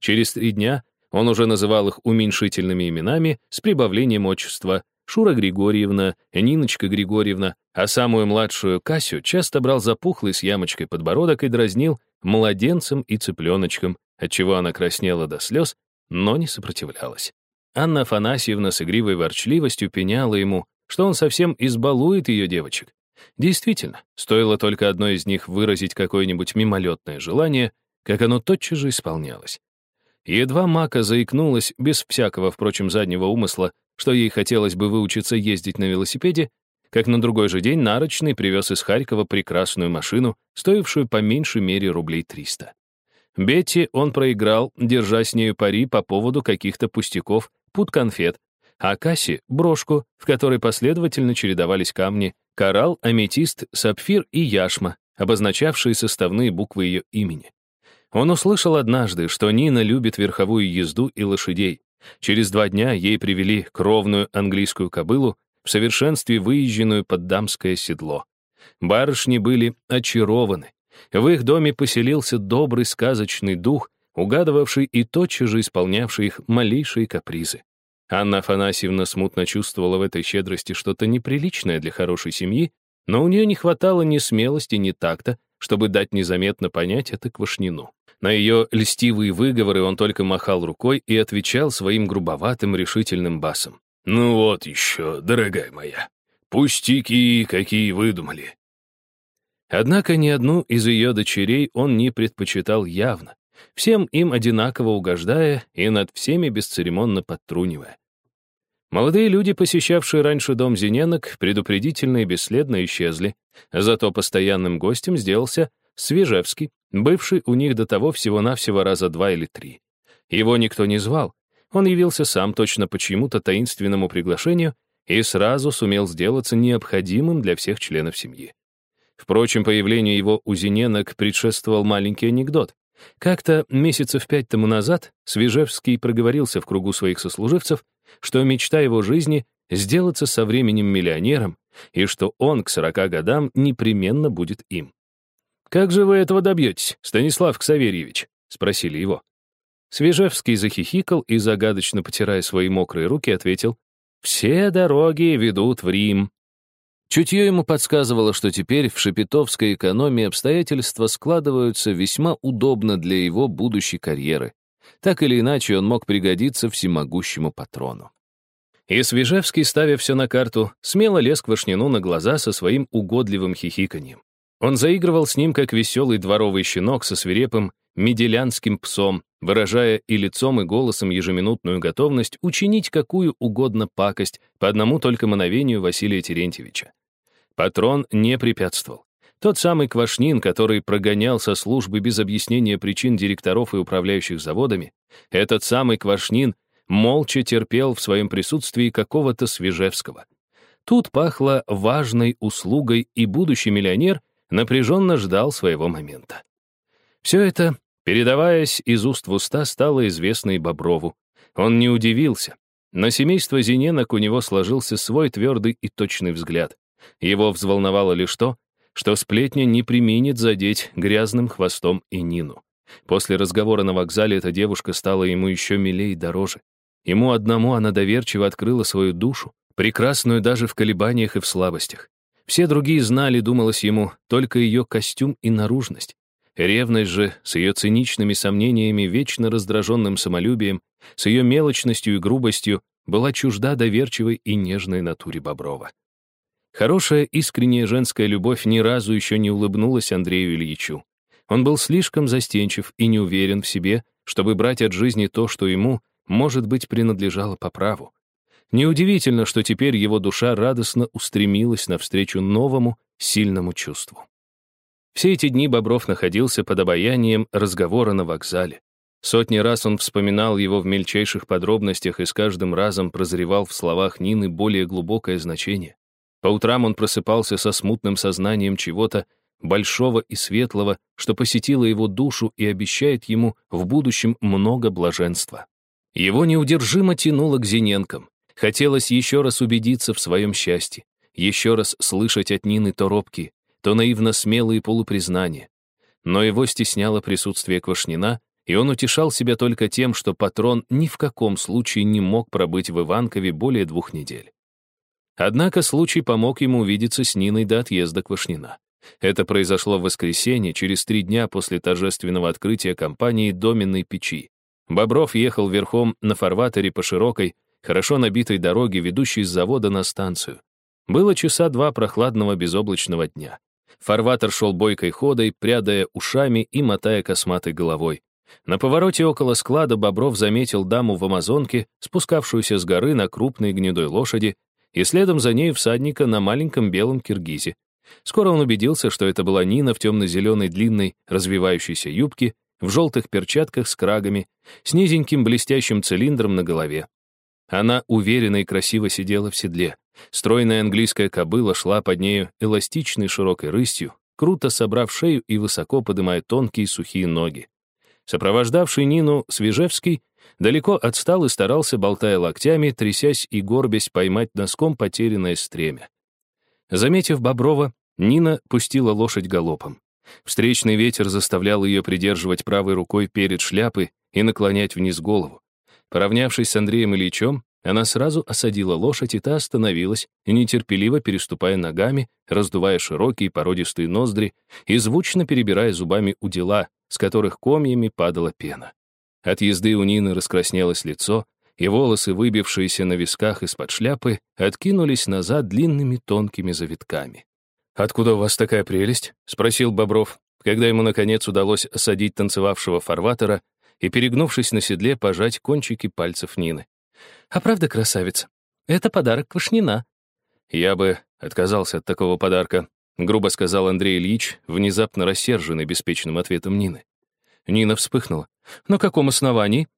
Через три дня он уже называл их уменьшительными именами с прибавлением отчества Шура Григорьевна, Ниночка Григорьевна, а самую младшую Касю часто брал запухлый с ямочкой подбородок и дразнил младенцем и цыпленочком, отчего она краснела до слез, но не сопротивлялась. Анна Афанасьевна с игривой ворчливостью пеняла ему, что он совсем избалует ее девочек, Действительно, стоило только одной из них выразить какое-нибудь мимолетное желание, как оно тотчас же исполнялось. Едва Мака заикнулась, без всякого, впрочем, заднего умысла, что ей хотелось бы выучиться ездить на велосипеде, как на другой же день Нарочный привез из Харькова прекрасную машину, стоившую по меньшей мере рублей 300. Бетти он проиграл, держа с нею пари по поводу каких-то пустяков, пут конфет, а Касси — брошку, в которой последовательно чередовались камни, коралл, аметист, сапфир и яшма, обозначавшие составные буквы ее имени. Он услышал однажды, что Нина любит верховую езду и лошадей. Через два дня ей привели кровную английскую кобылу, в совершенстве выезженную под дамское седло. Барышни были очарованы. В их доме поселился добрый сказочный дух, угадывавший и тотчас же исполнявший их малейшие капризы. Анна Афанасьевна смутно чувствовала в этой щедрости что-то неприличное для хорошей семьи, но у нее не хватало ни смелости, ни такта, чтобы дать незаметно понять это Квашнину. На ее льстивые выговоры он только махал рукой и отвечал своим грубоватым решительным басом. «Ну вот еще, дорогая моя, пустяки какие выдумали». Однако ни одну из ее дочерей он не предпочитал явно, всем им одинаково угождая и над всеми бесцеремонно подтрунивая. Молодые люди, посещавшие раньше дом Зиненок, предупредительно и бесследно исчезли, зато постоянным гостем сделался Свежевский, бывший у них до того всего-навсего раза два или три. Его никто не звал, он явился сам точно по чьему-то таинственному приглашению и сразу сумел сделаться необходимым для всех членов семьи. Впрочем, появлению его у Зиненок предшествовал маленький анекдот. Как-то месяцев пять тому назад Свежевский проговорился в кругу своих сослуживцев, что мечта его жизни — сделаться со временем миллионером, и что он к сорока годам непременно будет им. «Как же вы этого добьетесь, Станислав Ксаверьевич?» — спросили его. Свежевский захихикал и, загадочно потирая свои мокрые руки, ответил, «Все дороги ведут в Рим». Чутье ему подсказывало, что теперь в шепетовской экономии обстоятельства складываются весьма удобно для его будущей карьеры. Так или иначе, он мог пригодиться всемогущему патрону. И Свежевский, ставя все на карту, смело лез к Вышнину на глаза со своим угодливым хихиканьем. Он заигрывал с ним, как веселый дворовый щенок со свирепым меделянским псом, выражая и лицом, и голосом ежеминутную готовность учинить какую угодно пакость по одному только мановению Василия Терентьевича. Патрон не препятствовал. Тот самый Квашнин, который прогонял со службы без объяснения причин директоров и управляющих заводами, этот самый Квашнин молча терпел в своем присутствии какого-то Свежевского. Тут пахло важной услугой, и будущий миллионер напряженно ждал своего момента. Все это Передаваясь из уст в уста, стало известно и Боброву. Он не удивился. На семейство Зиненок у него сложился свой твердый и точный взгляд. Его взволновало лишь то, что сплетня не применит задеть грязным хвостом и Нину. После разговора на вокзале эта девушка стала ему еще милее и дороже. Ему одному она доверчиво открыла свою душу, прекрасную даже в колебаниях и в слабостях. Все другие знали, думалось ему, только ее костюм и наружность. Ревность же, с ее циничными сомнениями, вечно раздраженным самолюбием, с ее мелочностью и грубостью, была чужда доверчивой и нежной натуре Боброва. Хорошая, искренняя женская любовь ни разу еще не улыбнулась Андрею Ильичу. Он был слишком застенчив и не уверен в себе, чтобы брать от жизни то, что ему, может быть, принадлежало по праву. Неудивительно, что теперь его душа радостно устремилась навстречу новому, сильному чувству. Все эти дни Бобров находился под обаянием разговора на вокзале. Сотни раз он вспоминал его в мельчайших подробностях и с каждым разом прозревал в словах Нины более глубокое значение. По утрам он просыпался со смутным сознанием чего-то большого и светлого, что посетило его душу и обещает ему в будущем много блаженства. Его неудержимо тянуло к Зиненкам. Хотелось еще раз убедиться в своем счастье, еще раз слышать от Нины то робкие, то наивно смелые полупризнания. Но его стесняло присутствие Квашнина, и он утешал себя только тем, что патрон ни в каком случае не мог пробыть в Иванкове более двух недель. Однако случай помог ему увидеться с Ниной до отъезда Квашнина. Это произошло в воскресенье, через три дня после торжественного открытия компании «Доменной печи». Бобров ехал верхом на фарватере по широкой, хорошо набитой дороге, ведущей с завода на станцию. Было часа два прохладного безоблачного дня. Фарватер шел бойкой ходой, прядая ушами и мотая косматой головой. На повороте около склада Бобров заметил даму в амазонке, спускавшуюся с горы на крупной гнедой лошади, и следом за ней всадника на маленьком белом киргизе. Скоро он убедился, что это была Нина в темно-зеленой длинной развивающейся юбке, в желтых перчатках с крагами, с низеньким блестящим цилиндром на голове. Она уверенно и красиво сидела в седле. Стройная английская кобыла шла под нею эластичной широкой рысью, круто собрав шею и высоко подымая тонкие сухие ноги. Сопровождавший Нину Свежевский далеко отстал и старался, болтая локтями, трясясь и горбясь, поймать носком потерянное стремя. Заметив Боброва, Нина пустила лошадь галопом. Встречный ветер заставлял ее придерживать правой рукой перед шляпой и наклонять вниз голову. Поравнявшись с Андреем Ильичем, она сразу осадила лошадь, и та остановилась, нетерпеливо переступая ногами, раздувая широкие породистые ноздри и звучно перебирая зубами у дела, с которых комьями падала пена. От езды у Нины раскраснелось лицо, и волосы, выбившиеся на висках из-под шляпы, откинулись назад длинными тонкими завитками. «Откуда у вас такая прелесть?» — спросил Бобров, когда ему, наконец, удалось осадить танцевавшего фарватера и, перегнувшись на седле, пожать кончики пальцев Нины. А правда, красавица? Это подарок Квашнина. Я бы отказался от такого подарка, грубо сказал Андрей Ильич, внезапно рассерженный беспечным ответом Нины. Нина вспыхнула. На каком основании?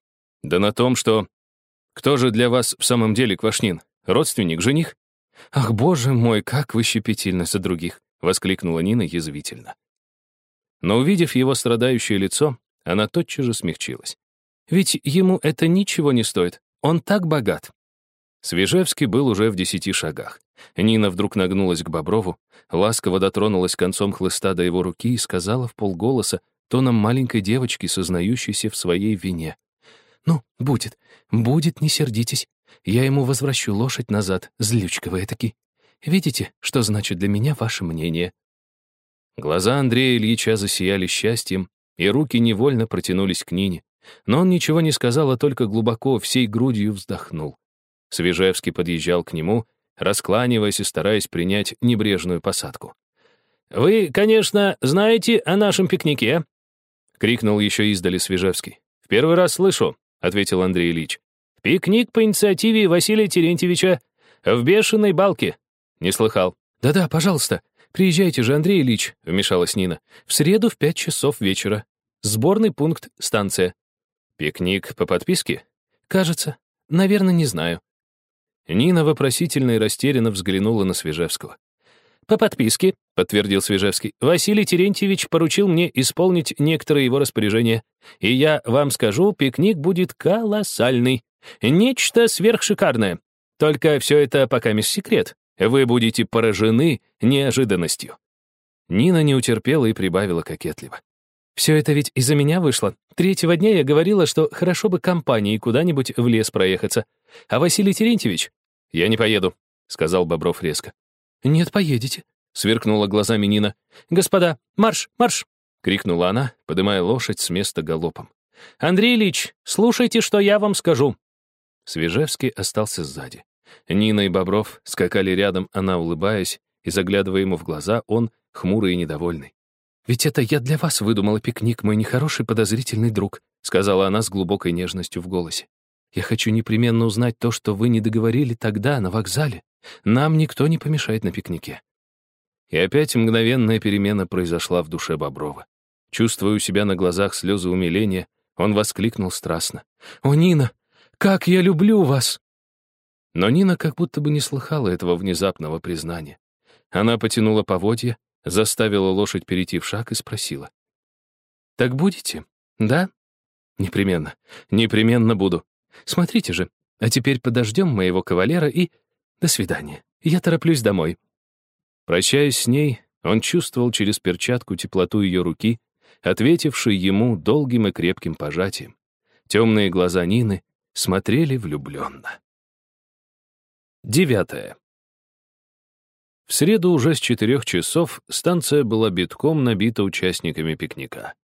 Да на том, что... Кто же для вас в самом деле Квашнин? Родственник, жених? Ах, боже мой, как вы щепетильны за других, воскликнула Нина язвительно. Но увидев его страдающее лицо, она тотчас же смягчилась. Ведь ему это ничего не стоит. Он так богат. Свежевский был уже в десяти шагах. Нина вдруг нагнулась к Боброву, ласково дотронулась концом хлыста до его руки и сказала в полголоса, тоном маленькой девочки, сознающейся в своей вине. «Ну, будет, будет, не сердитесь. Я ему возвращу лошадь назад, злючка вы этакий. Видите, что значит для меня ваше мнение?» Глаза Андрея Ильича засияли счастьем, и руки невольно протянулись к Нине. Но он ничего не сказал, а только глубоко, всей грудью вздохнул. Свежевский подъезжал к нему, раскланиваясь и стараясь принять небрежную посадку. «Вы, конечно, знаете о нашем пикнике?» — крикнул еще издали Свежевский. «В первый раз слышу», — ответил Андрей Ильич. «Пикник по инициативе Василия Терентьевича в бешеной балке». «Не слыхал». «Да-да, пожалуйста, приезжайте же, Андрей Ильич», — вмешалась Нина. «В среду в пять часов вечера. Сборный пункт, станция». «Пикник по подписке?» «Кажется. Наверное, не знаю». Нина вопросительно и растерянно взглянула на Свежевского. «По подписке», — подтвердил Свежевский, «Василий Терентьевич поручил мне исполнить некоторые его распоряжения. И я вам скажу, пикник будет колоссальный. Нечто сверхшикарное. Только все это пока мисс секрет. Вы будете поражены неожиданностью». Нина не утерпела и прибавила кокетливо. «Все это ведь из-за меня вышло. Третьего дня я говорила, что хорошо бы компанией куда-нибудь в лес проехаться. А Василий Терентьевич...» «Я не поеду», — сказал Бобров резко. «Нет, поедете», — сверкнула глазами Нина. «Господа, марш, марш!» — крикнула она, поднимая лошадь с места галопом. «Андрей Ильич, слушайте, что я вам скажу». Свежевский остался сзади. Нина и Бобров скакали рядом, она улыбаясь, и, заглядывая ему в глаза, он хмурый и недовольный. «Ведь это я для вас выдумала пикник, мой нехороший подозрительный друг», сказала она с глубокой нежностью в голосе. «Я хочу непременно узнать то, что вы не договорили тогда, на вокзале. Нам никто не помешает на пикнике». И опять мгновенная перемена произошла в душе Боброва. Чувствуя у себя на глазах слезы умиления, он воскликнул страстно. «О, Нина, как я люблю вас!» Но Нина как будто бы не слыхала этого внезапного признания. Она потянула поводья, заставила лошадь перейти в шаг и спросила. «Так будете? Да?» «Непременно, непременно буду. Смотрите же, а теперь подождем моего кавалера и до свидания. Я тороплюсь домой». Прощаясь с ней, он чувствовал через перчатку теплоту ее руки, ответившей ему долгим и крепким пожатием. Темные глаза Нины смотрели влюбленно. Девятое. В среду уже с четырех часов станция была битком набита участниками пикника.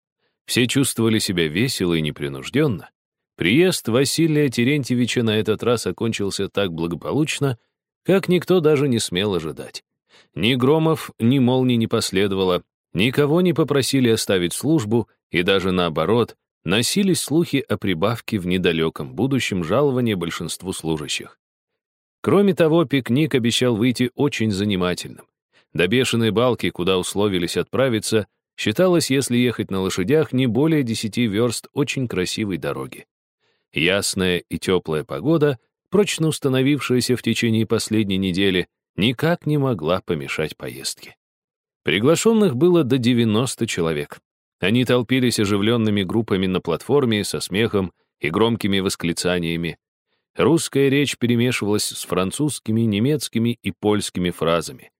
Все чувствовали себя весело и непринужденно. Приезд Василия Терентьевича на этот раз окончился так благополучно, как никто даже не смел ожидать. Ни громов, ни молний не последовало, никого не попросили оставить службу, и даже наоборот, носились слухи о прибавке в недалеком будущем жалования большинству служащих. Кроме того, пикник обещал выйти очень занимательным. До бешеной балки, куда условились отправиться, считалось, если ехать на лошадях, не более десяти верст очень красивой дороги. Ясная и теплая погода — прочно установившаяся в течение последней недели, никак не могла помешать поездке. Приглашенных было до 90 человек. Они толпились оживленными группами на платформе со смехом и громкими восклицаниями. Русская речь перемешивалась с французскими, немецкими и польскими фразами.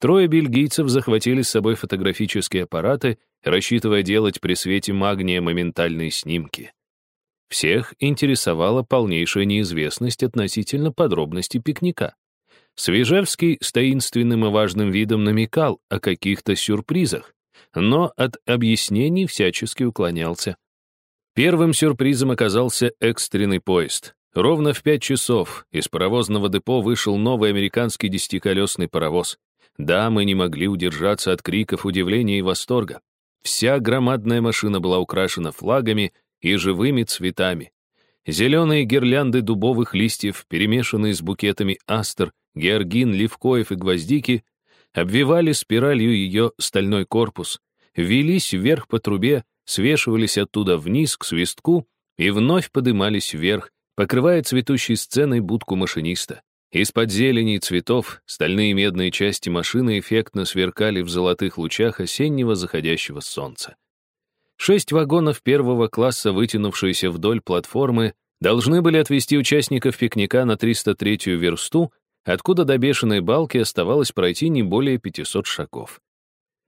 Трое бельгийцев захватили с собой фотографические аппараты, рассчитывая делать при свете магния моментальные снимки. Всех интересовала полнейшая неизвестность относительно подробностей пикника. Свежевский с таинственным и важным видом намекал о каких-то сюрпризах, но от объяснений всячески уклонялся. Первым сюрпризом оказался экстренный поезд. Ровно в пять часов из паровозного депо вышел новый американский десятиколесный паровоз. Да, мы не могли удержаться от криков удивления и восторга. Вся громадная машина была украшена флагами и живыми цветами. Зеленые гирлянды дубовых листьев, перемешанные с букетами астр, георгин, левкоев и гвоздики, обвивали спиралью ее стальной корпус, велись вверх по трубе, свешивались оттуда вниз к свистку и вновь подымались вверх, покрывая цветущей сценой будку машиниста. Из-под зелени и цветов стальные медные части машины эффектно сверкали в золотых лучах осеннего заходящего солнца. Шесть вагонов первого класса, вытянувшиеся вдоль платформы, должны были отвезти участников пикника на 303-ю версту, откуда до бешеной балки оставалось пройти не более 500 шагов.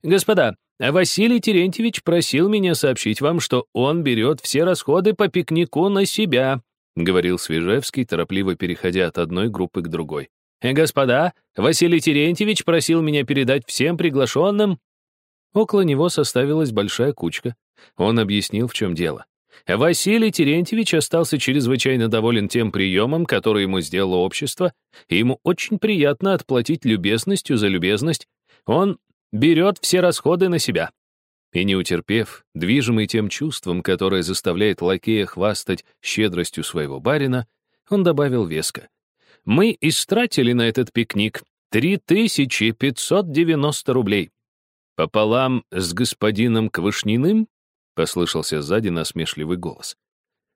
«Господа, Василий Терентьевич просил меня сообщить вам, что он берет все расходы по пикнику на себя», говорил Свежевский, торопливо переходя от одной группы к другой. «Господа, Василий Терентьевич просил меня передать всем приглашенным...» Около него составилась большая кучка. Он объяснил, в чем дело. Василий Терентьевич остался чрезвычайно доволен тем приемом, который ему сделало общество, и ему очень приятно отплатить любезностью за любезность. Он берет все расходы на себя. И не утерпев, движимый тем чувством, которое заставляет лакея хвастать щедростью своего барина, он добавил веско. «Мы истратили на этот пикник 3590 рублей. Пополам с господином Квашниным?» — послышался сзади насмешливый голос.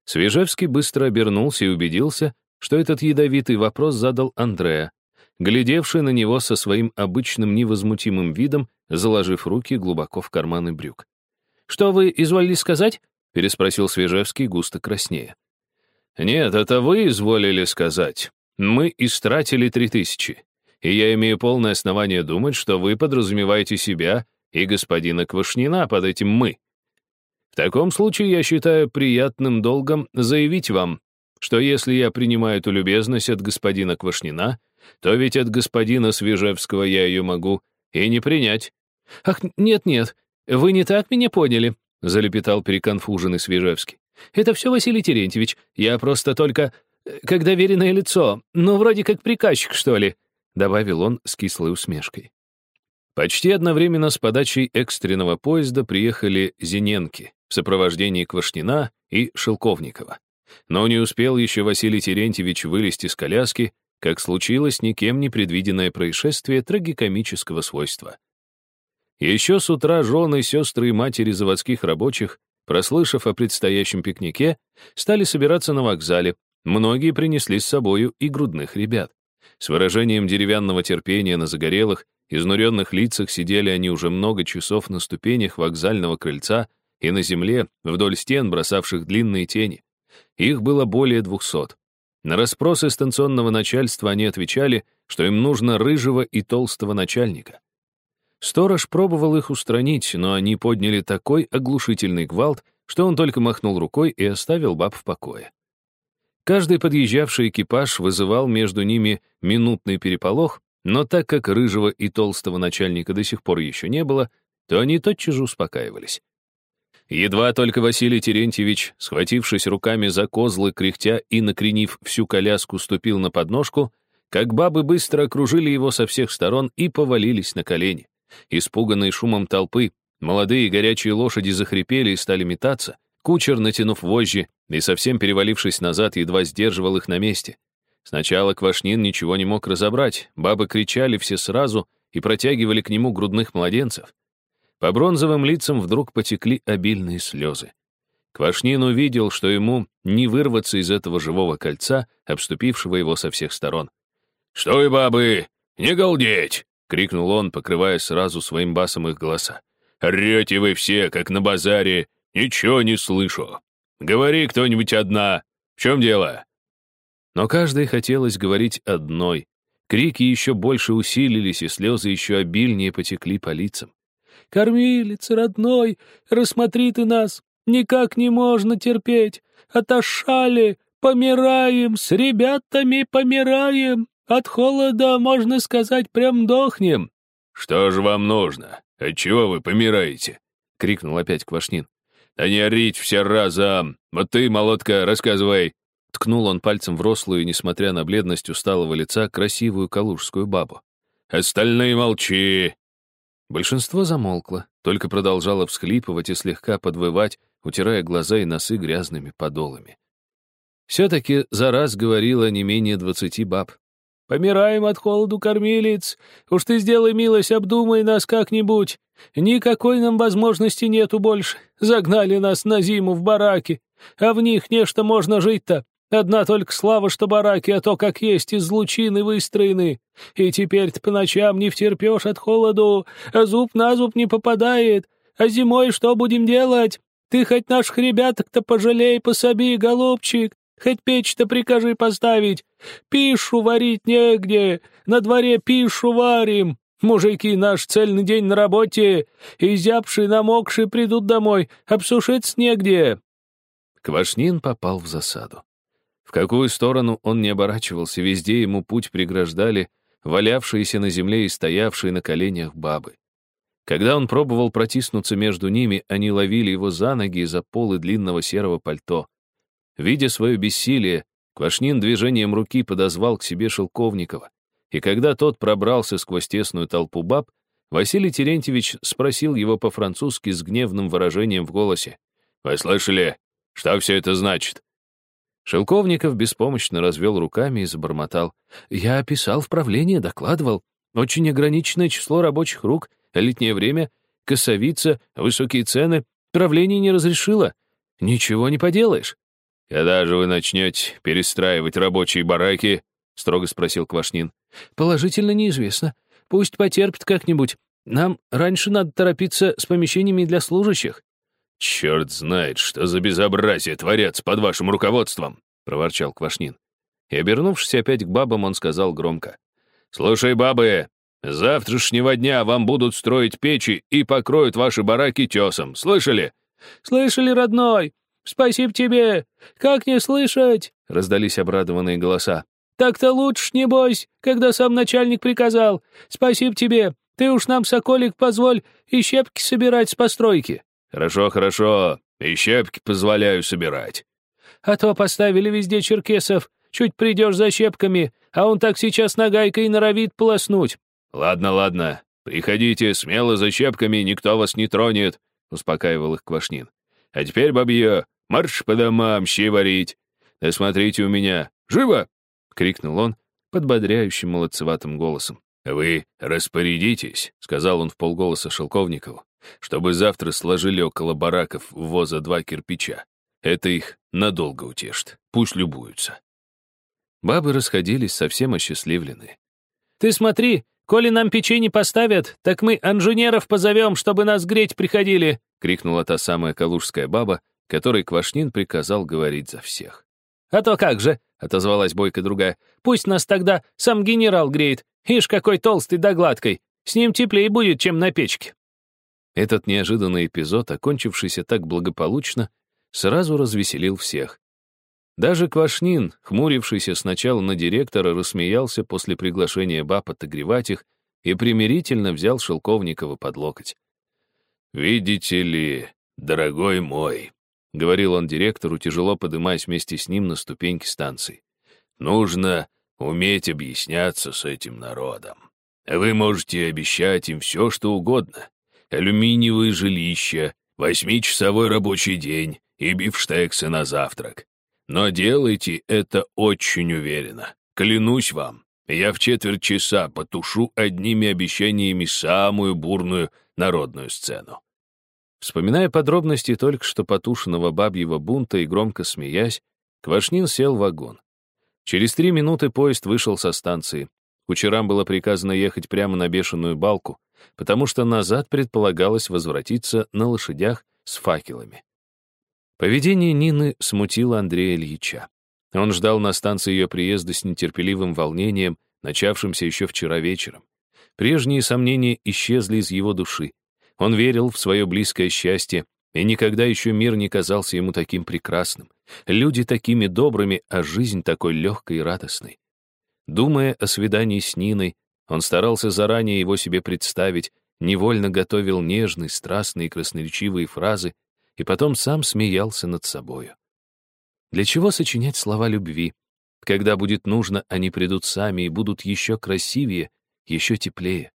Свежевский быстро обернулся и убедился, что этот ядовитый вопрос задал Андреа, глядевший на него со своим обычным невозмутимым видом, заложив руки глубоко в карманы брюк. «Что вы изволили сказать?» — переспросил Свежевский, густо краснея. «Нет, это вы изволили сказать. Мы истратили три тысячи, и я имею полное основание думать, что вы подразумеваете себя и господина Квашнина под этим «мы». В таком случае я считаю приятным долгом заявить вам, что если я принимаю эту любезность от господина Квашнина, то ведь от господина Свежевского я ее могу и не принять. «Ах, нет-нет, вы не так меня поняли», — залепетал переконфуженный Свежевский. «Это все Василий Терентьевич. Я просто только... Э, как доверенное лицо. Ну, вроде как приказчик, что ли», — добавил он с кислой усмешкой. Почти одновременно с подачей экстренного поезда приехали Зиненки в сопровождении Квашнина и Шелковникова. Но не успел еще Василий Терентьевич вылезти из коляски, как случилось никем не предвиденное происшествие трагикомического свойства. Еще с утра жены, сестры и матери заводских рабочих, прослышав о предстоящем пикнике, стали собираться на вокзале. Многие принесли с собою и грудных ребят. С выражением деревянного терпения на загорелых, изнуренных лицах сидели они уже много часов на ступенях вокзального крыльца и на земле, вдоль стен, бросавших длинные тени. Их было более двухсот. На расспросы станционного начальства они отвечали, что им нужно рыжего и толстого начальника. Сторож пробовал их устранить, но они подняли такой оглушительный гвалт, что он только махнул рукой и оставил баб в покое. Каждый подъезжавший экипаж вызывал между ними минутный переполох, но так как рыжего и толстого начальника до сих пор еще не было, то они тотчас же успокаивались. Едва только Василий Терентьевич, схватившись руками за козлы, кряхтя и накренив всю коляску, ступил на подножку, как бабы быстро окружили его со всех сторон и повалились на колени. Испуганные шумом толпы, молодые горячие лошади захрипели и стали метаться, кучер, натянув вожжи и совсем перевалившись назад, едва сдерживал их на месте. Сначала Квашнин ничего не мог разобрать, бабы кричали все сразу и протягивали к нему грудных младенцев. По бронзовым лицам вдруг потекли обильные слезы. Квашнин увидел, что ему не вырваться из этого живого кольца, обступившего его со всех сторон. «Стой, бабы! Не голдеть!» — крикнул он, покрывая сразу своим басом их голоса. «Орете вы все, как на базаре! Ничего не слышу! Говори кто-нибудь одна! В чем дело?» Но каждой хотелось говорить одной. Крики еще больше усилились, и слезы еще обильнее потекли по лицам. Кормилец родной, рассмотри ты нас, никак не можно терпеть. Отошали, помираем, с ребятами помираем. От холода, можно сказать, прям дохнем. «Что же вам нужно? Отчего вы помираете?» — крикнул опять Квашнин. «Да не орите все разом! Вот ты, молотка, рассказывай!» Ткнул он пальцем в рослую, несмотря на бледность усталого лица, красивую калужскую бабу. «Остальные молчи! Большинство замолкло, только продолжало всхлипывать и слегка подвывать, утирая глаза и носы грязными подолами. Все-таки за раз говорила не менее двадцати баб. «Помираем от холоду, кормилец! Уж ты сделай милость, обдумай нас как-нибудь! Никакой нам возможности нету больше! Загнали нас на зиму в бараки, а в них нечто можно жить-то! Одна только слава, что бараки, а то, как есть, из лучины выстроены. И теперь ты по ночам не втерпешь от холоду, а зуб на зуб не попадает. А зимой что будем делать? Ты хоть наших ребяток-то пожалей, пособи, голубчик. Хоть печь-то прикажи поставить. Пишу варить негде, на дворе пишу варим. Мужики наш цельный день на работе, изябшие, намокшие придут домой, обсушиться негде». Квашнин попал в засаду. В какую сторону он не оборачивался, везде ему путь преграждали валявшиеся на земле и стоявшие на коленях бабы. Когда он пробовал протиснуться между ними, они ловили его за ноги и за полы длинного серого пальто. Видя свое бессилие, Квашнин движением руки подозвал к себе Шелковникова, и когда тот пробрался сквозь тесную толпу баб, Василий Терентьевич спросил его по-французски с гневным выражением в голосе. «Вы слышали? Что все это значит?» Шелковников беспомощно развел руками и забормотал. «Я описал в правление, докладывал. Очень ограниченное число рабочих рук, летнее время, косовица, высокие цены. Правление не разрешило. Ничего не поделаешь». «Когда же вы начнете перестраивать рабочие бараки?» — строго спросил Квашнин. «Положительно неизвестно. Пусть потерпит как-нибудь. Нам раньше надо торопиться с помещениями для служащих». «Черт знает, что за безобразие творятся под вашим руководством!» — проворчал Квашнин. И, обернувшись опять к бабам, он сказал громко. «Слушай, бабы, с завтрашнего дня вам будут строить печи и покроют ваши бараки тесом. Слышали?» «Слышали, родной! Спасибо тебе! Как не слышать?» — раздались обрадованные голоса. «Так-то лучше, небось, когда сам начальник приказал. Спасибо тебе! Ты уж нам, соколик, позволь и щепки собирать с постройки». «Хорошо, хорошо. И щепки позволяю собирать». «А то поставили везде черкесов. Чуть придешь за щепками, а он так сейчас нагайкой норовит полоснуть». «Ладно, ладно. Приходите смело за щепками, никто вас не тронет», — успокаивал их Квашнин. «А теперь, бабье, марш по домам, щи варить. Да смотрите у меня. Живо!» — крикнул он подбодряющим молодцеватым голосом. «Вы распорядитесь», — сказал он в полголоса Шелковникову чтобы завтра сложили около бараков воза два кирпича. Это их надолго утешит. Пусть любуются. Бабы расходились совсем осчастливленные. «Ты смотри, коли нам печенье поставят, так мы инженеров позовем, чтобы нас греть приходили!» — крикнула та самая калужская баба, которой Квашнин приказал говорить за всех. «А то как же!» — отозвалась Бойко другая. «Пусть нас тогда сам генерал греет. Ишь, какой толстый да гладкой. С ним теплее будет, чем на печке». Этот неожиданный эпизод, окончившийся так благополучно, сразу развеселил всех. Даже Квашнин, хмурившийся сначала на директора, рассмеялся после приглашения баб отогревать их и примирительно взял Шелковникова под локоть. «Видите ли, дорогой мой», — говорил он директору, тяжело подымаясь вместе с ним на ступеньки станции, «нужно уметь объясняться с этим народом. Вы можете обещать им все, что угодно, алюминиевые жилища, восьмичасовой рабочий день и бифштексы на завтрак. Но делайте это очень уверенно. Клянусь вам, я в четверть часа потушу одними обещаниями самую бурную народную сцену. Вспоминая подробности только что потушенного бабьего бунта и громко смеясь, Квашнин сел в вагон. Через три минуты поезд вышел со станции. Кучерам было приказано ехать прямо на бешеную балку, потому что назад предполагалось возвратиться на лошадях с факелами. Поведение Нины смутило Андрея Ильича. Он ждал на станции ее приезда с нетерпеливым волнением, начавшимся еще вчера вечером. Прежние сомнения исчезли из его души. Он верил в свое близкое счастье, и никогда еще мир не казался ему таким прекрасным. Люди такими добрыми, а жизнь такой легкой и радостной. Думая о свидании с Ниной, он старался заранее его себе представить, невольно готовил нежные, страстные и красноречивые фразы, и потом сам смеялся над собою. Для чего сочинять слова любви? Когда будет нужно, они придут сами и будут еще красивее, еще теплее.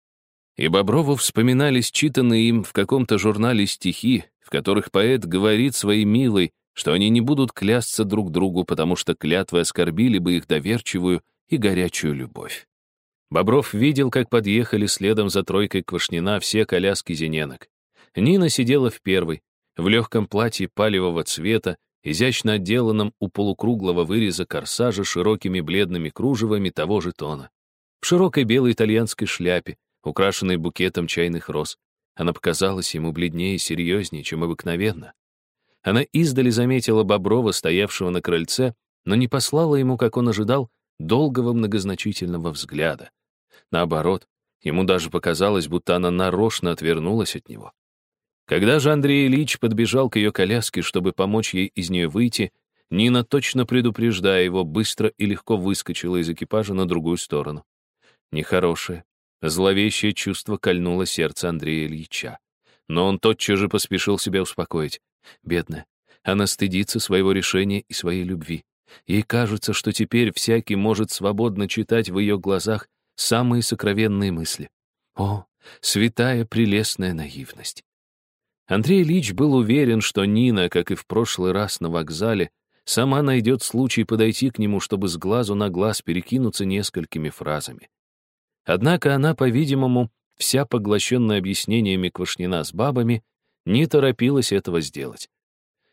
И Боброву вспоминались читанные им в каком-то журнале стихи, в которых поэт говорит своей милой, что они не будут клясться друг другу, потому что клятвы оскорбили бы их доверчивую и горячую любовь. Бобров видел, как подъехали следом за тройкой Квашнина все коляски зененок. Нина сидела в первой, в легком платье палевого цвета, изящно отделанном у полукруглого выреза корсажа широкими бледными кружевами того же тона. В широкой белой итальянской шляпе, украшенной букетом чайных роз. Она показалась ему бледнее и серьезнее, чем обыкновенно. Она издали заметила Боброва, стоявшего на крыльце, но не послала ему, как он ожидал, долгого многозначительного взгляда. Наоборот, ему даже показалось, будто она нарочно отвернулась от него. Когда же Андрей Ильич подбежал к ее коляске, чтобы помочь ей из нее выйти, Нина, точно предупреждая его, быстро и легко выскочила из экипажа на другую сторону. Нехорошее, зловещее чувство кольнуло сердце Андрея Ильича. Но он тотчас же поспешил себя успокоить. Бедная, она стыдится своего решения и своей любви. Ей кажется, что теперь всякий может свободно читать в ее глазах самые сокровенные мысли. О, святая прелестная наивность! Андрей Ильич был уверен, что Нина, как и в прошлый раз на вокзале, сама найдет случай подойти к нему, чтобы с глазу на глаз перекинуться несколькими фразами. Однако она, по-видимому, вся поглощенная объяснениями Квашнина с бабами, не торопилась этого сделать.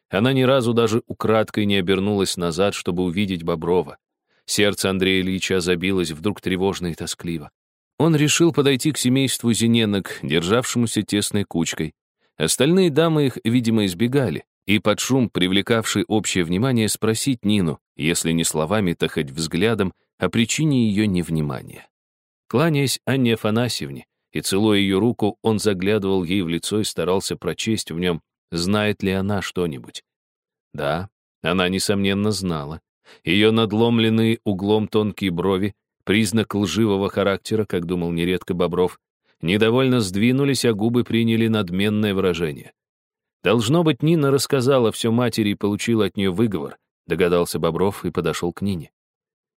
Она ни разу даже украдкой не обернулась назад, чтобы увидеть Боброва. Сердце Андрея Ильича забилось вдруг тревожно и тоскливо. Он решил подойти к семейству Зиненок, державшемуся тесной кучкой. Остальные дамы их, видимо, избегали, и под шум, привлекавший общее внимание, спросить Нину, если не словами, то хоть взглядом, о причине ее невнимания. Кланяясь Анне Афанасьевне и целуя ее руку, он заглядывал ей в лицо и старался прочесть в нем, знает ли она что-нибудь. Да, она, несомненно, знала. Ее надломленные углом тонкие брови, признак лживого характера, как думал нередко Бобров, недовольно сдвинулись, а губы приняли надменное выражение. Должно быть, Нина рассказала все матери и получила от нее выговор, догадался Бобров и подошел к Нине.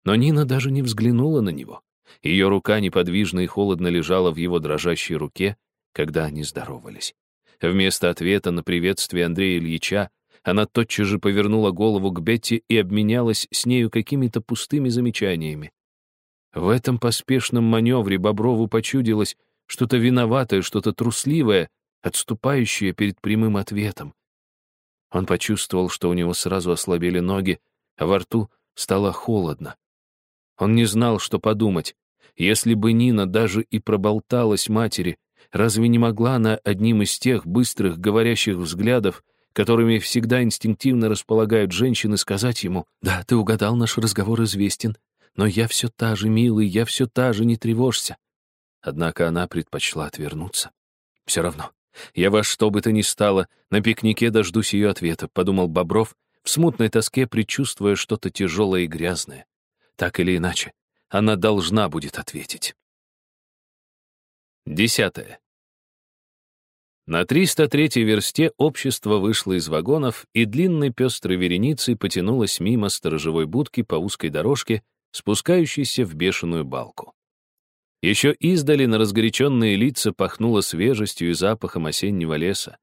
Но Нина даже не взглянула на него. Ее рука неподвижно и холодно лежала в его дрожащей руке, когда они здоровались. Вместо ответа на приветствие Андрея Ильича она тотчас же повернула голову к Бетти и обменялась с нею какими-то пустыми замечаниями. В этом поспешном маневре Боброву почудилось что-то виноватое, что-то трусливое, отступающее перед прямым ответом. Он почувствовал, что у него сразу ослабели ноги, а во рту стало холодно. Он не знал, что подумать. Если бы Нина даже и проболталась матери, разве не могла она одним из тех быстрых говорящих взглядов, которыми всегда инстинктивно располагают женщины, сказать ему, «Да, ты угадал, наш разговор известен, но я все та же, милый, я все та же, не тревожься». Однако она предпочла отвернуться. «Все равно, я во что бы то ни стало, на пикнике дождусь ее ответа», подумал Бобров, в смутной тоске предчувствуя что-то тяжелое и грязное. Так или иначе, она должна будет ответить. Десятое. На 303-й версте общество вышло из вагонов, и длинной пестрой вереницей потянулось мимо сторожевой будки по узкой дорожке, спускающейся в бешеную балку. Еще издали на разгоряченные лица пахнуло свежестью и запахом осеннего леса.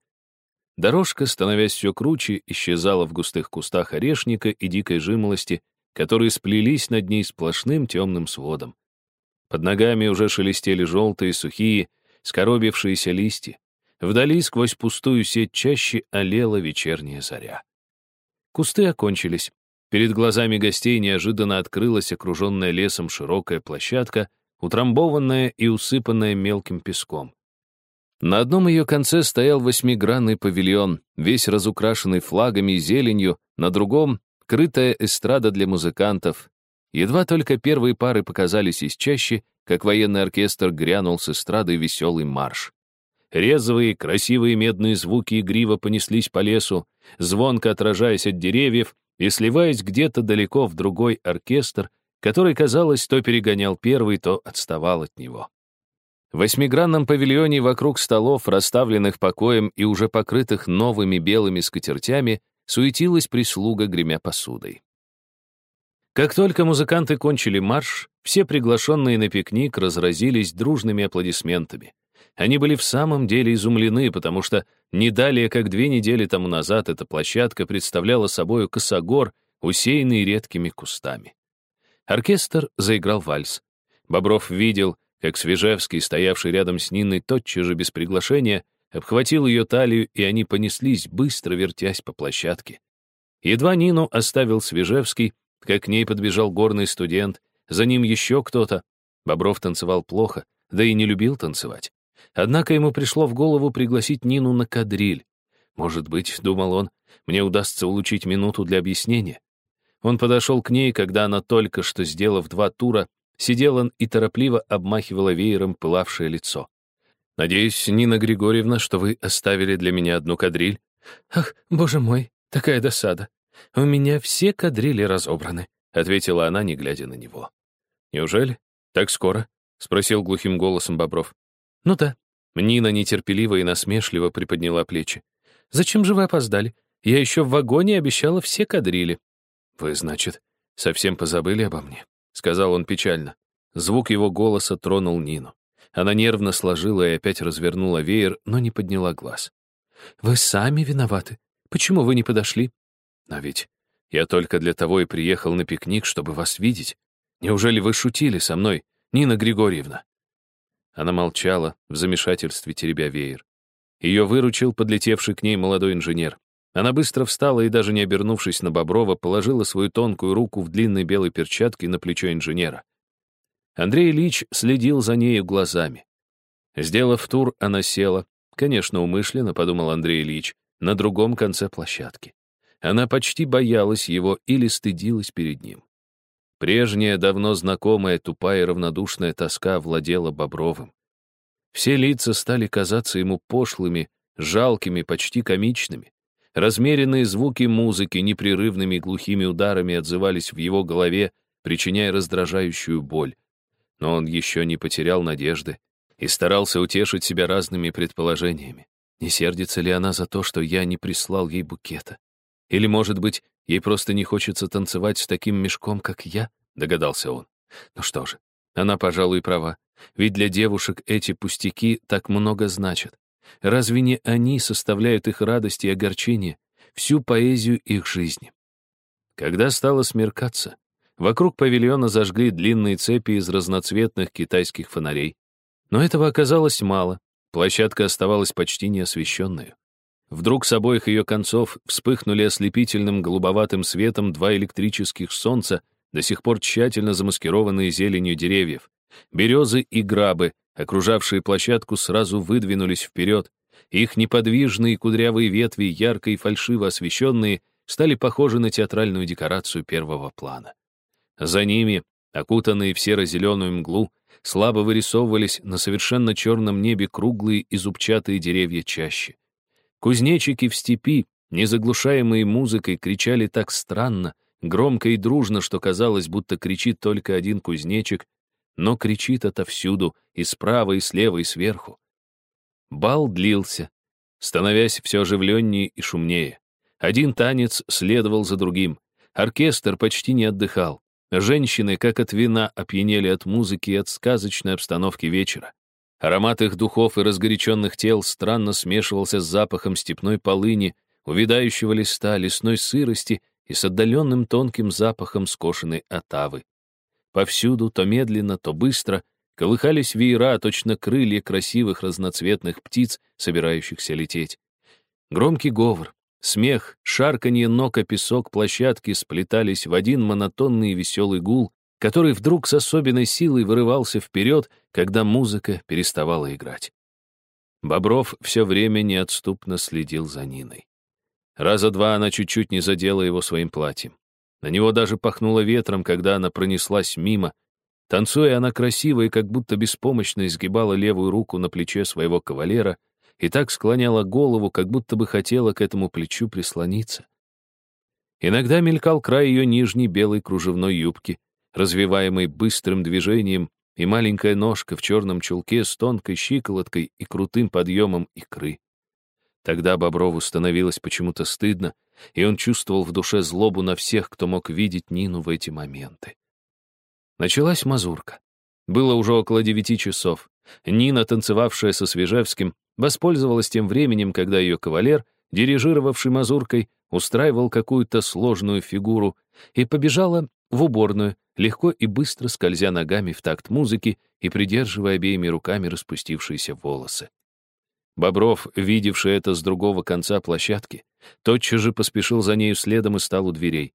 Дорожка, становясь все круче, исчезала в густых кустах орешника и дикой жимолости, которые сплелись над ней сплошным темным сводом. Под ногами уже шелестели желтые, сухие, скоробившиеся листья. Вдали сквозь пустую сеть чаще олела вечерняя заря. Кусты окончились. Перед глазами гостей неожиданно открылась окруженная лесом широкая площадка, утрамбованная и усыпанная мелким песком. На одном ее конце стоял восьмигранный павильон, весь разукрашенный флагами и зеленью, на другом — крытая эстрада для музыкантов, Едва только первые пары показались из чащи, как военный оркестр грянул с эстрады веселый марш. Резвые, красивые медные звуки игриво понеслись по лесу, звонко отражаясь от деревьев и сливаясь где-то далеко в другой оркестр, который, казалось, то перегонял первый, то отставал от него. В восьмигранном павильоне вокруг столов, расставленных покоем и уже покрытых новыми белыми скатертями, суетилась прислуга, гремя посудой. Как только музыканты кончили марш, все приглашенные на пикник разразились дружными аплодисментами. Они были в самом деле изумлены, потому что не далее, как две недели тому назад, эта площадка представляла собою косогор, усеянный редкими кустами. Оркестр заиграл вальс. Бобров видел, как Свежевский, стоявший рядом с Ниной тотчас же без приглашения, обхватил ее талию, и они понеслись, быстро вертясь по площадке. Едва Нину оставил Свежевский, как к ней подбежал горный студент, за ним еще кто-то. Бобров танцевал плохо, да и не любил танцевать. Однако ему пришло в голову пригласить Нину на кадриль. Может быть, думал он, мне удастся улучшить минуту для объяснения. Он подошел к ней, когда она только что, сделав два тура, сидела и торопливо обмахивала веером пылавшее лицо. «Надеюсь, Нина Григорьевна, что вы оставили для меня одну кадриль?» «Ах, боже мой, такая досада! «У меня все кадрили разобраны», — ответила она, не глядя на него. «Неужели? Так скоро?» — спросил глухим голосом Бобров. «Ну да». Нина нетерпеливо и насмешливо приподняла плечи. «Зачем же вы опоздали? Я еще в вагоне обещала все кадрили». «Вы, значит, совсем позабыли обо мне?» — сказал он печально. Звук его голоса тронул Нину. Она нервно сложила и опять развернула веер, но не подняла глаз. «Вы сами виноваты. Почему вы не подошли?» «Но ведь я только для того и приехал на пикник, чтобы вас видеть. Неужели вы шутили со мной, Нина Григорьевна?» Она молчала, в замешательстве теребя веер. Ее выручил подлетевший к ней молодой инженер. Она быстро встала и, даже не обернувшись на Боброва, положила свою тонкую руку в длинной белой перчатке на плечо инженера. Андрей Ильич следил за нею глазами. Сделав тур, она села, конечно, умышленно, подумал Андрей Ильич, на другом конце площадки. Она почти боялась его или стыдилась перед ним. Прежняя, давно знакомая, тупая и равнодушная тоска владела Бобровым. Все лица стали казаться ему пошлыми, жалкими, почти комичными. Размеренные звуки музыки непрерывными глухими ударами отзывались в его голове, причиняя раздражающую боль. Но он еще не потерял надежды и старался утешить себя разными предположениями. Не сердится ли она за то, что я не прислал ей букета? Или, может быть, ей просто не хочется танцевать с таким мешком, как я? Догадался он. Ну что же, она, пожалуй, права. Ведь для девушек эти пустяки так много значат. Разве не они составляют их радость и огорчение, всю поэзию их жизни? Когда стало смеркаться, Вокруг павильона зажгли длинные цепи из разноцветных китайских фонарей. Но этого оказалось мало. Площадка оставалась почти неосвещенной. Вдруг с обоих ее концов вспыхнули ослепительным голубоватым светом два электрических солнца, до сих пор тщательно замаскированные зеленью деревьев. Березы и грабы, окружавшие площадку, сразу выдвинулись вперед. Их неподвижные кудрявые ветви, ярко и фальшиво освещенные, стали похожи на театральную декорацию первого плана. За ними, окутанные в серо-зеленую мглу, слабо вырисовывались на совершенно черном небе круглые и зубчатые деревья чаще. Кузнечики в степи, незаглушаемые музыкой, кричали так странно, громко и дружно, что казалось, будто кричит только один кузнечик, но кричит отовсюду, и справа, и слева, и сверху. Бал длился, становясь все оживленнее и шумнее. Один танец следовал за другим. Оркестр почти не отдыхал. Женщины, как от вина, опьянели от музыки и от сказочной обстановки вечера. Аромат их духов и разгоряченных тел странно смешивался с запахом степной полыни, увядающего листа, лесной сырости и с отдаленным тонким запахом скошенной отавы. Повсюду, то медленно, то быстро, колыхались веера, точно крылья красивых разноцветных птиц, собирающихся лететь. Громкий говор, Смех, шарканье ног о песок площадки сплетались в один монотонный и веселый гул, который вдруг с особенной силой вырывался вперед, когда музыка переставала играть. Бобров все время неотступно следил за Ниной. Раза два она чуть-чуть не задела его своим платьем. На него даже пахнуло ветром, когда она пронеслась мимо. Танцуя, она красиво и как будто беспомощно изгибала левую руку на плече своего кавалера, и так склоняла голову, как будто бы хотела к этому плечу прислониться. Иногда мелькал край ее нижней белой кружевной юбки, развиваемой быстрым движением, и маленькая ножка в черном чулке с тонкой щиколоткой и крутым подъемом икры. Тогда Боброву становилось почему-то стыдно, и он чувствовал в душе злобу на всех, кто мог видеть Нину в эти моменты. Началась мазурка. Было уже около девяти часов. Нина, танцевавшая со Свежевским, воспользовалась тем временем, когда ее кавалер, дирижировавший мазуркой, устраивал какую-то сложную фигуру, и побежала в уборную, легко и быстро скользя ногами в такт музыки и придерживая обеими руками распустившиеся волосы. Бобров, видевший это с другого конца площадки, тотчас же поспешил за нею следом и стал у дверей.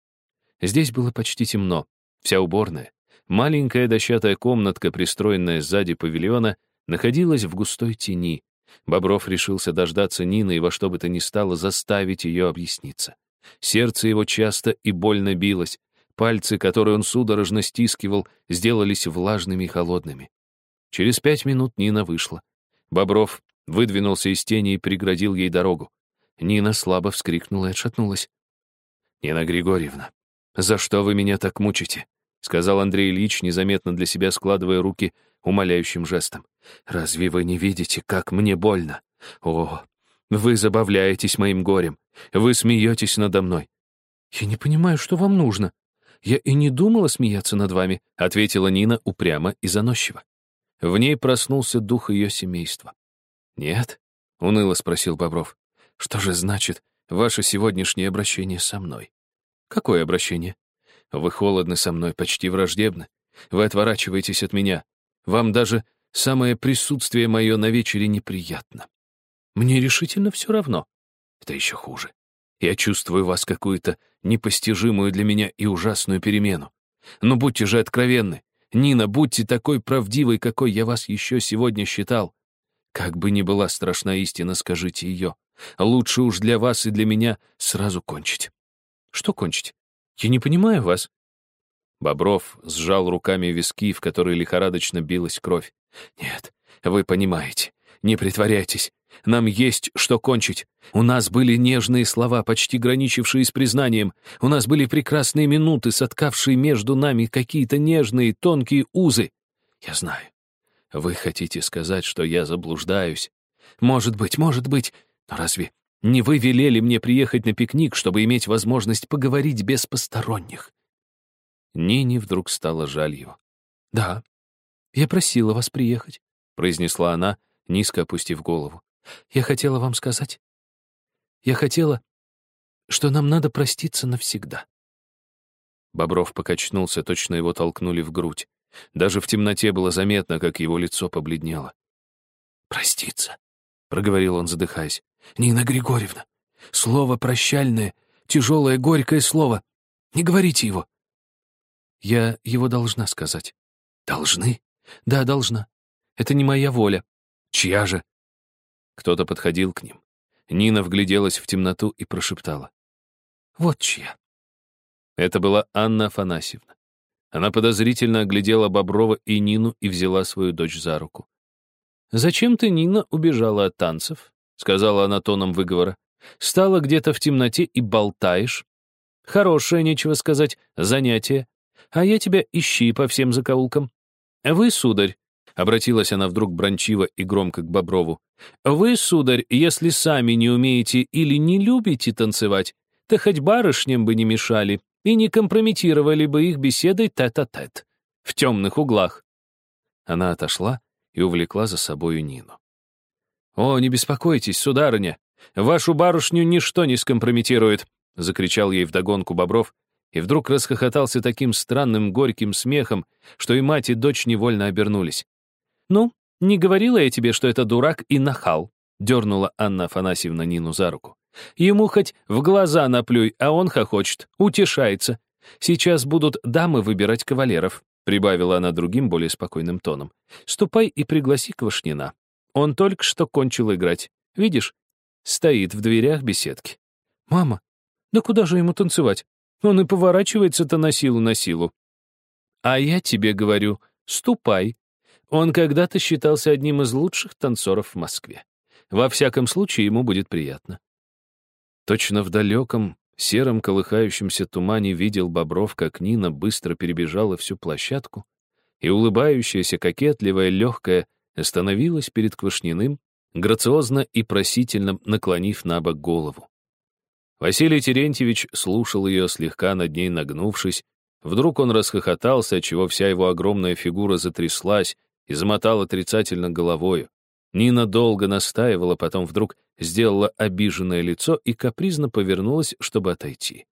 Здесь было почти темно, вся уборная. Маленькая дощатая комнатка, пристроенная сзади павильона, находилась в густой тени, Бобров решился дождаться Нины и во что бы то ни стало заставить ее объясниться. Сердце его часто и больно билось. Пальцы, которые он судорожно стискивал, сделались влажными и холодными. Через пять минут Нина вышла. Бобров выдвинулся из тени и преградил ей дорогу. Нина слабо вскрикнула и отшатнулась. «Нина Григорьевна, за что вы меня так мучите?» — сказал Андрей Ильич, незаметно для себя складывая руки умоляющим жестом. «Разве вы не видите, как мне больно? О, вы забавляетесь моим горем. Вы смеетесь надо мной». «Я не понимаю, что вам нужно. Я и не думала смеяться над вами», — ответила Нина упрямо и заносчиво. В ней проснулся дух ее семейства. «Нет?» — уныло спросил Бобров. «Что же значит ваше сегодняшнее обращение со мной?» «Какое обращение?» «Вы холодны со мной, почти враждебны. Вы отворачиваетесь от меня. Вам даже самое присутствие мое на вечере неприятно. Мне решительно все равно. Это еще хуже. Я чувствую вас какую-то непостижимую для меня и ужасную перемену. Но будьте же откровенны. Нина, будьте такой правдивой, какой я вас еще сегодня считал. Как бы ни была страшна истина, скажите ее. Лучше уж для вас и для меня сразу кончить. Что кончить? Я не понимаю вас. Бобров сжал руками виски, в которые лихорадочно билась кровь. «Нет, вы понимаете. Не притворяйтесь. Нам есть что кончить. У нас были нежные слова, почти граничившие с признанием. У нас были прекрасные минуты, соткавшие между нами какие-то нежные, тонкие узы. Я знаю. Вы хотите сказать, что я заблуждаюсь? Может быть, может быть. Но разве не вы велели мне приехать на пикник, чтобы иметь возможность поговорить без посторонних?» Нине вдруг стало жаль его. «Да, я просила вас приехать», — произнесла она, низко опустив голову. «Я хотела вам сказать. Я хотела, что нам надо проститься навсегда». Бобров покачнулся, точно его толкнули в грудь. Даже в темноте было заметно, как его лицо побледнело. «Проститься», — проговорил он, задыхаясь. «Нина Григорьевна, слово прощальное, тяжелое, горькое слово. Не говорите его. Я его должна сказать. Должны? Да, должна. Это не моя воля. Чья же? Кто-то подходил к ним. Нина вгляделась в темноту и прошептала. Вот чья. Это была Анна Афанасьевна. Она подозрительно оглядела Боброва и Нину и взяла свою дочь за руку. «Зачем ты, Нина, убежала от танцев?» — сказала она тоном выговора. «Стала где-то в темноте и болтаешь. Хорошее, нечего сказать, занятие а я тебя ищи по всем закоулкам. Вы, сударь, — обратилась она вдруг брончиво и громко к Боброву, «Вы, сударь, если сами не умеете или не любите танцевать, то хоть барышням бы не мешали и не компрометировали бы их беседой тет-а-тет, -тет, в темных углах». Она отошла и увлекла за собою Нину. «О, не беспокойтесь, сударыня, вашу барышню ничто не скомпрометирует», — закричал ей вдогонку Бобров и вдруг расхохотался таким странным горьким смехом, что и мать, и дочь невольно обернулись. «Ну, не говорила я тебе, что это дурак и нахал», дернула Анна Афанасьевна Нину за руку. «Ему хоть в глаза наплюй, а он хохочет, утешается. Сейчас будут дамы выбирать кавалеров», прибавила она другим, более спокойным тоном. «Ступай и пригласи Квашнина. Он только что кончил играть. Видишь, стоит в дверях беседки». «Мама, да куда же ему танцевать? Он и поворачивается-то на силу на силу. А я тебе говорю, ступай. Он когда-то считался одним из лучших танцоров в Москве. Во всяком случае, ему будет приятно. Точно в далеком, сером колыхающемся тумане видел Бобров, как Нина быстро перебежала всю площадку, и улыбающаяся, кокетливая, легкая, остановилась перед Квашниным, грациозно и просительно наклонив на бок голову. Василий Терентьевич слушал ее, слегка над ней нагнувшись. Вдруг он расхохотался, отчего вся его огромная фигура затряслась и замотала отрицательно головою. Нина долго настаивала, потом вдруг сделала обиженное лицо и капризно повернулась, чтобы отойти.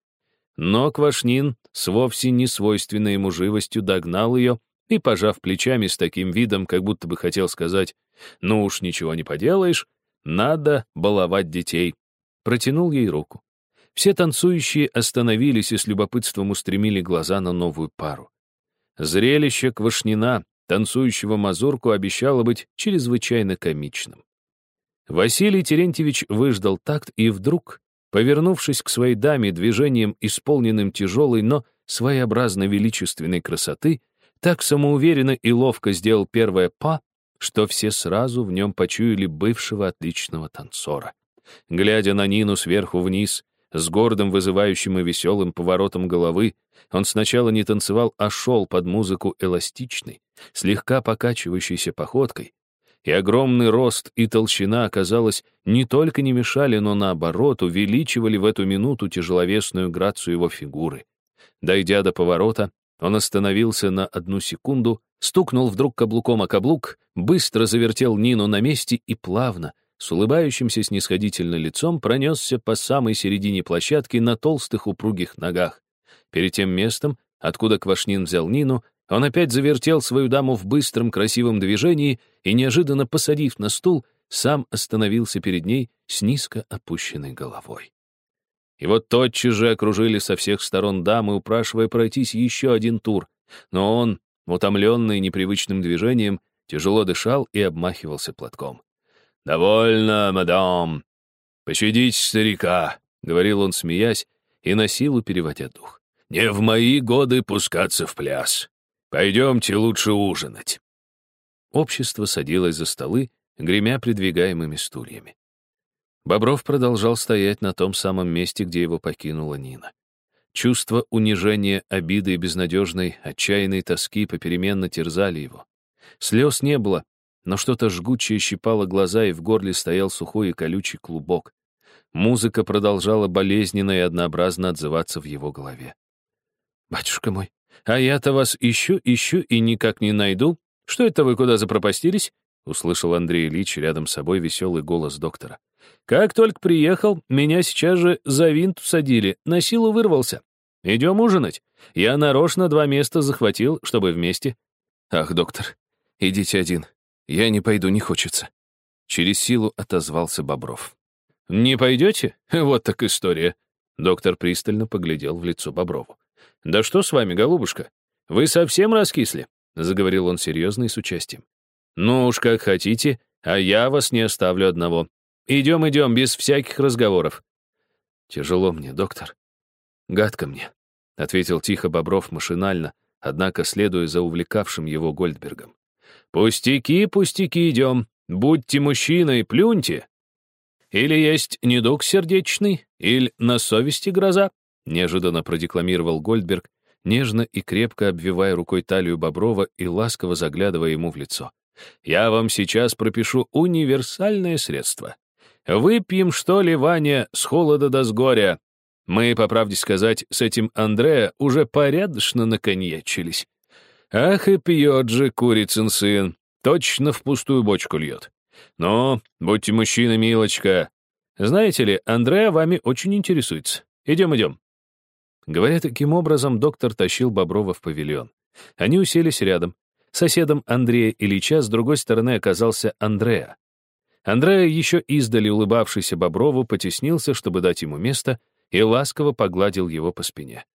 Но Квашнин с вовсе не свойственной ему живостью догнал ее и, пожав плечами с таким видом, как будто бы хотел сказать, «Ну уж ничего не поделаешь, надо баловать детей», протянул ей руку. Все танцующие остановились и с любопытством устремили глаза на новую пару. Зрелище Квашнина, танцующего мазурку, обещало быть чрезвычайно комичным. Василий Терентьевич выждал такт и вдруг, повернувшись к своей даме движением, исполненным тяжелой, но своеобразно величественной красоты, так самоуверенно и ловко сделал первое па, что все сразу в нем почуяли бывшего отличного танцора. Глядя на Нину сверху вниз, С гордым, вызывающим и веселым поворотом головы он сначала не танцевал, а шел под музыку эластичной, слегка покачивающейся походкой. И огромный рост и толщина, казалось, не только не мешали, но наоборот увеличивали в эту минуту тяжеловесную грацию его фигуры. Дойдя до поворота, он остановился на одну секунду, стукнул вдруг каблуком о каблук, быстро завертел Нину на месте и плавно, с улыбающимся снисходительно лицом, пронесся по самой середине площадки на толстых упругих ногах. Перед тем местом, откуда Квашнин взял Нину, он опять завертел свою даму в быстром красивом движении и, неожиданно посадив на стул, сам остановился перед ней с низко опущенной головой. И вот тотчас же окружили со всех сторон дамы, упрашивая пройтись еще один тур. Но он, утомленный непривычным движением, тяжело дышал и обмахивался платком. «Довольно, мадам! Пощадите старика!» — говорил он, смеясь, и на силу переводя дух. «Не в мои годы пускаться в пляс. Пойдемте лучше ужинать». Общество садилось за столы, гремя придвигаемыми стульями. Бобров продолжал стоять на том самом месте, где его покинула Нина. Чувство унижения, обиды и безнадежной, отчаянной тоски попеременно терзали его. Слез не было, но что-то жгучее щипало глаза, и в горле стоял сухой и колючий клубок. Музыка продолжала болезненно и однообразно отзываться в его голове. «Батюшка мой, а я-то вас ищу, ищу и никак не найду. Что это вы куда запропастились?» — услышал Андрей Ильич рядом с собой веселый голос доктора. Как только приехал, меня сейчас же за винт усадили, на силу вырвался. Идем ужинать. Я нарочно два места захватил, чтобы вместе. Ах, доктор, идите один. Я не пойду, не хочется. Через силу отозвался Бобров. Не пойдете? Вот так история. Доктор пристально поглядел в лицо Боброву. «Да что с вами, голубушка? Вы совсем раскисли?» — заговорил он серьезно и с участием. «Ну уж как хотите, а я вас не оставлю одного. Идем, идем, без всяких разговоров. Тяжело мне, доктор. Гадко мне, — ответил тихо Бобров машинально, однако следуя за увлекавшим его Гольдбергом. Пустяки, пустяки, идем. Будьте мужчиной, плюньте. Или есть недуг сердечный, или на совести гроза, неожиданно продекламировал Гольдберг, нежно и крепко обвивая рукой талию Боброва и ласково заглядывая ему в лицо. «Я вам сейчас пропишу универсальное средство. Выпьем, что ли, Ваня, с холода до с горя. Мы, по правде сказать, с этим Андреа уже порядочно наконьячились. Ах и пьет же курицын сын, точно в пустую бочку льет. Но, будьте мужчина, милочка. Знаете ли, Андреа вами очень интересуется. Идем, идем. Говоря таким образом, доктор тащил Боброва в павильон. Они уселись рядом. Соседом Андрея Ильича с другой стороны оказался Андреа. Андрея, еще издали улыбавшийся Боброву, потеснился, чтобы дать ему место, и ласково погладил его по спине.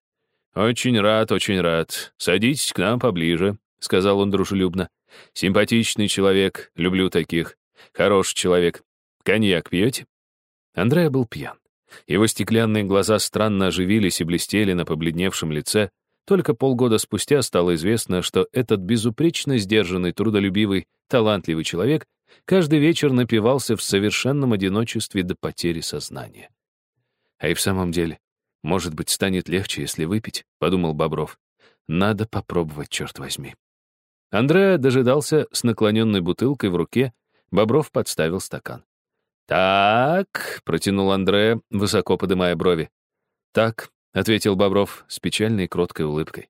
«Очень рад, очень рад. Садитесь к нам поближе», — сказал он дружелюбно. «Симпатичный человек, люблю таких. Хороший человек. Коньяк пьете?» Андрея был пьян. Его стеклянные глаза странно оживились и блестели на побледневшем лице. Только полгода спустя стало известно, что этот безупречно сдержанный, трудолюбивый, талантливый человек каждый вечер напивался в совершенном одиночестве до потери сознания. А и в самом деле, может быть, станет легче, если выпить, подумал Бобров. Надо попробовать, черт возьми. Андреа дожидался с наклоненной бутылкой в руке, Бобров подставил стакан. «Так», — протянул Андреа, высоко подымая брови. «Так», — ответил Бобров с печальной кроткой улыбкой.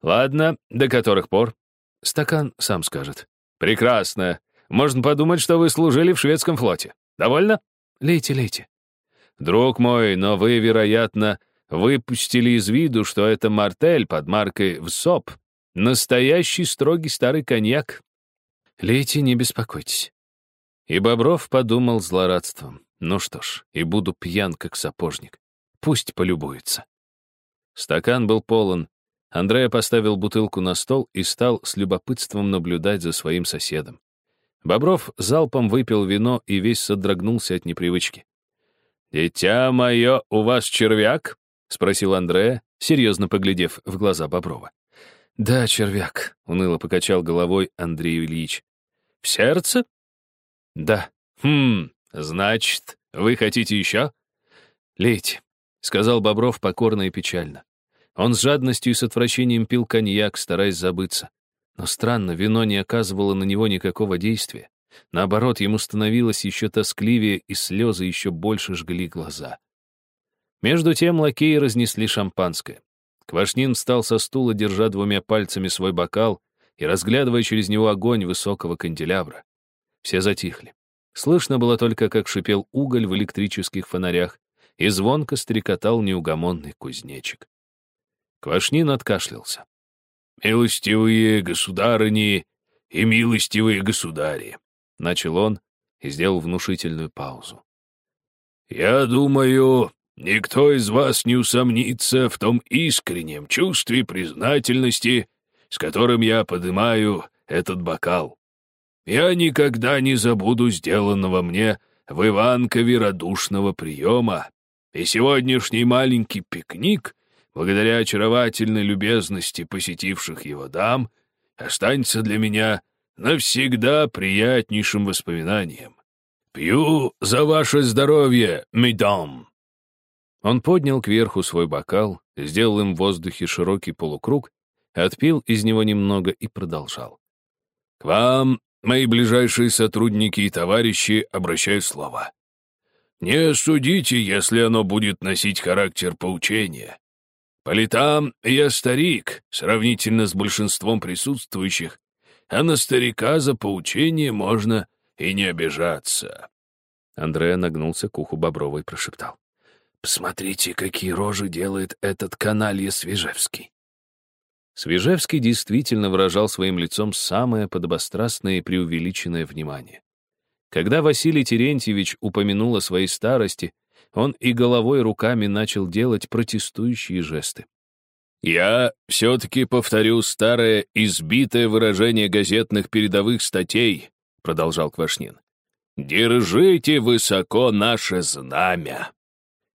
«Ладно, до которых пор?» «Стакан сам скажет». «Прекрасно. Можно подумать, что вы служили в шведском флоте. Довольно? Лейте, лейте. Друг мой, но вы, вероятно, выпустили из виду, что это мартель под маркой ВСОП. Настоящий строгий старый коньяк. Лейте, не беспокойтесь. И Бобров подумал злорадством. Ну что ж, и буду пьян, как сапожник. Пусть полюбуется. Стакан был полон. Андрея поставил бутылку на стол и стал с любопытством наблюдать за своим соседом. Бобров залпом выпил вино и весь содрогнулся от непривычки. «Дитя мое, у вас червяк?» — спросил Андрея, серьезно поглядев в глаза Боброва. «Да, червяк», — уныло покачал головой Андрей Ильич. «В сердце?» «Да». «Хм, значит, вы хотите еще?» «Лейте. сказал Бобров покорно и печально. Он с жадностью и с отвращением пил коньяк, стараясь забыться. Но странно, вино не оказывало на него никакого действия. Наоборот, ему становилось еще тоскливее, и слезы еще больше жгли глаза. Между тем лакеи разнесли шампанское. Квашнин встал со стула, держа двумя пальцами свой бокал и разглядывая через него огонь высокого канделябра. Все затихли. Слышно было только, как шипел уголь в электрических фонарях, и звонко стрекотал неугомонный кузнечик. Квашнин откашлялся. «Милостивые государыни и милостивые государи», — начал он и сделал внушительную паузу. «Я думаю, никто из вас не усомнится в том искреннем чувстве признательности, с которым я поднимаю этот бокал. Я никогда не забуду сделанного мне в Иванкове радушного приема, и сегодняшний маленький пикник, благодаря очаровательной любезности посетивших его дам, останется для меня навсегда приятнейшим воспоминанием. Пью за ваше здоровье, медам!» Он поднял кверху свой бокал, сделал им в воздухе широкий полукруг, отпил из него немного и продолжал. «К вам Мои ближайшие сотрудники и товарищи обращают слово. Не судите, если оно будет носить характер поучения. По летам я старик, сравнительно с большинством присутствующих, а на старика за поучение можно и не обижаться. Андреа нагнулся к уху Боброва и прошептал. «Посмотрите, какие рожи делает этот каналья Свежевский. Свежевский действительно выражал своим лицом самое подобострастное и преувеличенное внимание. Когда Василий Терентьевич упомянул о своей старости, он и головой и руками начал делать протестующие жесты. «Я все-таки повторю старое избитое выражение газетных передовых статей», продолжал Квашнин. «Держите высоко наше знамя.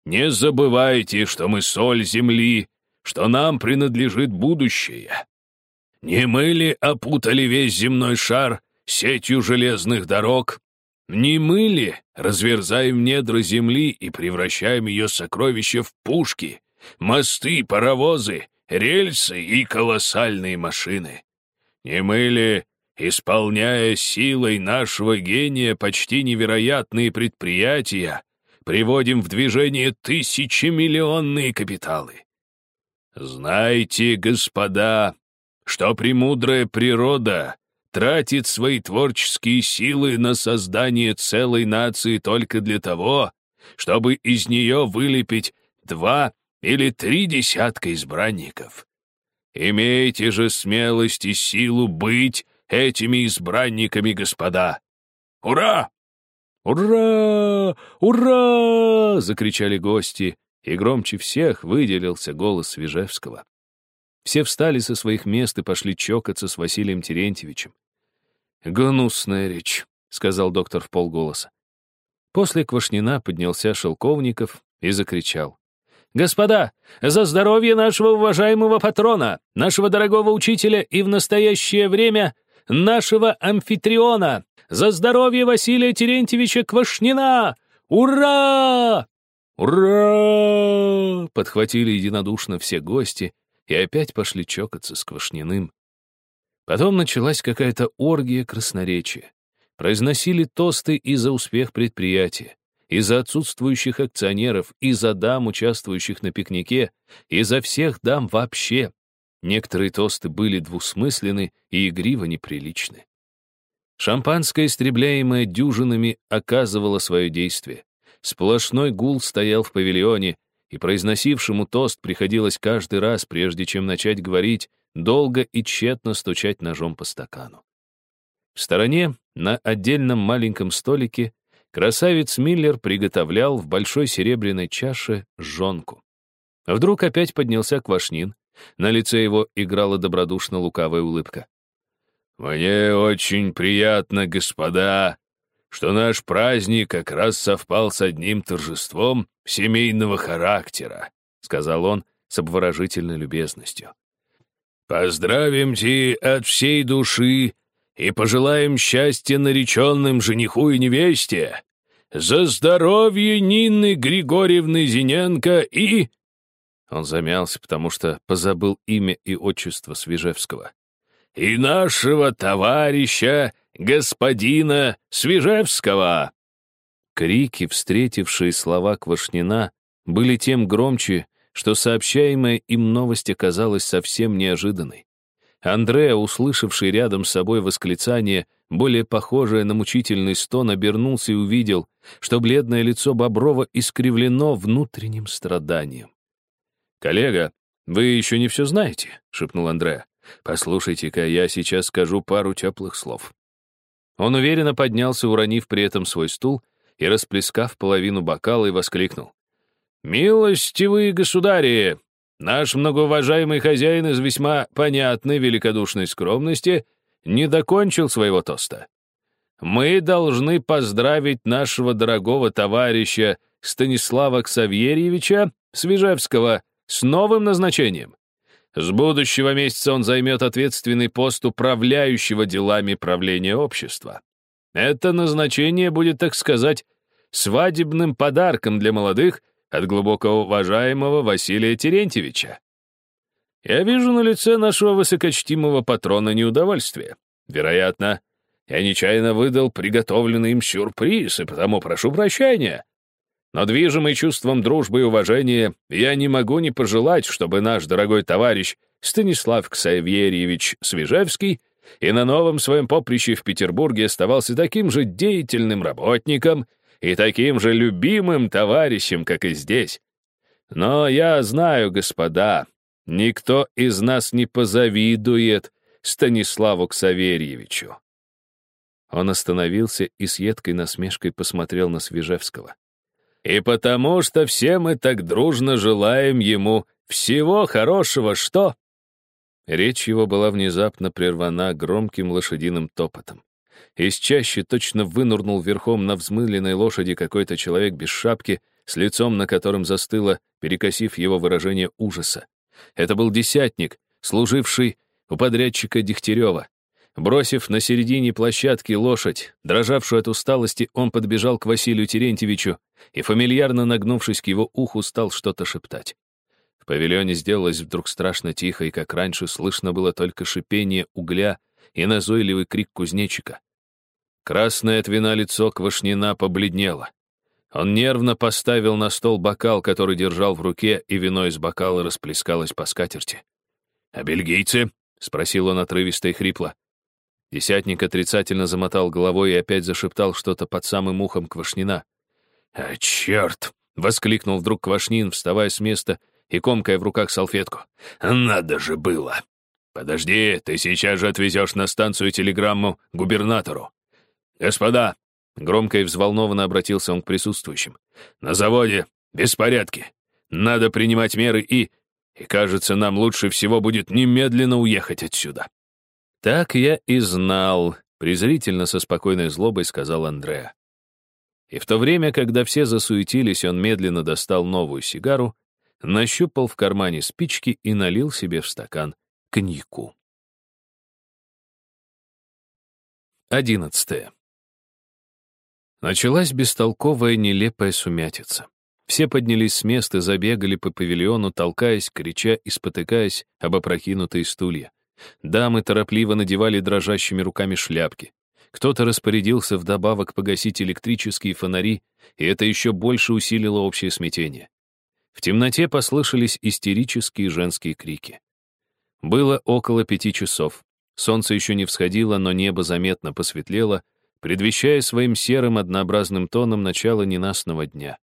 Не забывайте, что мы соль земли, что нам принадлежит будущее. Не мы ли опутали весь земной шар сетью железных дорог? Не мы ли разверзаем недра земли и превращаем ее сокровища в пушки, мосты, паровозы, рельсы и колоссальные машины? Не мы ли, исполняя силой нашего гения почти невероятные предприятия, приводим в движение тысячемиллионные капиталы? Знайте, господа, что премудрая природа тратит свои творческие силы на создание целой нации только для того, чтобы из нее вылепить два или три десятка избранников. Имейте же смелость и силу быть этими избранниками, господа. Ура! «Ура! Ура!» — закричали гости, и громче всех выделился голос Свежевского. Все встали со своих мест и пошли чокаться с Василием Терентьевичем. «Гнусная речь», — сказал доктор в полголоса. После Квашнина поднялся Шелковников и закричал. «Господа, за здоровье нашего уважаемого патрона, нашего дорогого учителя и в настоящее время нашего амфитриона! За здоровье Василия Терентьевича Квашнина! Ура!» «Ура!» — подхватили единодушно все гости и опять пошли чокаться с Квашниным. Потом началась какая-то оргия красноречия. Произносили тосты и за успех предприятия, и за отсутствующих акционеров, и за дам, участвующих на пикнике, и за всех дам вообще. Некоторые тосты были двусмысленны и игриво неприличны. Шампанское, истребляемое дюжинами, оказывало свое действие. Сплошной гул стоял в павильоне, и произносившему тост приходилось каждый раз, прежде чем начать говорить, долго и тщетно стучать ножом по стакану. В стороне, на отдельном маленьком столике, красавец Миллер приготовлял в большой серебряной чаше жонку. Вдруг опять поднялся Квашнин, на лице его играла добродушно лукавая улыбка. «Мне очень приятно, господа, что наш праздник как раз совпал с одним торжеством семейного характера», — сказал он с обворожительной любезностью. «Поздравимте от всей души и пожелаем счастья нареченным жениху и невесте. За здоровье Нины Григорьевны Зиненко и...» Он замялся, потому что позабыл имя и отчество Свежевского. «И нашего товарища, господина Свежевского!» Крики, встретившие слова Квашнина, были тем громче, что сообщаемая им новость оказалась совсем неожиданной. Андреа, услышавший рядом с собой восклицание, более похожее на мучительный стон, обернулся и увидел, что бледное лицо Боброва искривлено внутренним страданием. «Коллега, вы еще не все знаете», — шепнул Андреа. «Послушайте-ка, я сейчас скажу пару теплых слов». Он уверенно поднялся, уронив при этом свой стул и расплескав половину бокала, и воскликнул. «Милостивые государи, наш многоуважаемый хозяин из весьма понятной великодушной скромности не докончил своего тоста. Мы должны поздравить нашего дорогого товарища Станислава Ксавьерьевича Свежевского с новым назначением. С будущего месяца он займет ответственный пост управляющего делами правления общества. Это назначение будет, так сказать, свадебным подарком для молодых от глубоко уважаемого Василия Терентьевича. Я вижу на лице нашего высокочтимого патрона неудовольствие. Вероятно, я нечаянно выдал приготовленный им сюрприз, и потому прошу прощения. Но движимый чувством дружбы и уважения, я не могу не пожелать, чтобы наш дорогой товарищ Станислав Ксавьерьевич Свежевский и на новом своем поприще в Петербурге оставался таким же деятельным работником и таким же любимым товарищем, как и здесь. Но я знаю, господа, никто из нас не позавидует Станиславу Ксаверьевичу. Он остановился и с едкой насмешкой посмотрел на Свежевского. И потому что все мы так дружно желаем ему всего хорошего, что...» Речь его была внезапно прервана громким лошадиным топотом. Из чаще точно вынурнул верхом на взмыленной лошади какой-то человек без шапки, с лицом, на котором застыло, перекосив его выражение ужаса. Это был десятник, служивший у подрядчика Дегтярева. Бросив на середине площадки лошадь, дрожавшую от усталости, он подбежал к Василию Терентьевичу и, фамильярно нагнувшись к его уху, стал что-то шептать. В павильоне сделалось вдруг страшно тихо, и, как раньше, слышно было только шипение угля и назойливый крик кузнечика. Красное от вина лицо Квашнина побледнело. Он нервно поставил на стол бокал, который держал в руке, и вино из бокала расплескалось по скатерти. «А бельгийцы?» — спросил он отрывисто и хрипло. Десятник отрицательно замотал головой и опять зашептал что-то под самым ухом Квашнина. «А, черт!» — воскликнул вдруг Квашнин, вставая с места и комкая в руках салфетку. «Надо же было!» «Подожди, ты сейчас же отвезешь на станцию телеграмму губернатору». «Господа!» — громко и взволнованно обратился он к присутствующим. «На заводе беспорядки. Надо принимать меры и... И, кажется, нам лучше всего будет немедленно уехать отсюда». «Так я и знал», — презрительно со спокойной злобой сказал Андреа. И в то время, когда все засуетились, он медленно достал новую сигару, нащупал в кармане спички и налил себе в стакан коньяку. Одиннадцатое. Началась бестолковая нелепая сумятица. Все поднялись с мест и забегали по павильону, толкаясь, крича и спотыкаясь об опрокинутые стулья. Дамы торопливо надевали дрожащими руками шляпки. Кто-то распорядился вдобавок погасить электрические фонари, и это еще больше усилило общее смятение. В темноте послышались истерические женские крики. Было около пяти часов. Солнце еще не всходило, но небо заметно посветлело, предвещая своим серым однообразным тоном начало ненастного дня.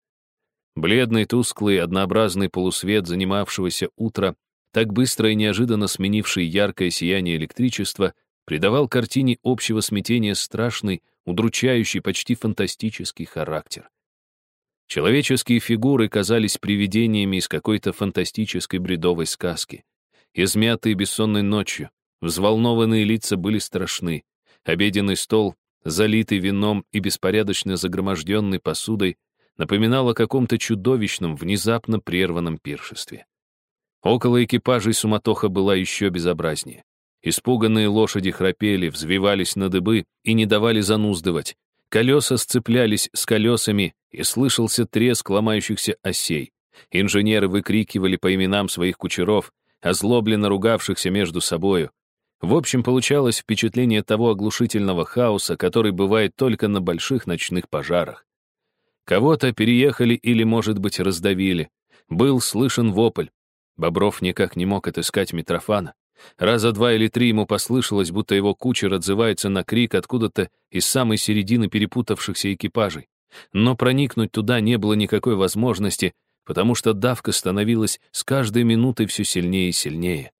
Бледный, тусклый, однообразный полусвет занимавшегося утра так быстро и неожиданно сменивший яркое сияние электричества, придавал картине общего смятения страшный, удручающий, почти фантастический характер. Человеческие фигуры казались привидениями из какой-то фантастической бредовой сказки. Измятые бессонной ночью, взволнованные лица были страшны. Обеденный стол, залитый вином и беспорядочно загроможденный посудой, напоминал о каком-то чудовищном, внезапно прерванном пиршестве. Около экипажей суматоха была еще безобразнее. Испуганные лошади храпели, взвивались на дыбы и не давали зануздывать. Колеса сцеплялись с колесами, и слышался треск ломающихся осей. Инженеры выкрикивали по именам своих кучеров, озлобленно ругавшихся между собою. В общем, получалось впечатление того оглушительного хаоса, который бывает только на больших ночных пожарах. Кого-то переехали или, может быть, раздавили. Был слышен вопль. Бобров никак не мог отыскать Митрофана. Раза два или три ему послышалось, будто его кучер отзывается на крик откуда-то из самой середины перепутавшихся экипажей. Но проникнуть туда не было никакой возможности, потому что давка становилась с каждой минутой все сильнее и сильнее.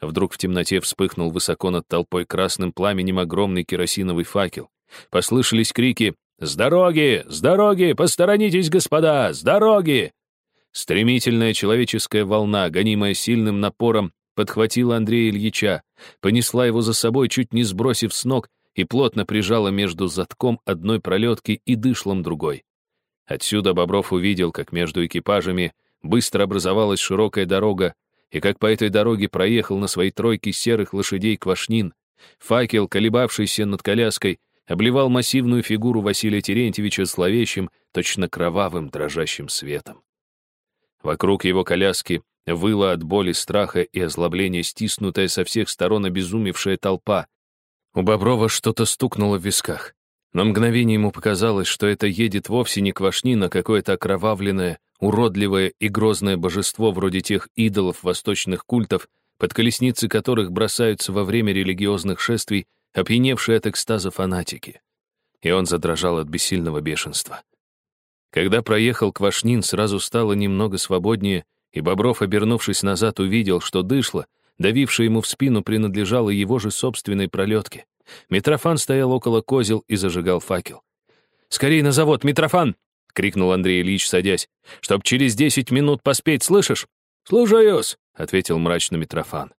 Вдруг в темноте вспыхнул высоко над толпой красным пламенем огромный керосиновый факел. Послышались крики «С дороги! С дороги! Посторонитесь, господа! С дороги!» Стремительная человеческая волна, гонимая сильным напором, подхватила Андрея Ильича, понесла его за собой, чуть не сбросив с ног, и плотно прижала между затком одной пролетки и дышлом другой. Отсюда Бобров увидел, как между экипажами быстро образовалась широкая дорога, и как по этой дороге проехал на своей тройке серых лошадей Квашнин. Факел, колебавшийся над коляской, обливал массивную фигуру Василия Терентьевича зловещим, точно кровавым дрожащим светом. Вокруг его коляски выла от боли, страха и озлобления стиснутая со всех сторон обезумевшая толпа. У Боброва что-то стукнуло в висках. На мгновение ему показалось, что это едет вовсе не Квашнин, а какое-то окровавленное, уродливое и грозное божество вроде тех идолов восточных культов, под колесницы которых бросаются во время религиозных шествий опьяневшие от экстаза фанатики. И он задрожал от бессильного бешенства. Когда проехал Квашнин, сразу стало немного свободнее, и Бобров, обернувшись назад, увидел, что дышло, давившее ему в спину, принадлежало его же собственной пролетке. Митрофан стоял около козел и зажигал факел. «Скорей на завод, Митрофан!» — крикнул Андрей Ильич, садясь. «Чтоб через десять минут поспеть, слышишь?» «Слушаюсь!» — ответил мрачно Митрофан.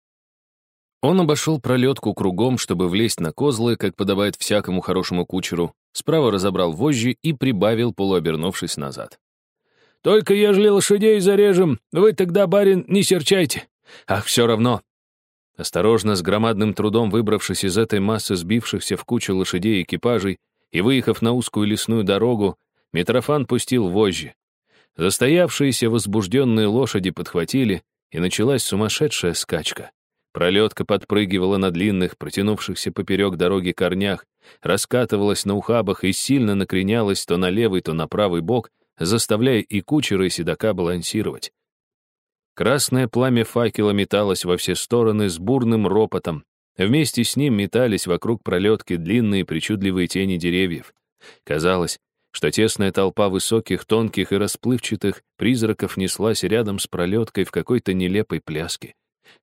Он обошел пролетку кругом, чтобы влезть на козлы, как подобает всякому хорошему кучеру, справа разобрал вожжи и прибавил, полуобернувшись назад. «Только ежели лошадей зарежем, вы тогда, барин, не серчайте. Ах, все равно!» Осторожно, с громадным трудом выбравшись из этой массы сбившихся в кучу лошадей и экипажей и выехав на узкую лесную дорогу, Митрофан пустил вожжи. Застоявшиеся возбужденные лошади подхватили, и началась сумасшедшая скачка. Пролетка подпрыгивала на длинных, протянувшихся поперек дороги корнях, раскатывалась на ухабах и сильно накренялась то на левый, то на правый бок, заставляя и кучера, и седока балансировать. Красное пламя факела металось во все стороны с бурным ропотом. Вместе с ним метались вокруг пролетки длинные причудливые тени деревьев. Казалось, что тесная толпа высоких, тонких и расплывчатых призраков неслась рядом с пролеткой в какой-то нелепой пляске.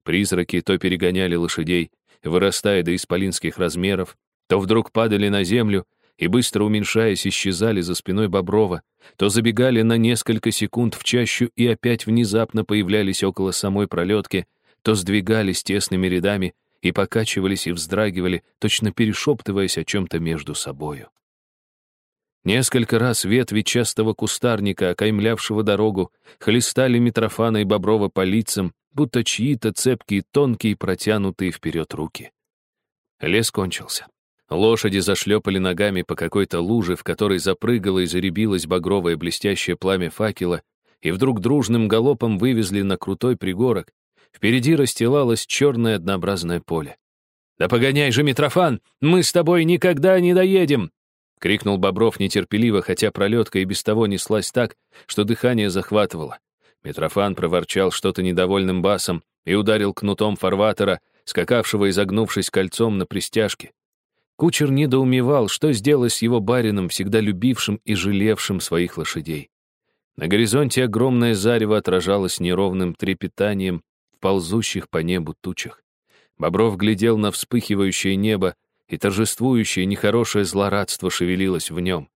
Призраки то перегоняли лошадей, вырастая до исполинских размеров, то вдруг падали на землю и, быстро уменьшаясь, исчезали за спиной Боброва, то забегали на несколько секунд в чащу и опять внезапно появлялись около самой пролетки, то сдвигались тесными рядами и покачивались и вздрагивали, точно перешептываясь о чем-то между собою. Несколько раз ветви частого кустарника, окаймлявшего дорогу, хлестали Митрофана и Боброва по лицам, будто чьи-то цепкие, тонкие, протянутые вперед руки. Лес кончился. Лошади зашлепали ногами по какой-то луже, в которой запрыгало и заребилось багровое блестящее пламя факела, и вдруг дружным галопом вывезли на крутой пригорок. Впереди расстилалось черное однообразное поле. «Да погоняй же, Митрофан! Мы с тобой никогда не доедем!» — крикнул Бобров нетерпеливо, хотя пролетка и без того неслась так, что дыхание захватывало. Митрофан проворчал что-то недовольным басом и ударил кнутом фарватера, скакавшего изогнувшись кольцом на пристяжке. Кучер недоумевал, что сделать с его барином, всегда любившим и жалевшим своих лошадей. На горизонте огромное зарево отражалось неровным трепетанием в ползущих по небу тучах. Бобров глядел на вспыхивающее небо, и торжествующее нехорошее злорадство шевелилось в нем.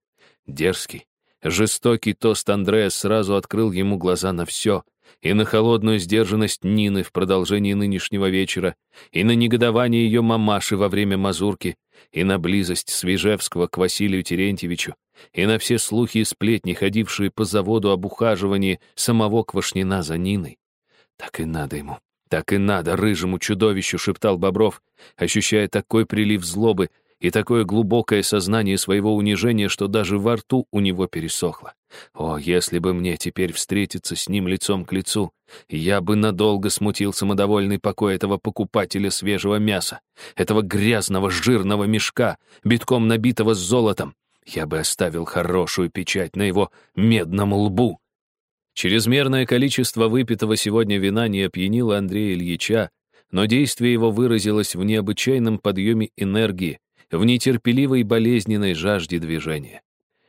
Дерзкий, жестокий тост Андрея сразу открыл ему глаза на все, и на холодную сдержанность Нины в продолжении нынешнего вечера, и на негодование ее мамаши во время мазурки, и на близость Свежевского к Василию Терентьевичу, и на все слухи и сплетни, ходившие по заводу об ухаживании самого Квашнина за Ниной. Так и надо ему, так и надо рыжему чудовищу, шептал Бобров, ощущая такой прилив злобы, и такое глубокое сознание своего унижения, что даже во рту у него пересохло. О, если бы мне теперь встретиться с ним лицом к лицу, я бы надолго смутил самодовольный покой этого покупателя свежего мяса, этого грязного жирного мешка, битком набитого золотом. Я бы оставил хорошую печать на его медном лбу. Чрезмерное количество выпитого сегодня вина не опьянило Андрея Ильича, но действие его выразилось в необычайном подъеме энергии, в нетерпеливой болезненной жажде движения.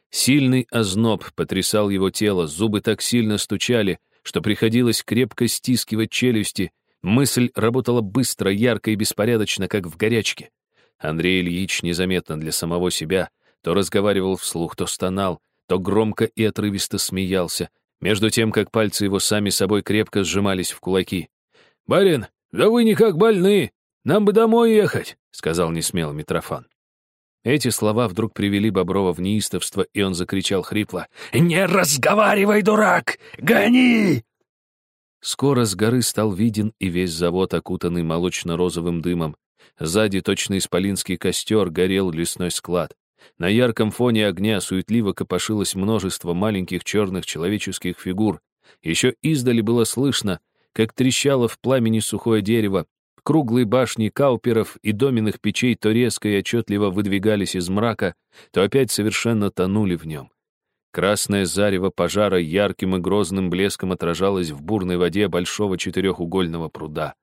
Сильный озноб потрясал его тело, зубы так сильно стучали, что приходилось крепко стискивать челюсти, мысль работала быстро, ярко и беспорядочно, как в горячке. Андрей Ильич незаметно для самого себя то разговаривал вслух, то стонал, то громко и отрывисто смеялся, между тем, как пальцы его сами собой крепко сжимались в кулаки. «Барин, да вы никак больны! Нам бы домой ехать!» — сказал несмело Митрофан. Эти слова вдруг привели Боброва в неистовство, и он закричал хрипло. «Не разговаривай, дурак! Гони!» Скоро с горы стал виден и весь завод, окутанный молочно-розовым дымом. Сзади точно исполинский костер горел лесной склад. На ярком фоне огня суетливо копошилось множество маленьких черных человеческих фигур. Еще издали было слышно, как трещало в пламени сухое дерево, Круглые башни кауперов и доменных печей то резко и отчетливо выдвигались из мрака, то опять совершенно тонули в нем. Красное зарево пожара ярким и грозным блеском отражалось в бурной воде большого четырехугольного пруда.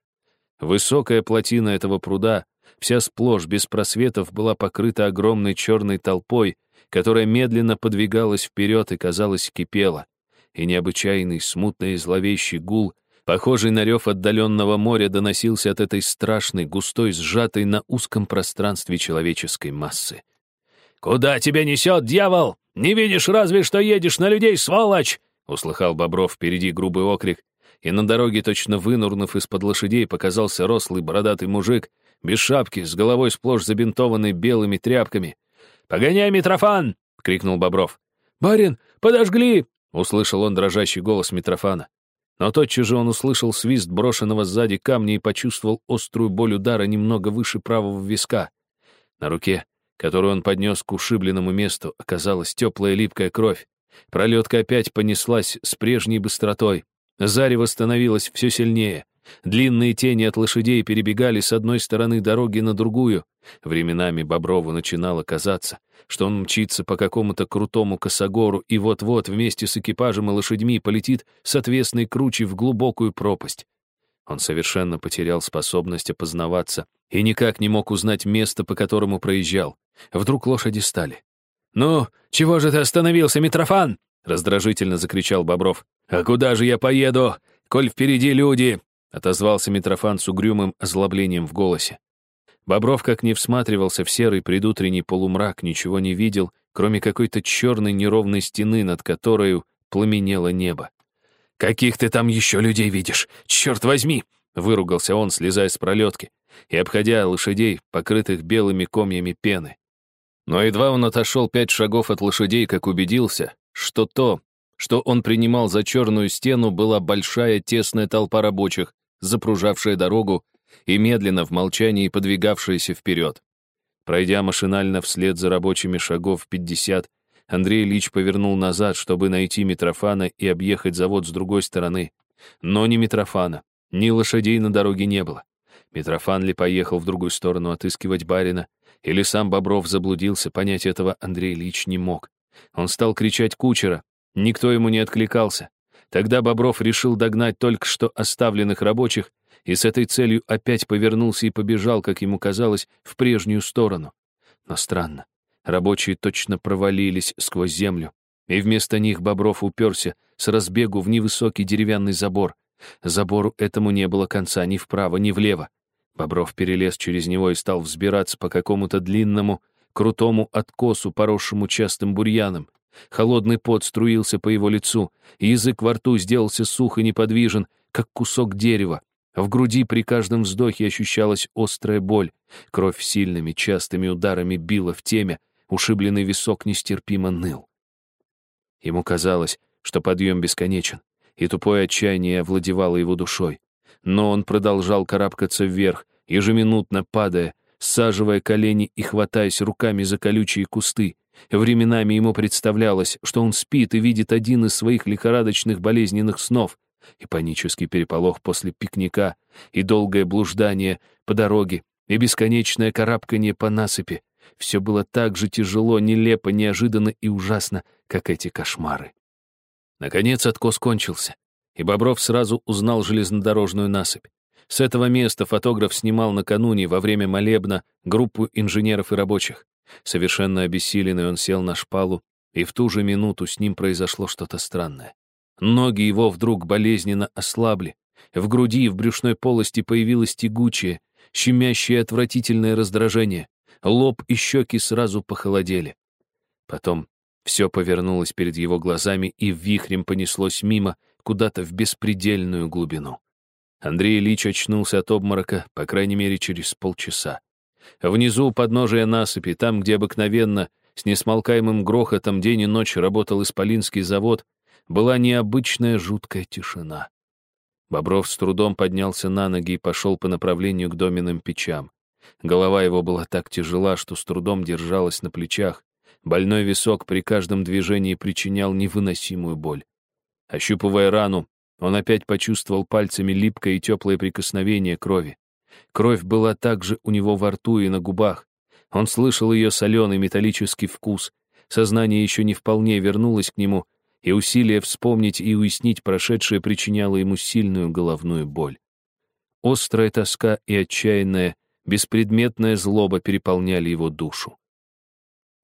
Высокая плотина этого пруда, вся сплошь без просветов, была покрыта огромной черной толпой, которая медленно подвигалась вперед и, казалось, кипела. И необычайный, смутный и зловещий гул — Похожий на рев отдаленного моря доносился от этой страшной, густой, сжатой на узком пространстве человеческой массы. «Куда тебя несет, дьявол? Не видишь разве, что едешь на людей, сволочь!» Услыхал Бобров впереди грубый окрик, и на дороге, точно вынурнув из-под лошадей, показался рослый бородатый мужик, без шапки, с головой сплошь забинтованной белыми тряпками. «Погоняй, Митрофан!» — крикнул Бобров. «Барин, подожгли!» — услышал он дрожащий голос Митрофана. Но тотчас же он услышал свист брошенного сзади камня и почувствовал острую боль удара немного выше правого виска. На руке, которую он поднес к ушибленному месту, оказалась теплая липкая кровь. Пролетка опять понеслась с прежней быстротой. Зарево становилось все сильнее. Длинные тени от лошадей перебегали с одной стороны дороги на другую. Временами Боброву начинало казаться, что он мчится по какому-то крутому косогору и вот-вот вместе с экипажем и лошадьми полетит с отвесной кручи в глубокую пропасть. Он совершенно потерял способность опознаваться и никак не мог узнать место, по которому проезжал. Вдруг лошади стали. «Ну, чего же ты остановился, Митрофан?» — раздражительно закричал Бобров. «А куда же я поеду, коль впереди люди?» — отозвался Митрофан с угрюмым озлоблением в голосе. Бобров, как не всматривался в серый предутренний полумрак, ничего не видел, кроме какой-то черной неровной стены, над которой пламенело небо. «Каких ты там еще людей видишь? Черт возьми!» — выругался он, слезая с пролетки и обходя лошадей, покрытых белыми комьями пены. Но едва он отошел пять шагов от лошадей, как убедился, что то, что он принимал за черную стену, была большая тесная толпа рабочих, запружавшая дорогу и медленно в молчании подвигавшаяся вперед. Пройдя машинально вслед за рабочими шагов 50, Андрей Ильич повернул назад, чтобы найти Митрофана и объехать завод с другой стороны. Но ни Митрофана, ни лошадей на дороге не было. Митрофан ли поехал в другую сторону отыскивать барина, или сам Бобров заблудился, понять этого Андрей Ильич не мог. Он стал кричать кучера, никто ему не откликался. Тогда Бобров решил догнать только что оставленных рабочих и с этой целью опять повернулся и побежал, как ему казалось, в прежнюю сторону. Но странно, рабочие точно провалились сквозь землю, и вместо них Бобров уперся с разбегу в невысокий деревянный забор. Забору этому не было конца ни вправо, ни влево. Бобров перелез через него и стал взбираться по какому-то длинному, крутому откосу, поросшему частым бурьяном. Холодный пот струился по его лицу, язык во рту сделался сух и неподвижен, как кусок дерева. В груди при каждом вздохе ощущалась острая боль. Кровь сильными, частыми ударами била в темя, ушибленный висок нестерпимо ныл. Ему казалось, что подъем бесконечен, и тупое отчаяние овладевало его душой. Но он продолжал карабкаться вверх, ежеминутно падая, саживая колени и хватаясь руками за колючие кусты. Временами ему представлялось, что он спит и видит один из своих лихорадочных болезненных снов, и панический переполох после пикника, и долгое блуждание по дороге, и бесконечное карабкание по насыпи. Все было так же тяжело, нелепо, неожиданно и ужасно, как эти кошмары. Наконец откос кончился, и Бобров сразу узнал железнодорожную насыпь. С этого места фотограф снимал накануне во время молебна группу инженеров и рабочих. Совершенно обессиленный он сел на шпалу, и в ту же минуту с ним произошло что-то странное. Ноги его вдруг болезненно ослабли. В груди и в брюшной полости появилось тягучее, щемящее отвратительное раздражение. Лоб и щеки сразу похолодели. Потом все повернулось перед его глазами и вихрем понеслось мимо, куда-то в беспредельную глубину. Андрей Ильич очнулся от обморока, по крайней мере, через полчаса. Внизу, у подножия насыпи, там, где обыкновенно, с несмолкаемым грохотом день и ночь работал Исполинский завод, была необычная жуткая тишина. Бобров с трудом поднялся на ноги и пошел по направлению к доменным печам. Голова его была так тяжела, что с трудом держалась на плечах. Больной висок при каждом движении причинял невыносимую боль. Ощупывая рану, он опять почувствовал пальцами липкое и теплое прикосновение крови. Кровь была также у него во рту и на губах. Он слышал ее соленый металлический вкус. Сознание еще не вполне вернулось к нему, и усилие вспомнить и уяснить прошедшее причиняло ему сильную головную боль. Острая тоска и отчаянная, беспредметная злоба переполняли его душу.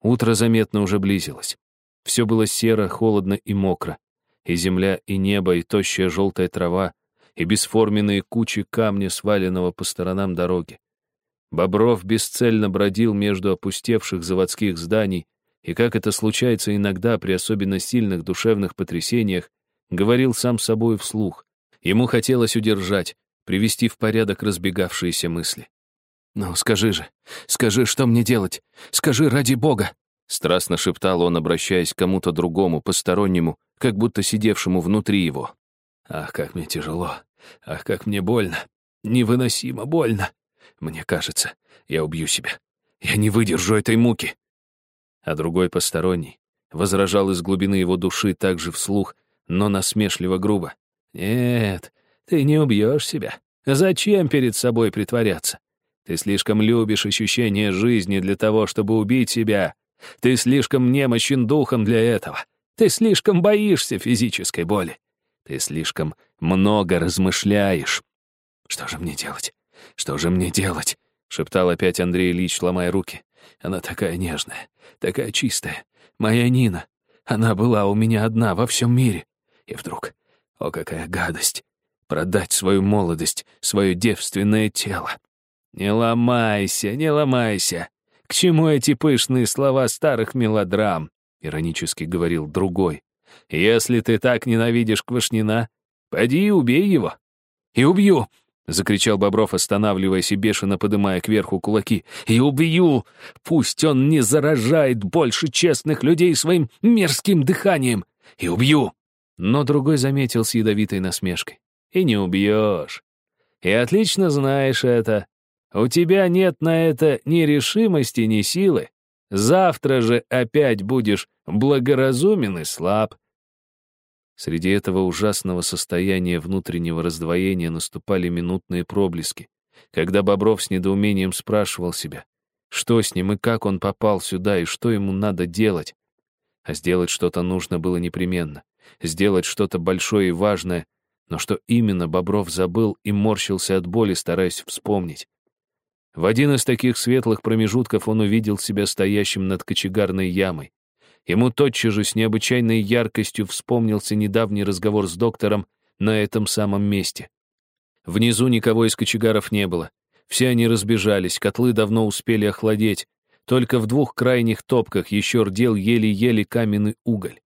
Утро заметно уже близилось. Все было серо, холодно и мокро. И земля, и небо, и тощая желтая трава, и бесформенные кучи камня, сваленного по сторонам дороги. Бобров бесцельно бродил между опустевших заводских зданий, и, как это случается иногда при особенно сильных душевных потрясениях, говорил сам собой вслух. Ему хотелось удержать, привести в порядок разбегавшиеся мысли. «Ну, скажи же, скажи, что мне делать? Скажи ради Бога!» Страстно шептал он, обращаясь к кому-то другому, постороннему, как будто сидевшему внутри его. «Ах, как мне тяжело! Ах, как мне больно! Невыносимо больно! Мне кажется, я убью себя. Я не выдержу этой муки!» а другой посторонний, возражал из глубины его души также вслух, но насмешливо грубо. «Нет, ты не убьешь себя. Зачем перед собой притворяться? Ты слишком любишь ощущение жизни для того, чтобы убить себя. Ты слишком немощен духом для этого. Ты слишком боишься физической боли. Ты слишком много размышляешь. Что же мне делать? Что же мне делать? Шептал опять Андрей Ильич, ломая руки. Она такая нежная, такая чистая. Моя Нина. Она была у меня одна во всем мире. И вдруг, о, какая гадость! Продать свою молодость, свое девственное тело. Не ломайся, не ломайся. К чему эти пышные слова старых мелодрам? Иронически говорил другой. Если ты так ненавидишь Квашнина, пойди и убей его. И убью, — закричал Бобров, останавливаясь и бешено подымая кверху кулаки. «И убью! Пусть он не заражает больше честных людей своим мерзким дыханием! И убью!» Но другой заметил с ядовитой насмешкой. «И не убьешь. И отлично знаешь это. У тебя нет на это ни решимости, ни силы. Завтра же опять будешь благоразумен и слаб. Среди этого ужасного состояния внутреннего раздвоения наступали минутные проблески, когда Бобров с недоумением спрашивал себя, что с ним и как он попал сюда, и что ему надо делать. А сделать что-то нужно было непременно. Сделать что-то большое и важное, но что именно Бобров забыл и морщился от боли, стараясь вспомнить. В один из таких светлых промежутков он увидел себя стоящим над кочегарной ямой. Ему тотчас же с необычайной яркостью вспомнился недавний разговор с доктором на этом самом месте. Внизу никого из кочегаров не было. Все они разбежались, котлы давно успели охладеть. Только в двух крайних топках еще рдел еле-еле каменный уголь.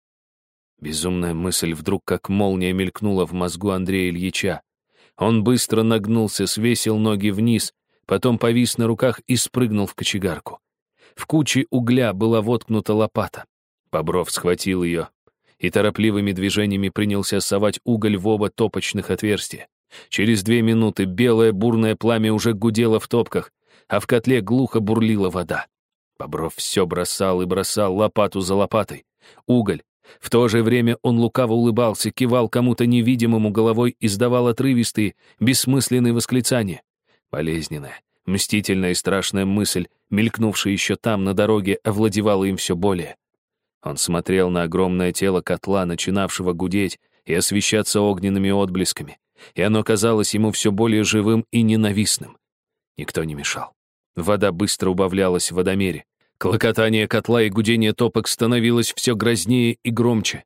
Безумная мысль вдруг как молния мелькнула в мозгу Андрея Ильича. Он быстро нагнулся, свесил ноги вниз, потом повис на руках и спрыгнул в кочегарку. В куче угля была воткнута лопата. Бобров схватил ее и торопливыми движениями принялся совать уголь в оба топочных отверстия. Через две минуты белое бурное пламя уже гудело в топках. а в котле глухо бурлила вода. Бобров все бросал и бросал лопату за лопатой. Уголь. В то же время он лукаво улыбался, кивал кому-то невидимому головой и издавал отрывистые, бессмысленные восклицания. Болезненная, мстительная и страшная мысль, мелькнувшая еще там, на дороге, овладевала им все более. Он смотрел на огромное тело котла, начинавшего гудеть и освещаться огненными отблесками, и оно казалось ему все более живым и ненавистным. Никто не мешал. Вода быстро убавлялась в водомере. Клокотание котла и гудение топок становилось все грознее и громче.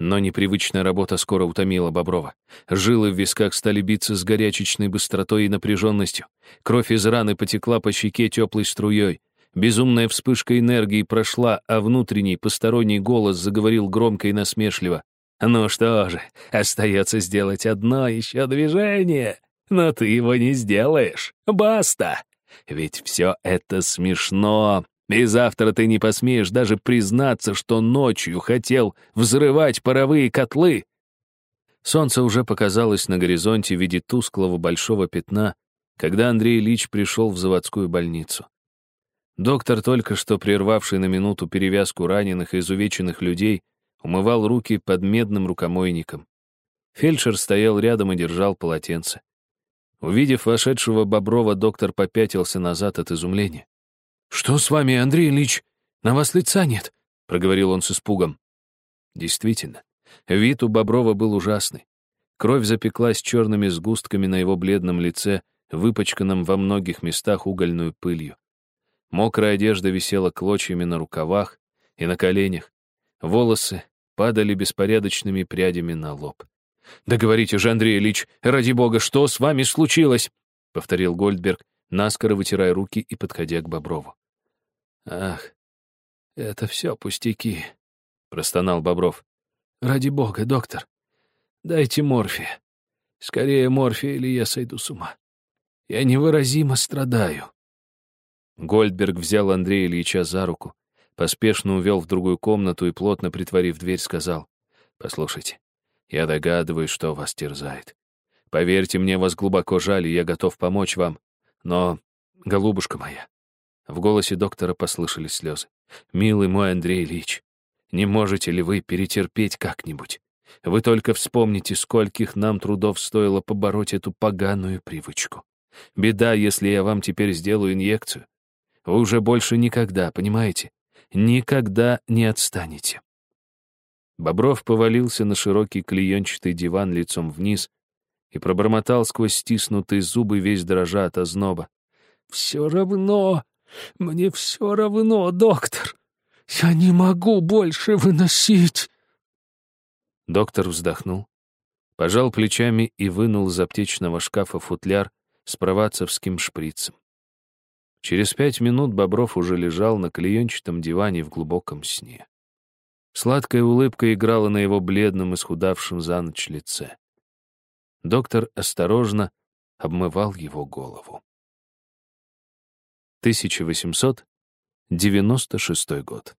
Но непривычная работа скоро утомила Боброва. Жилы в висках стали биться с горячечной быстротой и напряженностью. Кровь из раны потекла по щеке теплой струей. Безумная вспышка энергии прошла, а внутренний посторонний голос заговорил громко и насмешливо. «Ну что же, остается сделать одно еще движение, но ты его не сделаешь. Баста! Ведь все это смешно, и завтра ты не посмеешь даже признаться, что ночью хотел взрывать паровые котлы». Солнце уже показалось на горизонте в виде тусклого большого пятна, когда Андрей Ильич пришел в заводскую больницу. Доктор, только что прервавший на минуту перевязку раненых и изувеченных людей, умывал руки под медным рукомойником. Фельдшер стоял рядом и держал полотенце. Увидев вошедшего Боброва, доктор попятился назад от изумления. «Что с вами, Андрей Ильич? На вас лица нет», — проговорил он с испугом. Действительно, вид у Боброва был ужасный. Кровь запеклась черными сгустками на его бледном лице, выпачканном во многих местах угольную пылью. Мокрая одежда висела клочьями на рукавах и на коленях. Волосы падали беспорядочными прядями на лоб. «Да говорите же, Андрей Ильич, ради бога, что с вами случилось?» — повторил Гольдберг, наскоро вытирая руки и подходя к Боброву. «Ах, это все пустяки», — простонал Бобров. «Ради бога, доктор, дайте морфия. Скорее морфия, или я сойду с ума. Я невыразимо страдаю». Гольдберг взял Андрея Ильича за руку, поспешно увел в другую комнату и, плотно притворив дверь, сказал, «Послушайте, я догадываюсь, что вас терзает. Поверьте мне, вас глубоко жаль, и я готов помочь вам. Но, голубушка моя...» В голосе доктора послышались слезы. «Милый мой Андрей Ильич, не можете ли вы перетерпеть как-нибудь? Вы только вспомните, скольких нам трудов стоило побороть эту поганую привычку. Беда, если я вам теперь сделаю инъекцию. Вы уже больше никогда, понимаете? Никогда не отстанете. Бобров повалился на широкий клеенчатый диван лицом вниз и пробормотал сквозь стиснутые зубы весь дрожа от озноба. «Все равно, мне все равно, доктор. Я не могу больше выносить». Доктор вздохнул, пожал плечами и вынул из аптечного шкафа футляр с провацевским шприцем. Через пять минут Бобров уже лежал на клеенчатом диване в глубоком сне. Сладкая улыбка играла на его бледном, исхудавшем за ночь лице. Доктор осторожно обмывал его голову. 1896 год.